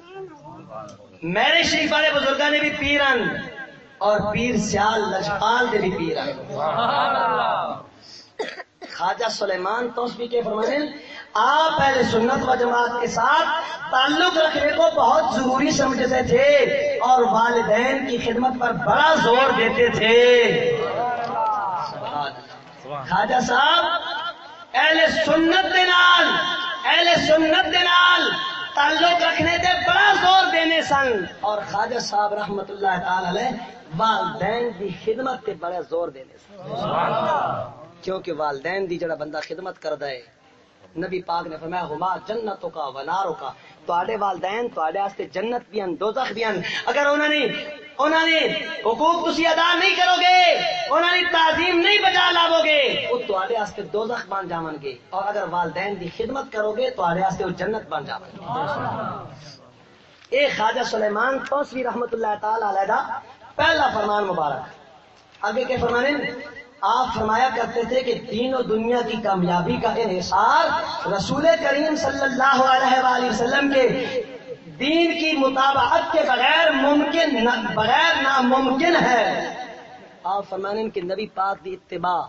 میرے شریف والے بزرگوں نے بھی پیرن اور پیر سیال لجپال نے بھی پیرن خواجہ سلیمان توسبی کے فرمانے آپ اہل سنت و جماعت کے ساتھ تعلق رکھنے کو بہت ضروری سمجھتے تھے اور والدین کی خدمت پر بڑا زور دیتے تھے۔ خواجہ صاحب اہل سنت دے نال اہل سنت دے نال تعلق رکھنے تے بڑا زور دینے سن۔ اور خواجہ صاحب رحمت اللہ تعالی علیہ والدین کی خدمت تے بڑا زور دینے سن۔ کیونکہ والدین دی جڑا بندہ خدمت کردا ہے نبی پاک نے فرمایا، ہما جنتوں کا وناروں کا، تواڈے والدین تواڈے واسطے جنت بھی ہیں دوزخ بھی ہیں اگر انہوں نے انہوں نے حقوق تسی ادا نہیں کرو گے انہوں نے تعظیم نہیں بجا لاو گے وہ تواڈے واسطے دوزخ بن جاون گے۔ اور اگر والدین دی خدمت کرو گے، تواڈے واسطے وہ جنت بن جاون گے۔ اے خواجہ سلیمان توسوی رحمت اللہ تعالی علیہ دا پہلا فرمان مبارک۔ آگے کے فرمانے آپ فرمایا کرتے تھے کہ دین و دنیا کی کامیابی کا انحصار رسول کریم صلی اللہ علیہ وآلہ وسلم کے دین کی مطابقت کے بغیر ممکن بغیر ناممکن ہے۔ آپ فرمانے کہ نبی پاک دی اتباع،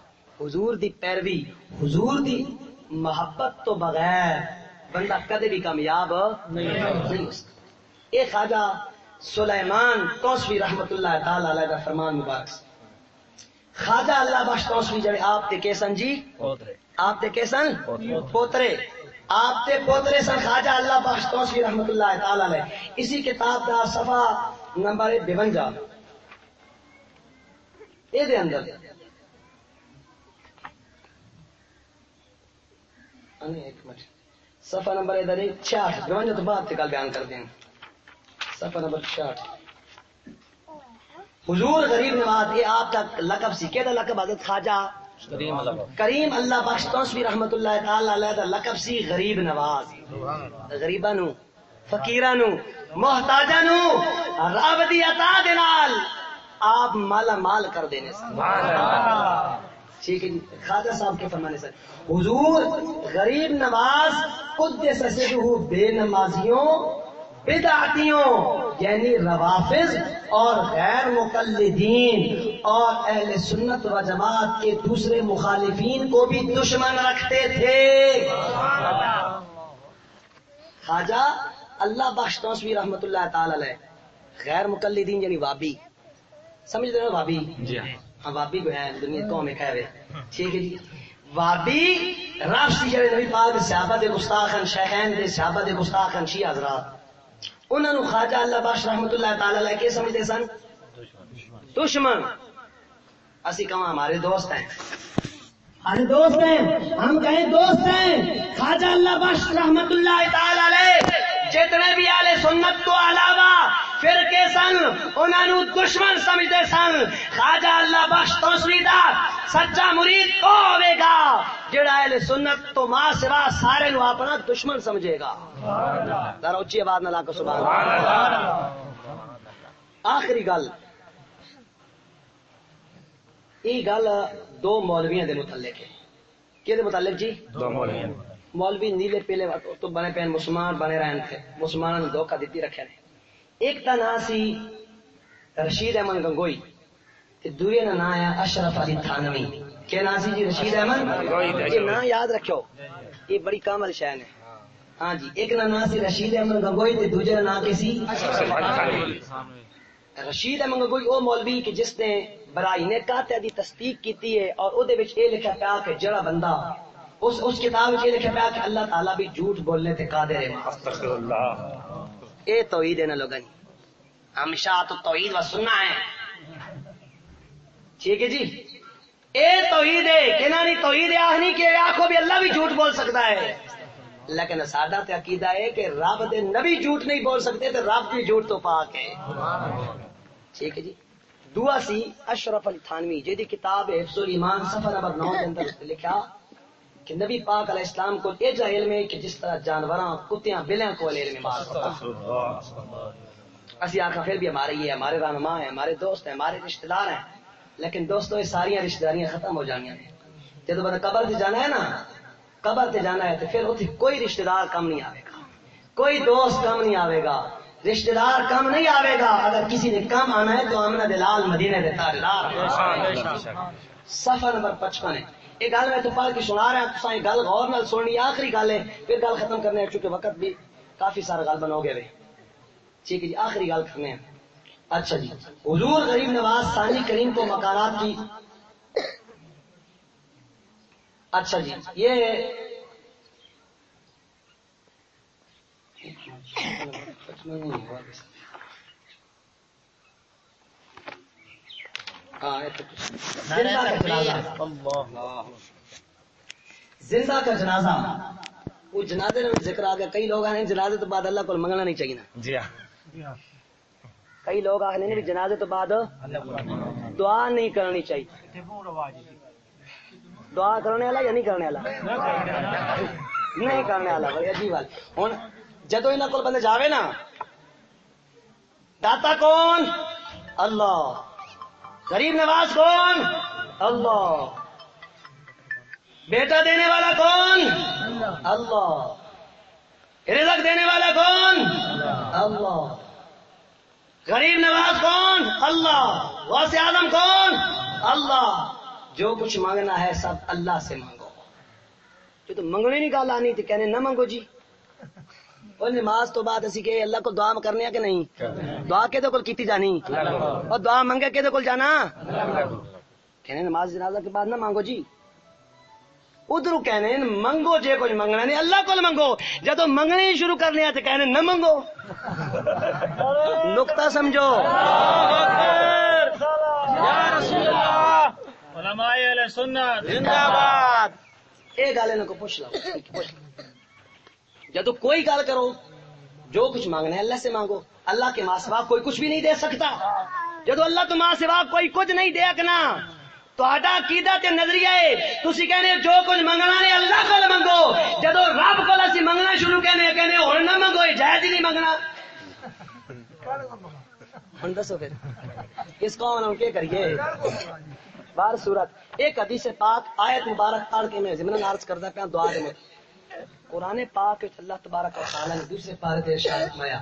حضور دی پیروی، حضور دی محبت تو بغیر بندہ کدے بھی کامیاب نہیں ایک خواجہ سلیمان توسوی رحمت اللہ تعالی علیہ فرمان مبارک۔ خواجہ اللہ بخش توسوی جڑے آپ کے کیسن جی؟ آپ کے کیسن؟ پوترے۔ آپ کے پوترے سن خواجہ اللہ بخش توسوی رحمت اللہ تعالی علیہ۔ اسی کتاب کا صفحہ نمبر بونجا یہ دے اندر۔ ایک منٹ۔ صفحہ نمبر ادھر چھیاٹھ۔ بونجا تو بعد کل بیان کر دیں۔ صفحہ نمبر چھیاٹھ۔ حضور غریب نواز یہ آپ کا لقب سی کہ لقب؟ حضرت خواجہ کریم اللہ بخش توسوی رحمت اللہ تعالی علیہ دا لقب سی غریب نواز غریبا نو فقیرا نو محتاجا نو رب دی عطا دے نال آپ مالا مال کر دینے سے ٹھیک ہے جی خواجہ صاحب کے فرمانے سے حضور غریب نواز قدس سسدہ بے نمازیوں بدعتیوں یعنی روافظ اور غیر مقلدین اور اہل سنت و جماعت کے دوسرے مخالفین کو بھی دشمن رکھتے تھے۔ خواجہ اللہ بخش توسوی رحمت اللہ تعالی علیہ غیر مقلدین یعنی وابی۔ سمجھ رہے ہو وابی؟ جی ہاں۔ وابی کو ہے دنیا قوم میں کہہ ٹھیک ہے جی۔ وابی رافسی جڑے نبی پاک صحابہ دے گستاخن شیخین دے صحابہ دے گستاخن شیعہ حضرات۔ انہوں نے خواجہ اللہ بخش رحمت اللہ تعالی لے کے سمجھتے سن؟ دشمن۔ اسی کہاں ہمارے دوست ہیں؟ ہمارے دوست ہیں۔ ہم کہیں دوست ہیں۔ خواجہ اللہ بخش رحمت اللہ تعالی علیہ۔ جتنے بھی آلے سنت تو علاوہ کے سن انہوں نے دشمن سمجھتے سن۔ خواجہ اللہ بخش توسوی دا سچا مرید کو ہوے گا؟ جڑا اہل سنت تو ماں سوا سارے نو اپنا دشمن سمجھے گا۔ ذرا اچھی آواز نہ لا کے سبحان اللہ۔ آخری گل۔ یہ گل دو مولویاں دے متعلق ہے۔ کہ دے متعلق جی؟ دو مولوی مولوی نیلے پیلے تو بنے پین مسلمان بنے رہن تھے۔ مسلمانوں نے دھوکہ دیتی رکھے نے۔ ایک تا نا سی رشید احمد گنگوئی، تے دوسرے کا نام ہے اشرف علی تھانوی۔ کیا نام سی جی رشید احمد؟ یہ نام یاد رکھو یہ بڑی کامل شہ ہے۔ ہاں جی ایک کا نام سی رشید احمد گنگوئی تے دوجے دوسرے کا نام کسی رشید احمد گنگوئی او مولوی کہ جس نے برائی نے کہتے دی تصدیق کیتی ہے اور او دے وچ اے لکھا پیا کہ جڑا بندہ اس اس کتاب وچ اے لکھا پیا کہ اللہ تعالی بھی جھوٹ بولنے تے قادر ہے۔ استغفر اللہ۔ اے توحید ہے نا لوگن ہم شاہ تو توحید و سننا ہے۔ ٹھیک ہے جی؟ اے توحید ہے کہ نانی توحید آہنی کہ آنکھوں بھی اللہ بھی جھوٹ بول سکتا ہے۔ لیکن ساڈا تے عقیدہ ہے کہ رب دے نبی جھوٹ نہیں بول سکتے تے رب بھی جھوٹ تو پاک ہے۔ ٹھیک ہے جی؟ دعا سی اشرف علی تھانوی جیدی کتاب حفظ الایمان صفحہ نمبر 9 کے اندر لکھا۔ کہ نبی پاک علیہ السلام کو یہ جا علم ہے کہ جس طرح جانوراں کتیاں بلیاں کو علم اسی آخا پھر بھی ہمارے یہ ہمارے رہنما ہیں ہمارے دوست ہیں ہمارے رشتہ دار ہیں۔ لیکن دوستو یہ ساری رشتہ داریاں ختم ہو جانیاں ہیں جب بندہ قبر سے جانا ہے نا قبر سے جانا ہے تو پھر اتنے کوئی رشتہ دار کم نہیں آئے گا۔ کوئی دوست کم نہیں آئے گا۔ رشتہ دار کم نہیں آئے گا۔ اگر کسی نے کم آنا ہے تو آمنا دلال مدینے دے تاجدار۔ صفحہ نمبر پچپن ہے۔ یہ گل میں تو پڑھ کے سنا رہا ہوں گل غور نال سننی، آخری گل ہے، پھر گل ختم کرنے چونکہ وقت بھی کافی سارا گل بن ہو گئے ٹھیک ہے جی آخری گل کرنے ہیں۔ اچھا جی حضور غریب نواز ثانی کریم کو مکانات کی اچھا جی یہ ہاں زندہ کا جنازہ وہ جنازے میں ذکر آ گیا کئی لوگ آئے جنازے تو بعد اللہ کو منگنا نہیں چاہیے جی ہاں کئی لوگ آخر نہیں جنازے تو بعد دعا نہیں کرنی چاہیے دعا کرنے والا یا نہیں کرنے والا نہیں کرنے والا بھائی عجیب بات ہوں جدو یہاں کو بندے جاوے نا داتا کون اللہ غریب نواز کون؟ اللہ۔ بیٹا دینے والا کون؟ اللہ۔ رزق دینے والا کون؟ اللہ۔ غریب نواز کون؟ اللہ۔ واسع آدم کون؟ اللہ۔ جو کچھ مانگنا ہے سب اللہ سے مانگو۔ جو تو منگنے نہیں گل آنی تھی کہنے نہ مانگو جی۔ اور نماز تو بعد اسی کہ اللہ کو دعا کرنے کہ نہیں؟ دعا کے کول کیتی جانی۔ اور دعا منگے کے کول جانا۔ کہنے نماز جنازہ کے بعد نہ مانگو جی۔ ادھر کہنے منگو جے کچھ منگنا نہیں اللہ کو منگو جب منگنے شروع کرنے تو کہنے نہ منگو نقطہ سمجھو۔ علماء اہل سنت۔ زندہ باد۔ یہ گل ان کو پوچھ لو۔ جب کوئی گل کرو، جو کچھ مانگنا ہے اللہ سے مانگو۔ اللہ کے ماں سوا کوئی کچھ بھی نہیں دے سکتا۔ جب اللہ تو ماں سوا کوئی کچھ نہیں دے سکنا تو عقیدہ تے نظریہ ہے۔ تسی کہنے جو کچھ منگنا نے اللہ کو منگو جدو رب اسی منگنا شروع کہنے کہنے ہن نہ منگو جائز ہی نہیں منگنا ہن دسو پھر، اس قوم کریے؟ بار صورت، ایک حدیث پاک آیت مبارک پڑھ کے میں ضمن عرض دعا دے قرآن پاک وچ اللہ تبارک و تعالی نے دوسرے پارے تے ارشاد فرمایا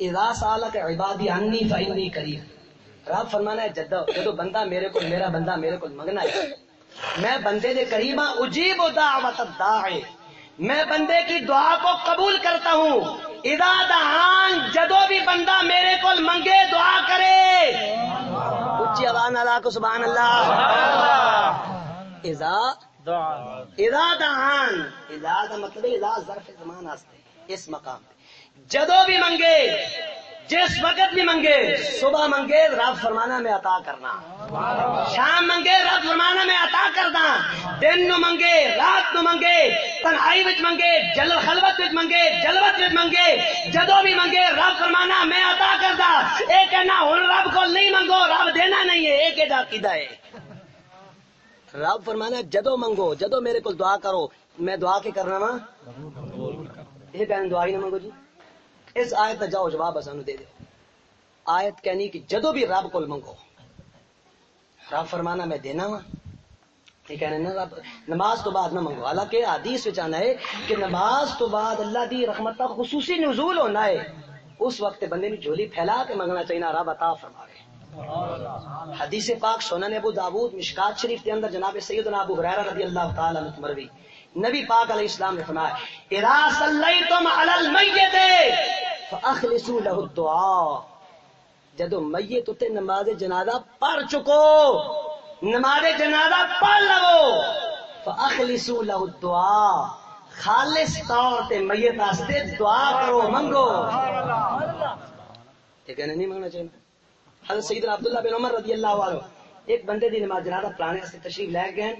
اذا سالک عبادی انی فانی قریب رب فرمانا ہے جدو جدو بندہ میرے کو میرا بندہ میرے کو منگنا ہے میں بندے دے قریب ہاں اجیب دعوت الداعی میں بندے کی دعا کو قبول کرتا ہوں۔ اذا دعان جدو بھی بندہ میرے کو منگے دعا کرے۔ اچھی آواز اللہ کو سبحان اللہ۔ اذا اذا دعان. اذا دا مطلب ہے اذا ظرف زمان آستے. اس مقام پہ. جدو بھی منگے، جس وقت بھی منگے، صبح منگے، رب فرمانا میں عطا کرنا. شام منگے، رب فرمانا میں عطا کرنا. دن نو منگے، رات نو منگے، تنہائی وچ منگے جل خلوت وچ منگے، جلوت وچ منگے، جدو بھی منگے، رب فرمانا میں عطا کردا. اے کہنا، ہن رب کو نہیں منگو، رب دینا نہیں ہے اے کیڑا عقیدہ ہے. رب فرمانا جدو منگو، جدو میرے کو دعا کرو، میں دعا کے کرنا وا؟ یہ کہنے دعا ہی نہ منگو جی۔ اس آیت کا جاؤ جواب سانو دے دے۔ آیت کہنی کہ جدو بھی رب کو منگو، رب فرمانا میں دینا وا۔ یہ کہنے نا رب نماز تو بعد نہ منگو۔ حالانکہ حدیث وچ آنا ہے کہ نماز تو بعد اللہ دی رحمت کا خصوصی نزول ہونا ہے۔ اس وقت بندے میں جھولی پھیلا کے منگنا چاہیے رب عطا فرماوے۔ حدیث پاک سنن ابو داود مشکات شریف کے اندر جناب سیدنا ابو ہریرہ رضی اللہ تعالی عنہ مروی۔ نبی پاک علیہ السلام نے فرمایا اذا صلیتم علی المیت فاخلصوا له الدعاء. جدو میت تے نماز جنازہ پڑھ چکو نماز جنازہ پڑھ لو فاخلصوا له الدعاء۔ خالص طور تے میت واسطے دعا کرو منگو۔ یہ کہنے نہیں منگنا چاہیے۔ حضرت سیدنا عبداللہ بن عمر رضی اللہ عنہ ایک بندے دی نماز جنازہ پرانے سے تشریف لے گئے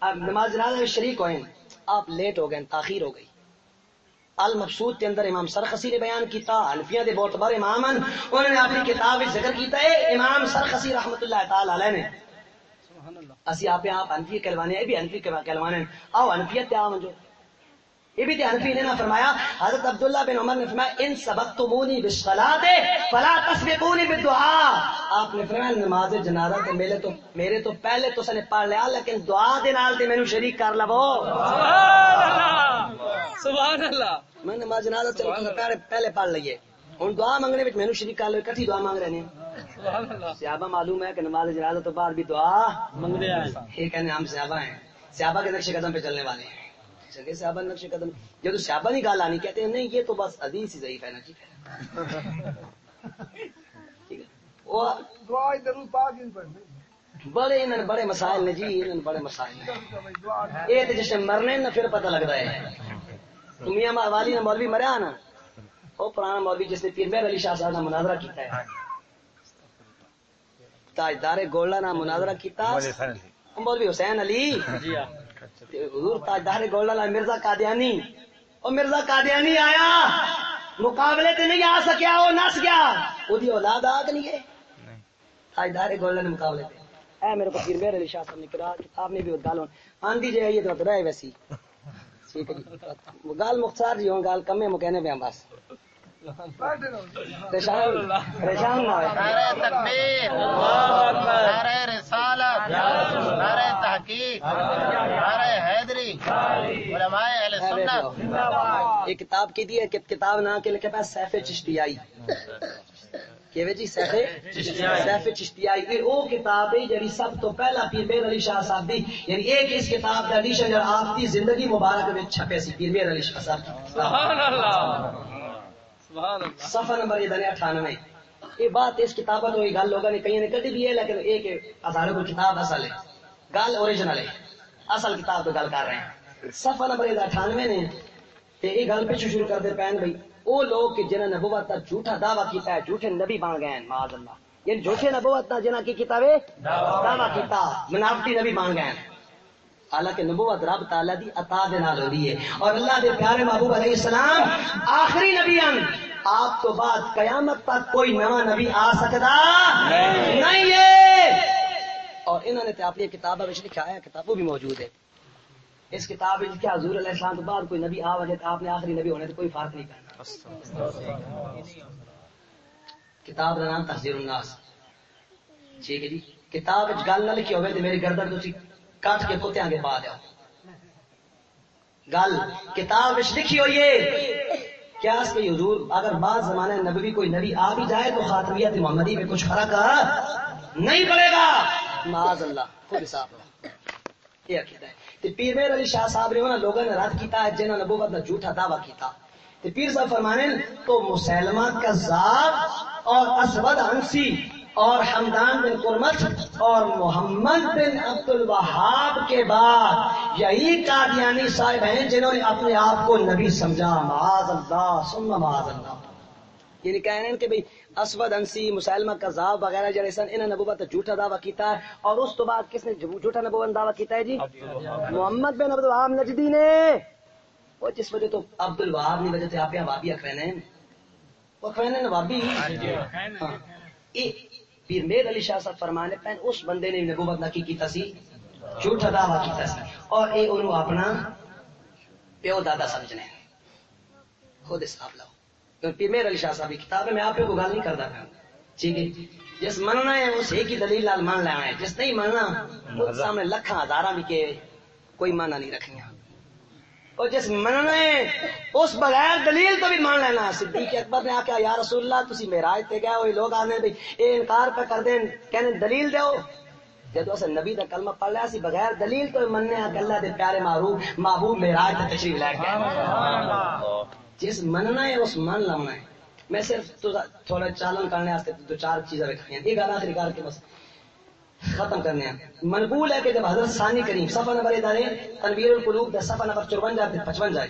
اب نماز جنازہ میں شریک ہوئے آپ لیٹ ہو گئے تاخیر ہو گئی۔ المبسوط کے اندر امام سرخسی نے بیان کیتا حنفیہ دے بہت بڑے امام ہیں۔ انہوں نے اپنی کتاب وچ ذکر کیتا ہے امام سرخسی رحمتہ اللہ تعالی علیہ نے۔ اسی آپ آپ حنفی کہلوانے ہیں بھی حنفی کہلوانے ہیں۔ آؤ حنفیت تے آ منجو یہ بھی حنفی نے نہ فرمایا حضرت عبداللہ بن عمر نے فرمایا ان سبقتمونی بالصلاۃ فلا تسبقونی بالدعاء۔ آپ نے فرمایا نماز جنازہ تو میرے تو میرے تو پہلے تو سنے پڑھ لیا لیکن دعا دے نال تے مینوں شریک کر لو۔ سبحان اللہ! میں نماز جنازہ چلو پہلے پہلے پڑھ لئیے۔ ہن دعا منگنے وچ مینوں شریک کر لو کٹھی دعا مانگ رہے ہیں سبحان اللہ! صحابہ معلوم ہے کہ نماز جنازہ تو بعد بھی دعا منگنے آئے۔ یہ کہنے ہم صحابہ ہیں۔ صحابہ کے نقش قدم پہ چلنے والے ہیں۔ چلے صحابہ نقش قدم جب تو صحابہ نہیں گال آنی کہتے ہیں نہیں یہ تو بس حدیث ہی ضعیف ہے نا ٹھیک ہے؟ بڑے انہوں نے بڑے مسائل نے جی انہوں نے بڑے مسائل نے۔ یہ تو جس نے مرنے نہ پھر پتہ لگتا ہے۔ تو میاں والی نے مولوی مریا نا وہ پرانا مولوی جس نے پیر مہر علی شاہ صاحب نے مناظرہ کیتا ہے۔ تاجدار گولڈا نہ مناظرہ کیتا۔ مولوی حسین علی۔ جی ہاں۔ حضور تاجدار گولڈا نہ مرزا قادیانی او مرزا قادیانی آیا مقابلے تے نہیں آ سکیا وہ نس گیا اودی اولاد آ نہیں گئے تاجدار گولڈا نے مقابلے تے۔ اے میرے کو پیر مہر علی شاہ صاحب نے کرا کتاب نے بھی وہ گل آندی جے یہ تو رہے ویسی۔ ٹھیک ہے جی۔ گال مختصر جی ہوں گال کمے مکہنے پہ بس۔ پریشان پریشان نہ ہوئے نعرہ تکبیر نعرہ رسالت نعرہ تحقیق نعرہ حیدری علماء اہل سنت ایک کتاب کی دی ہے کتاب نہ کے لکھے پاس سیف چشتیائی۔ کہ جی سیف سیف چشتیائی۔ یہ وہ کتاب ہے جڑی سب تو پہلا پیر میر علی شاہ صاحب دی۔ یعنی ایک اس کتاب دا ایڈیشن جڑا آپ دی زندگی مبارک میں چھپے سی پیر میر علی شاہ صاحب سبحان اللہ۔ صفحہ نمبر یہ دنیا اٹھانوے۔ یہ بات اس کتاب تو یہ گل لوگوں نے کئی نے کدی بھی ہے، لیکن ایک ہزاروں کو کتاب اصل ہے۔ گل اوریجنل ہے۔ اصل کتاب تو گل کر رہے ہیں۔ صفحہ نمبر یہ اٹھانوے نے تے یہ گل پیچھے شروع کرتے پہن بھائی۔ وہ لوگ کہ جنہیں نبوت کا جھوٹا دعویٰ کیتا ہے، جھوٹے نبی بن گئے ہیں معاذ اللہ۔ یعنی جھوٹے نبوت کا جنہ کی کتاب ہے دعویٰ کیتا۔ منافقی نبی بن گئے ہیں۔ حالانکہ نبوت رب تعالی دی عطا دے نال ہوئی ہے۔ اور اللہ دے پیارے محبوب علیہ السلام آخری نبی ہیں آپ تو بعد قیامت تک کوئی نواں نبی آ سکتا نہیں۔ ہے۔ اور انہوں نے تے اپنی کتاب وچ لکھا ہے کتابوں بھی موجود ہے۔ اس کتاب وچ کیا حضور علیہ السلام تو بعد کوئی نبی آ وجے تے آپ نے آخری نبی ہونے تے کوئی فرق نہیں پڑنا کتاب کا نام تحذیر الناس۔ ٹھیک ہے جی۔ کتاب وچ گل نہ لکھی ہوے تے میری گردن تسی کٹ کے کتیاں کے پا دیو گل، کتاب لکھی ہوئی ہے۔ کیا اس کے حضور، اگر بعض زمانے نبوی کوئی نبی آ بھی جائے تو خاتمیت محمدی میں کچھ فرق نہیں پڑے گا۔ معاذ اللہ، خود حساب لو یہ عقیدہ ہے۔ تے پیر میر علی شاہ صاحب نے انہاں لوگوں نے رد کیتا ہے، جنہاں نبوت کا جھوٹا دعویٰ کیتا۔ تے پیر صاحب فرمانے، تو مسلمہ کذاب اور اسود انسی اور حمدان بن قرمت اور محمد بن عبد الوہاب کے بعد یہی قادیانی صاحب ہیں جنہوں نے اپنے آپ کو نبی سمجھا۔ معاذ اللہ ثم معاذ اللہ۔ یعنی کہہ رہے ہیں کہ بھئی اسود انسی مسلمہ کذاب وغیرہ جڑے سن انہوں نے نبوت جھوٹا دعویٰ کیتا ہے۔ اور اس تو بعد کس نے جھوٹا نبوت دعویٰ کیتا ہے جی؟ محمد بن عبد الوہاب نجدی نے۔ وہ جس وجہ تو عبد الوہاب کی وجہ سے آپ یہاں وابی اخوین ہیں۔ وہ اخوین ہیں وابی ہاں۔ یہ پیر میر علی شاہ صاحب فرمانے پہن، اس بندے نے نبوت نہ کی کیتا سی، جھوٹا دعویٰ کیتا سی۔ اور اے انہوں اپنا پیو دادا سمجھنے۔ خود حساب لاؤ۔ کیونکہ پیر میر علی شاہ صاحب کی کتاب ہے، میں آپ کو گال نہیں کرتا پہ ٹھیک ہے۔ جس مننا ہے، اس ایک ہی دلیل لال مان لینا ہے۔ جس نہیں مننا سامنے لکھاں ہزاراں بھی کے کوئی مانا نہیں رکھنی اور جس مننا ہے اس بغیر دلیل تو بھی مان لینا، صدیق اکبر نے آکھا، یا رسول اللہ، تسی معراج تے گئے ہوئے لوگ آنے بھی اے انکار پہ کر دیں، کہنے دلیل دیو جدو اسے نبی دا کلمہ پڑھ لیا سی، بغیر دلیل تو مننے آ کہ اللہ دے پیارے معروف محبوب معراج تے تشریف لے گئے جس مننا ہے اس من لاؤنا ہے۔ میں صرف تھوڑا چالن کرنے واسطے دو چار چیزیں رکھی ہیں۔ یہ گل آخری کر کے بس۔ ختم کرنے ہیں۔ منقول ہے کہ جب حضرت ثانی کریم صفحہ نمبر ادارے تنویر القلوب دس صفحہ نمبر چرونجا پچپن جائے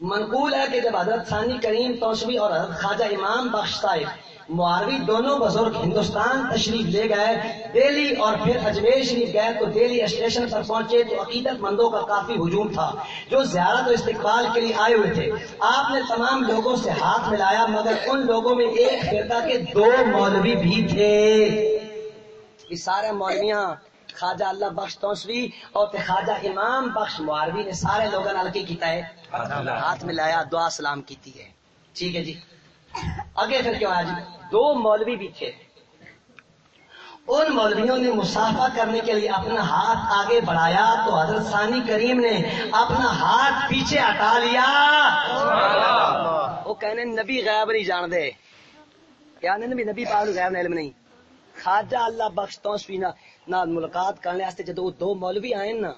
منقول ہے کہ جب حضرت ثانی کریم، توسوی اور حضرت خواجہ امام بخش صاحب معاروی دونوں بزرگ ہندوستان تشریف لے گئے، دہلی اور پھر اجمیر شریف گئے تو دہلی اسٹیشن پر پہنچے تو عقیدت مندوں کا کافی ہجوم تھا۔ جو زیارت و استقبال کے لیے آئے ہوئے تھے۔ آپ نے تمام لوگوں سے ہاتھ ملایا، مگر ان لوگوں میں ایک فرقہ کے دو مولوی بھی تھے۔ یہ سارے مولویاں خواجہ اللہ بخش توسوی اور تے خواجہ امام بخش معاروی نے سارے لوگوں نال کی کیتا ہے؟ ہاتھ ملایا دعا سلام کیتی ہے۔ ٹھیک ہے جی۔ آگے پھر کیوں آیا جی؟ دو مولوی بھی تھے ان مولویوں نے مسافہ کرنے کے لیے اپنا ہاتھ آگے بڑھایا تو حضرت ثانی کریم نے اپنا ہاتھ پیچھے ہٹا لیا۔ وہ کہنے نبی غیب نہیں جان دے کیا نبی نبی پاک غیب علم نہیں۔ خواجہ اللہ بخش توسوی نہ ملاقات کرنے واسطے جدو دو مولوی آئے نا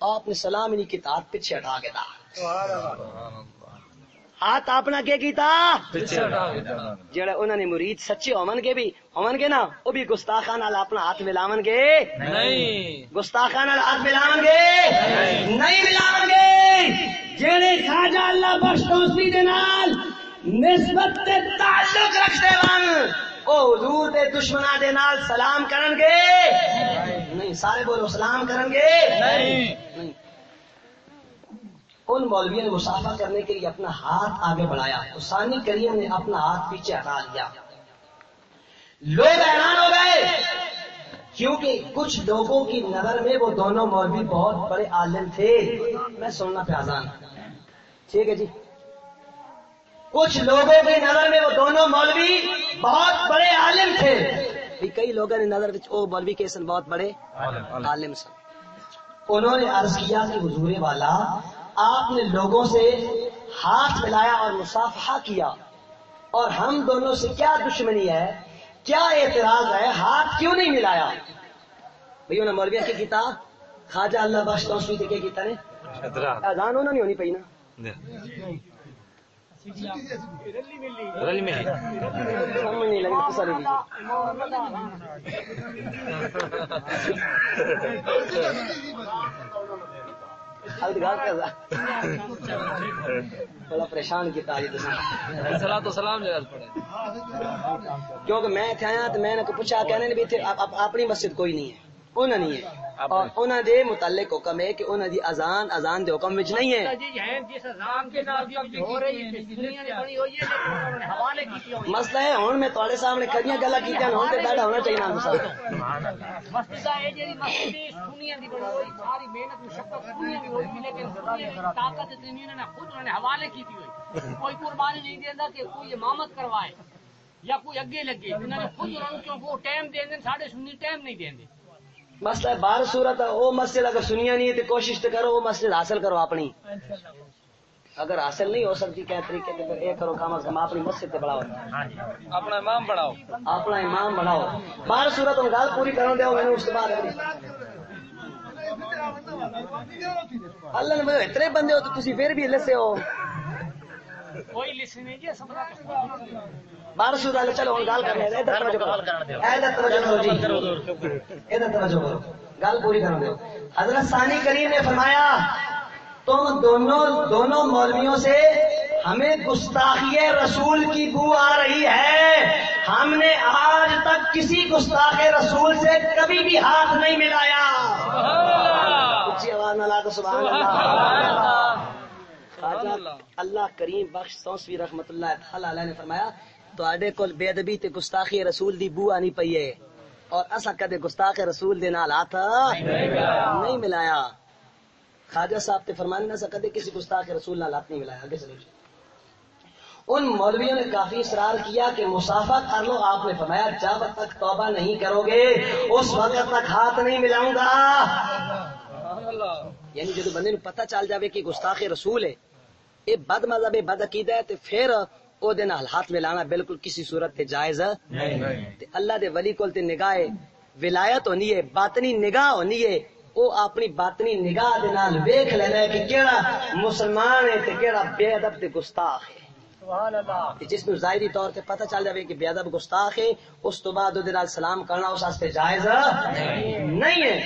آپ نے سلام انہیں کی تار پیچھے ہٹا کے دا۔ ہاتھ اپنا کیا کیتا؟ جڑے انہوں نے مرید سچے ہومن گے بھی ہومن گے نا وہ بھی گستاخان نال اپنا ہاتھ ملاون گے۔ نہیں۔ گستاخان نال ہاتھ ملاون گے۔ نہیں۔ ملاون گے۔ جڑے خواجہ اللہ بخش توسوی دے نال نسبت تے تعلق رکھتے ون او حضور دے دشمناں دے نال سلام کرن گے؟ نہیں سارے بولو سلام کرن گے؟ نہیں۔ ان مولویوں نے مسافہ کرنے کے لیے اپنا ہاتھ آگے بڑھایا۔ تو ثانی کریم نے اپنا ہاتھ پیچھے ہٹا لیا۔ لوگ حیران ہو گئے کیونکہ کچھ لوگوں کی نظر میں وہ دونوں مولوی بہت بڑے عالم تھے۔ میں سننا پہ آزان ٹھیک ہے جی۔ کچھ لوگوں کی نظر میں وہ دونوں مولوی بہت بڑے عالم تھے۔ بھی کئی لوگوں نے نظر وچ او مولوی کے سن بہت بڑے عالم سن۔ انہوں نے عرض کیا کہ حضور والا آپ نے لوگوں سے ہاتھ ملایا اور مصافحہ کیا۔ اور ہم دونوں سے کیا دشمنی ہے؟ کیا اعتراض ہے؟ ہاتھ کیوں نہیں ملایا؟ بھئی انہوں نے مولویہ کی کیتا خواجہ اللہ بخش توسوی تے کیا کیتا نے۔ اذان انہوں نہیں ہونی پئی نا۔ سمجھ نہیں لگی تسلی بڑا پریشان کیتا جی تساں تو سلام کیونکہ میں میں نے پوچھا، کہنے بھی اپنی مسجد کوئی نہیں ہے۔ انہوں نہیں ہے۔ اور انہوں دے متعلق حکم ہے کہ انہوں دی اذان اذان دے حکم وچ نہیں ہے۔ جی نام کی نے حوالے کی ہوئی مسئلہ ہے ہن میں تواڈے سامنے کڑیاں گلاں کیتیاں ہن تے بیٹھا ہونا چاہیے نا سارا مسجد ہے جی مسجد سنیاں دی بنی ہوئی ساری محنت مشقت سنیاں دی ہوئی لیکن سنیاں دی طاقت اتنی انہوں نے خود انہوں نے حوالے کی ہوئی۔ کوئی قربانی نہیں دیندا کہ کوئی امامت کروائے یا کوئی اگے لگے۔ انہوں نے خود انہوں کو وہ ٹائم دین دین ساڈے سنی ٹائم نہیں دین مسئلہ ہے بار صورت ہے وہ مسجد اگر سنیا نہیں ہے تو کوشش تو کرو وہ مسجد حاصل کرو اپنی۔ اگر حاصل نہیں ہو سکتی کیا طریقے سے پھر یہ کرو کم از کم اپنی مسجد تے بڑھاؤ۔ اپنا امام بڑھاؤ۔ اپنا امام بڑھاؤ۔ بار صورت ہوں گل پوری کرن دیو میں اس کے بعد اللہ نے میں اتنے بندے ہو تو تسی پھر بھی لسے ہو۔ کوئی لسن نہیں جی سب بار صورت والے چلو دے کرو۔ جی۔ کرو حضرت ثانی کریم نے فرمایا، تم دونوں دونوں مولویوں سے ہمیں گستاخی رسول کی بو آ رہی ہے۔ ہم نے آج تک کسی گستاخ رسول سے کبھی بھی ہاتھ نہیں ملایا۔ اچھی آواز نہ لا تو سبحان اللہ۔ خواجہ اللہ کریم بخش سوسوی رحمت اللہ تعالی علیہ نے فرمایا تواڈے کول بے ادبی تے گستاخی رسول دی بو آنی پئی ہے۔ اور اسا کدے گستاخ رسول دے نال ہاتھ نہیں ملایا۔ خواجہ صاحب تے فرمانے نہ کدے کسی گستاخ رسول نال ہاتھ نہیں ملایا۔ آگے چلو ان مولویوں نے کافی اصرار کیا کہ مسافہ کر لو، آپ نے فرمایا جب تک توبہ نہیں کرو گے، اس وقت تک ہاتھ نہیں ملاؤں گا۔ یعنی جب بندے نو پتہ چل جاوے کہ گستاخ رسول ہے یہ بد مذہب بد عقیدہ ہے، تے پھر او دے نال ہاتھ ملانا بالکل کسی صورت تے جائز تے اللہ دے ولی کول تے نگاہ ولایت ہونی ہے باطنی نگاہ ہونی ہے۔ او اپنی باطنی نگاہ دے نال ویکھ لینا ہے کہ کیڑا مسلمان ہے تے کیڑا بے ادب تے گستاخ ہے۔ کہ جس میں ظاہری طور تے پتہ چل جائے کہ بے ادب گستاخ ہے اس تو بعد دو نال سلام کرنا اس واسطے جائز نہیں۔ ہے۔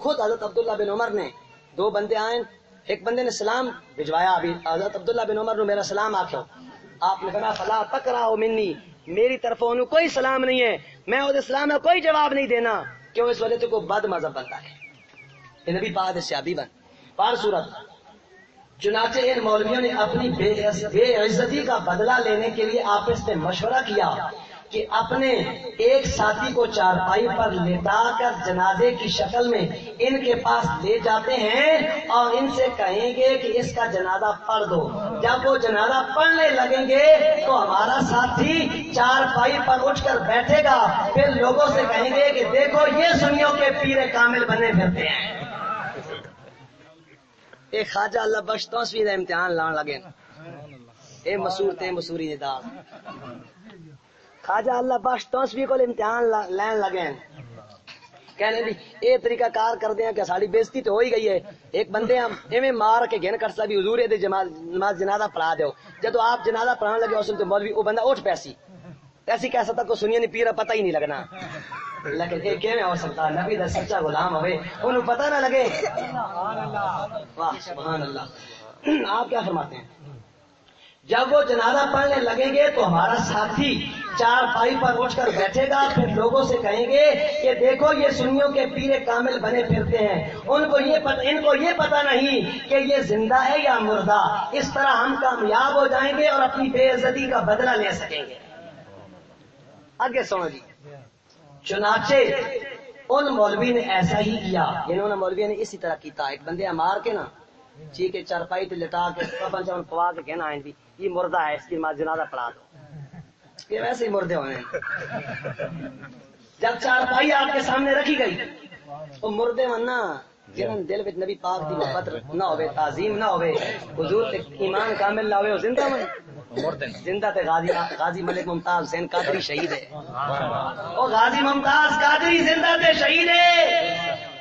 خود حضرت عبداللہ بن عمر نے دو بندے آئے ایک بندے نے سلام بھجوایا ابھی حضرت عبداللہ بن عمر نے میرا سلام آخو آپ نے کہا فلا پکڑا ہو منی میری طرف انہوں کوئی سلام نہیں ہے۔ میں اس اسلام میں کوئی جواب نہیں دینا کیوں اس وجہ سے کوئی بد مذہب بنتا ہے۔ نبی پاک سیابی بن۔ پار صورت۔ چنانچہ ان مولویوں نے اپنی بے عزتی کا بدلہ لینے کے لیے آپس میں مشورہ کیا۔ کہ اپنے ایک ساتھی کو چارپائی پر لٹا کر جنازے کی شکل میں ان کے پاس لے جاتے ہیں اور ان سے کہیں گے کہ اس کا جنازہ پڑھ دو۔ جب وہ جنازہ پڑھنے لگیں گے تو ہمارا ساتھی چارپائی پر اٹھ کر بیٹھے گا۔ پھر لوگوں سے کہیں گے کہ دیکھو یہ سنیوں کے پیر کامل بنے پھرتے ہیں۔ اے خواجہ اللہ بخش توسوی دا امتحان لان لگے۔ اے مسور تے مسوری دے دار خواجہ اللہ بخش توسوی کو امتحان لین لگے کہنے دی اے طریقہ کار کر دیا کہ ساری بےزتی تو ہو ہی گئی ہے۔ ایک بندے ہم ایویں مار کے گھن کر سا بھی حضور دے نماز جنازہ پڑھا دیو۔ جب آپ جنازہ پڑھانے لگے اس تو مولوی وہ بندہ اٹھ پیسی ایسی کہہ سکتا کو سنیا نہیں پیرا پتہ ہی نہیں لگنا۔ لیکن یہ کیویں ہو سکتا نبی دا سچا غلام ہوئے، انہوں پتہ نہ لگے۔ واہ، سبحان اللہ۔ آپ کیا فرماتے ہیں؟ جب وہ جنازہ پڑھنے لگیں گے تو ہمارا ساتھی چار پائی پر اٹھ کر بیٹھے گا پھر لوگوں سے کہیں گے کہ دیکھو یہ سنیوں کے پیرے کامل بنے پھرتے ہیں۔ ان کو یہ پت, ان کو یہ پتا نہیں کہ یہ زندہ ہے یا مردہ۔ اس طرح ہم کامیاب ہو جائیں گے اور اپنی بے عزتی کا بدلہ لے سکیں گے۔ آگے سنو جی چنانچہ ان مولوی نے ایسا ہی کیا۔ یعنی انہوں نے مولوی نے اسی طرح کیتا ایک بندے مار کے نا۔ چی کے چرپائی تے لٹا کے کفن چون پوا کے کہنا آئیں بھی یہ مردہ ہے اس کی نماز جنازہ پڑھا دو۔ یہ ویسے ہی مردے ہونے جب چارپائی آپ کے سامنے رکھی گئی وہ مردے ورنہ جنہاں دل وچ نبی پاک دی محبت نہ ہوے تعظیم نہ ہوے حضور تے ایمان کامل نہ ہوے وہ زندہ من زندہ تے غازی غازی ملک ممتاز حسین قادری شہید ہے۔ او غازی ممتاز قادری زندہ تے شہید ہے۔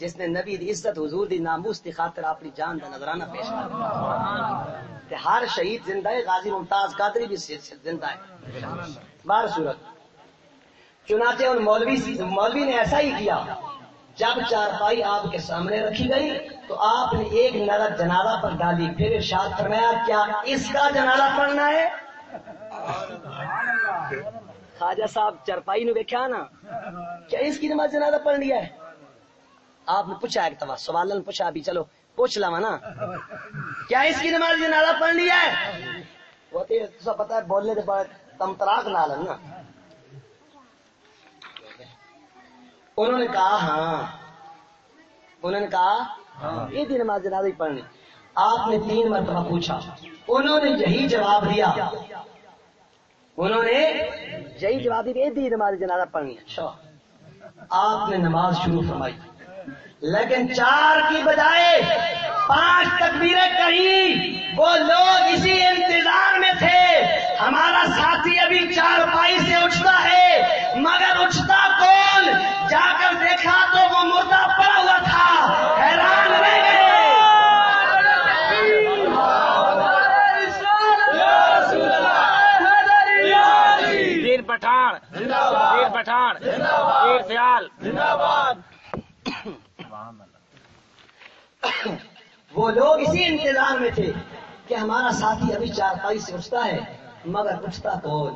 جس نے نبی دی عزت، حضور دی ناموس دی خاطر اپنی جان دا نظرانہ پیش کیا تے ہر شہید زندہ ہے، غازی ممتاز قادری بھی زندہ ہے۔ بار صورت۔ چنانچہ ان مولوی مولوی نے ایسا ہی کیا، جب چارپائی آپ کے سامنے رکھی گئی، تو آپ نے ایک نظر جنازہ پر ڈالی۔ پھر ارشاد فرمایا، کیا اس کا جنازہ پڑھنا ہے؟ خواجہ صاحب چرپائی نے دیکھا نا، کیا اس کی نماز جنازہ پڑھ لیا ہے؟ آپ نے پوچھا ایک دفعہ، سوال نے پوچھا، ابھی چلو، پوچھ لوا نا۔ کیا اس کی نماز جنازہ پڑھ لیا ہے؟ وہ تو پتا ہے، بولنے کے بعد تم تراک نہ نا۔ انہوں نے کہا ہاں۔ انہوں نے کہا، یہ دی نماز جنازہ ہی پڑھنی۔ آپ نے تین مرتبہ پوچھا۔ انہوں نے یہی جواب دیا۔ انہوں نے یہی جواب دیا یہ دی نماز جنازہ پڑھنی اچھا۔ آپ نے نماز شروع فرمائی۔ لیکن چار کی بجائے پانچ تکبیریں کہیں، وہ لوگ اسی انتظار میں تھے۔ ہمارا ساتھی ابھی چار پائی سے اٹھتا ہے، مگر اٹھتا کون؟ جا کر دیکھا تو وہ مردہ پڑا ہوا تھا۔ حیران رہ گئے۔ ویر پٹھان ویر پٹھان ویر سیال وہ لوگ اسی انتظار میں تھے کہ ہمارا ساتھی ابھی چار پائی سے اٹھتا ہے، مگر اٹھتا کون؟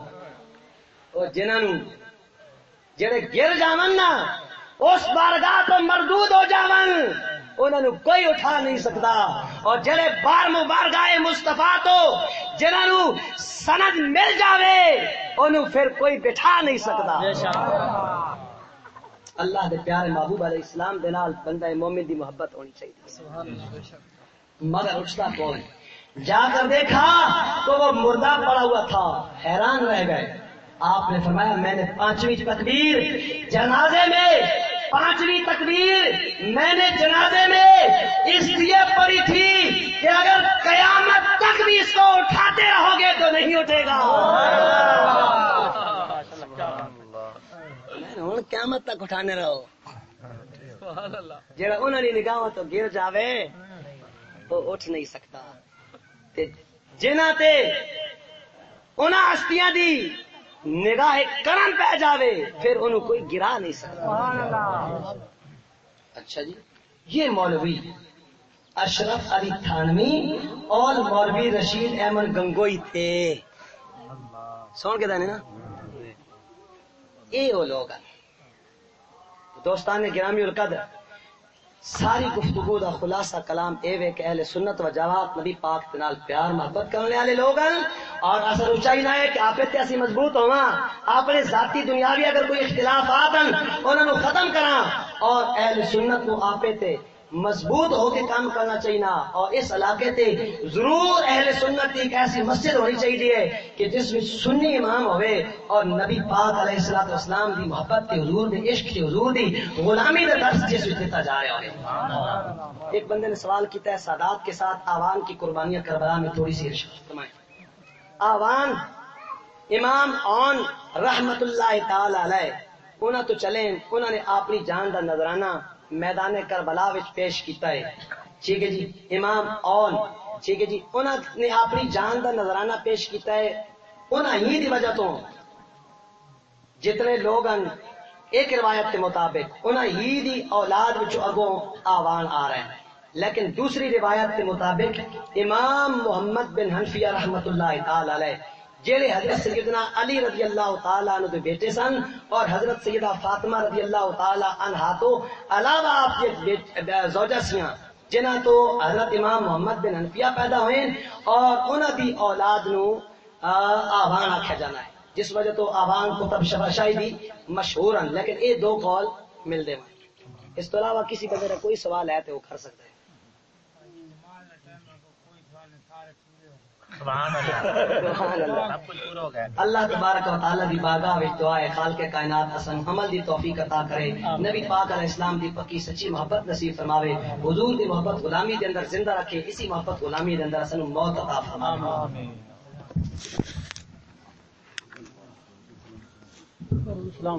وہ جنہوں جڑے گر جاون نا، اس بارگاہ تو مردود ہو جاون انہوں نے کوئی اٹھا نہیں سکتا۔ اور جڑے بار مبارگاہ مصطفیٰ تو جنہوں سند مل جاوے انہوں پھر کوئی بٹھا نہیں سکتا۔ اللہ دے پیارے محبوب علیہ السلام دے نال بندہ مومن دی محبت ہونی چاہیے۔ مگر اٹھتا کون جا کر دیکھا تو وہ مردہ پڑا ہوا تھا حیران رہ گئے۔ آپ نے فرمایا میں نے پانچویں تکبیر جنازے میں پانچویں تکبیر میں نے جنازے میں اس لیے پڑی تھی کہ اگر قیامت تک بھی اس کو اٹھاتے رہو گے تو نہیں اٹھے گا۔ قیامت تک اٹھانے رہو۔ جڑا انہوں نے نگاہ تو گر جاوے وہ اٹھ نہیں سکتا۔ تے جنہ تے انہاں ہستیاں دی نگاہ کرن پہ جاوے پھر انہوں کوئی گرا نہیں سکتا۔ اچھا جی یہ مولوی اشرف علی تھانوی اور مولوی رشید احمد گنگوئی تھے۔ سون کے دانے نا؟ یہ وہ لوگ ہیں۔ دوستان گرامی القدر، ساری گفتگو دا خلاصہ کلام اے وے کہ اہل سنت و جواب نبی پاک دے نال پیار محبت کرنے والے لوگ ہیں اور اثر اونچائی نہ ہے کہ آپ تے اسی مضبوط ہوا اپنے ذاتی دنیاوی اگر کوئی اختلافات ہیں انہاں نو ختم کراں۔ اور اہل سنت نو آپ تے مضبوط ہو کے کام کرنا چاہیے اور اس علاقے تے ضرور اہل سنت ایک ایسی مسجد ہونی چاہیے کہ جس میں سنی امام ہوئے اور نبی پاک علیہ السلام اسلام دی محبت کے حضور دی، عشق کے حضور دی غلامی کا درس جس میں دیتا جا رہا ہے ایک بندے نے سوال کیتا ہے، سادات کے ساتھ آوان کی قربانیاں کربلا میں تھوڑی سی ارشاد فرمائیں۔ آوان، امام اون رحمت اللہ تعالی علیہ، انہاں تو چلیں انہوں نے اپنی جان دا نظرانہ میدان کربلا وچ پیش کیتا ہے۔ ٹھیک ہے جی؟ امام اون، ٹھیک ہے جی؟ انہوں نے اپنی جان دا نظرانہ پیش کیتا ہے۔ انہاں ہی دی وجہ تو جتنے لوگ ہیں، ایک روایت کے مطابق انہاں ہی دی اولاد وچ اگوں آوان آ رہے ہیں۔ لیکن دوسری روایت کے مطابق امام محمد بن حنفیہ رحمت اللہ تعالی علیہ جہے حضرت سیدنا علی رضی اللہ تعالیٰ عنہ دے بیٹے سن اور حضرت سیدہ فاطمہ رضی اللہ تعالیٰ عنہ تو علاوہ آپ کے زوجہ سیاں، جنہ تو حضرت امام محمد بن حنفیہ پیدا ہوئے اور انہ دی اولاد نو آوان آکھا جانا ہے۔ جس وجہ تو آوان کتب شفاشائی دی مشہور ہیں، لیکن اے دو قول مل دے اس تو علاوہ کسی بندے کا کوئی سوال ہے تو وہ کر سکتا ہے۔ سبحان اللہ۔ سبحان اللہ۔ سب کچھ پورا ہو گیا۔ اللہ تبارک و تعالی دی بارگاہ وچ دعا ہے خالق کائنات حسن عمل دی توفیق عطا کرے۔ نبی پاک علیہ السلام دی پکی سچی محبت نصیب فرماوے۔ حضور دی محبت غلامی دے اندر زندہ رکھے۔ اسی محبت غلامی دے اندر سن موت عطا فرماوے۔ اسلام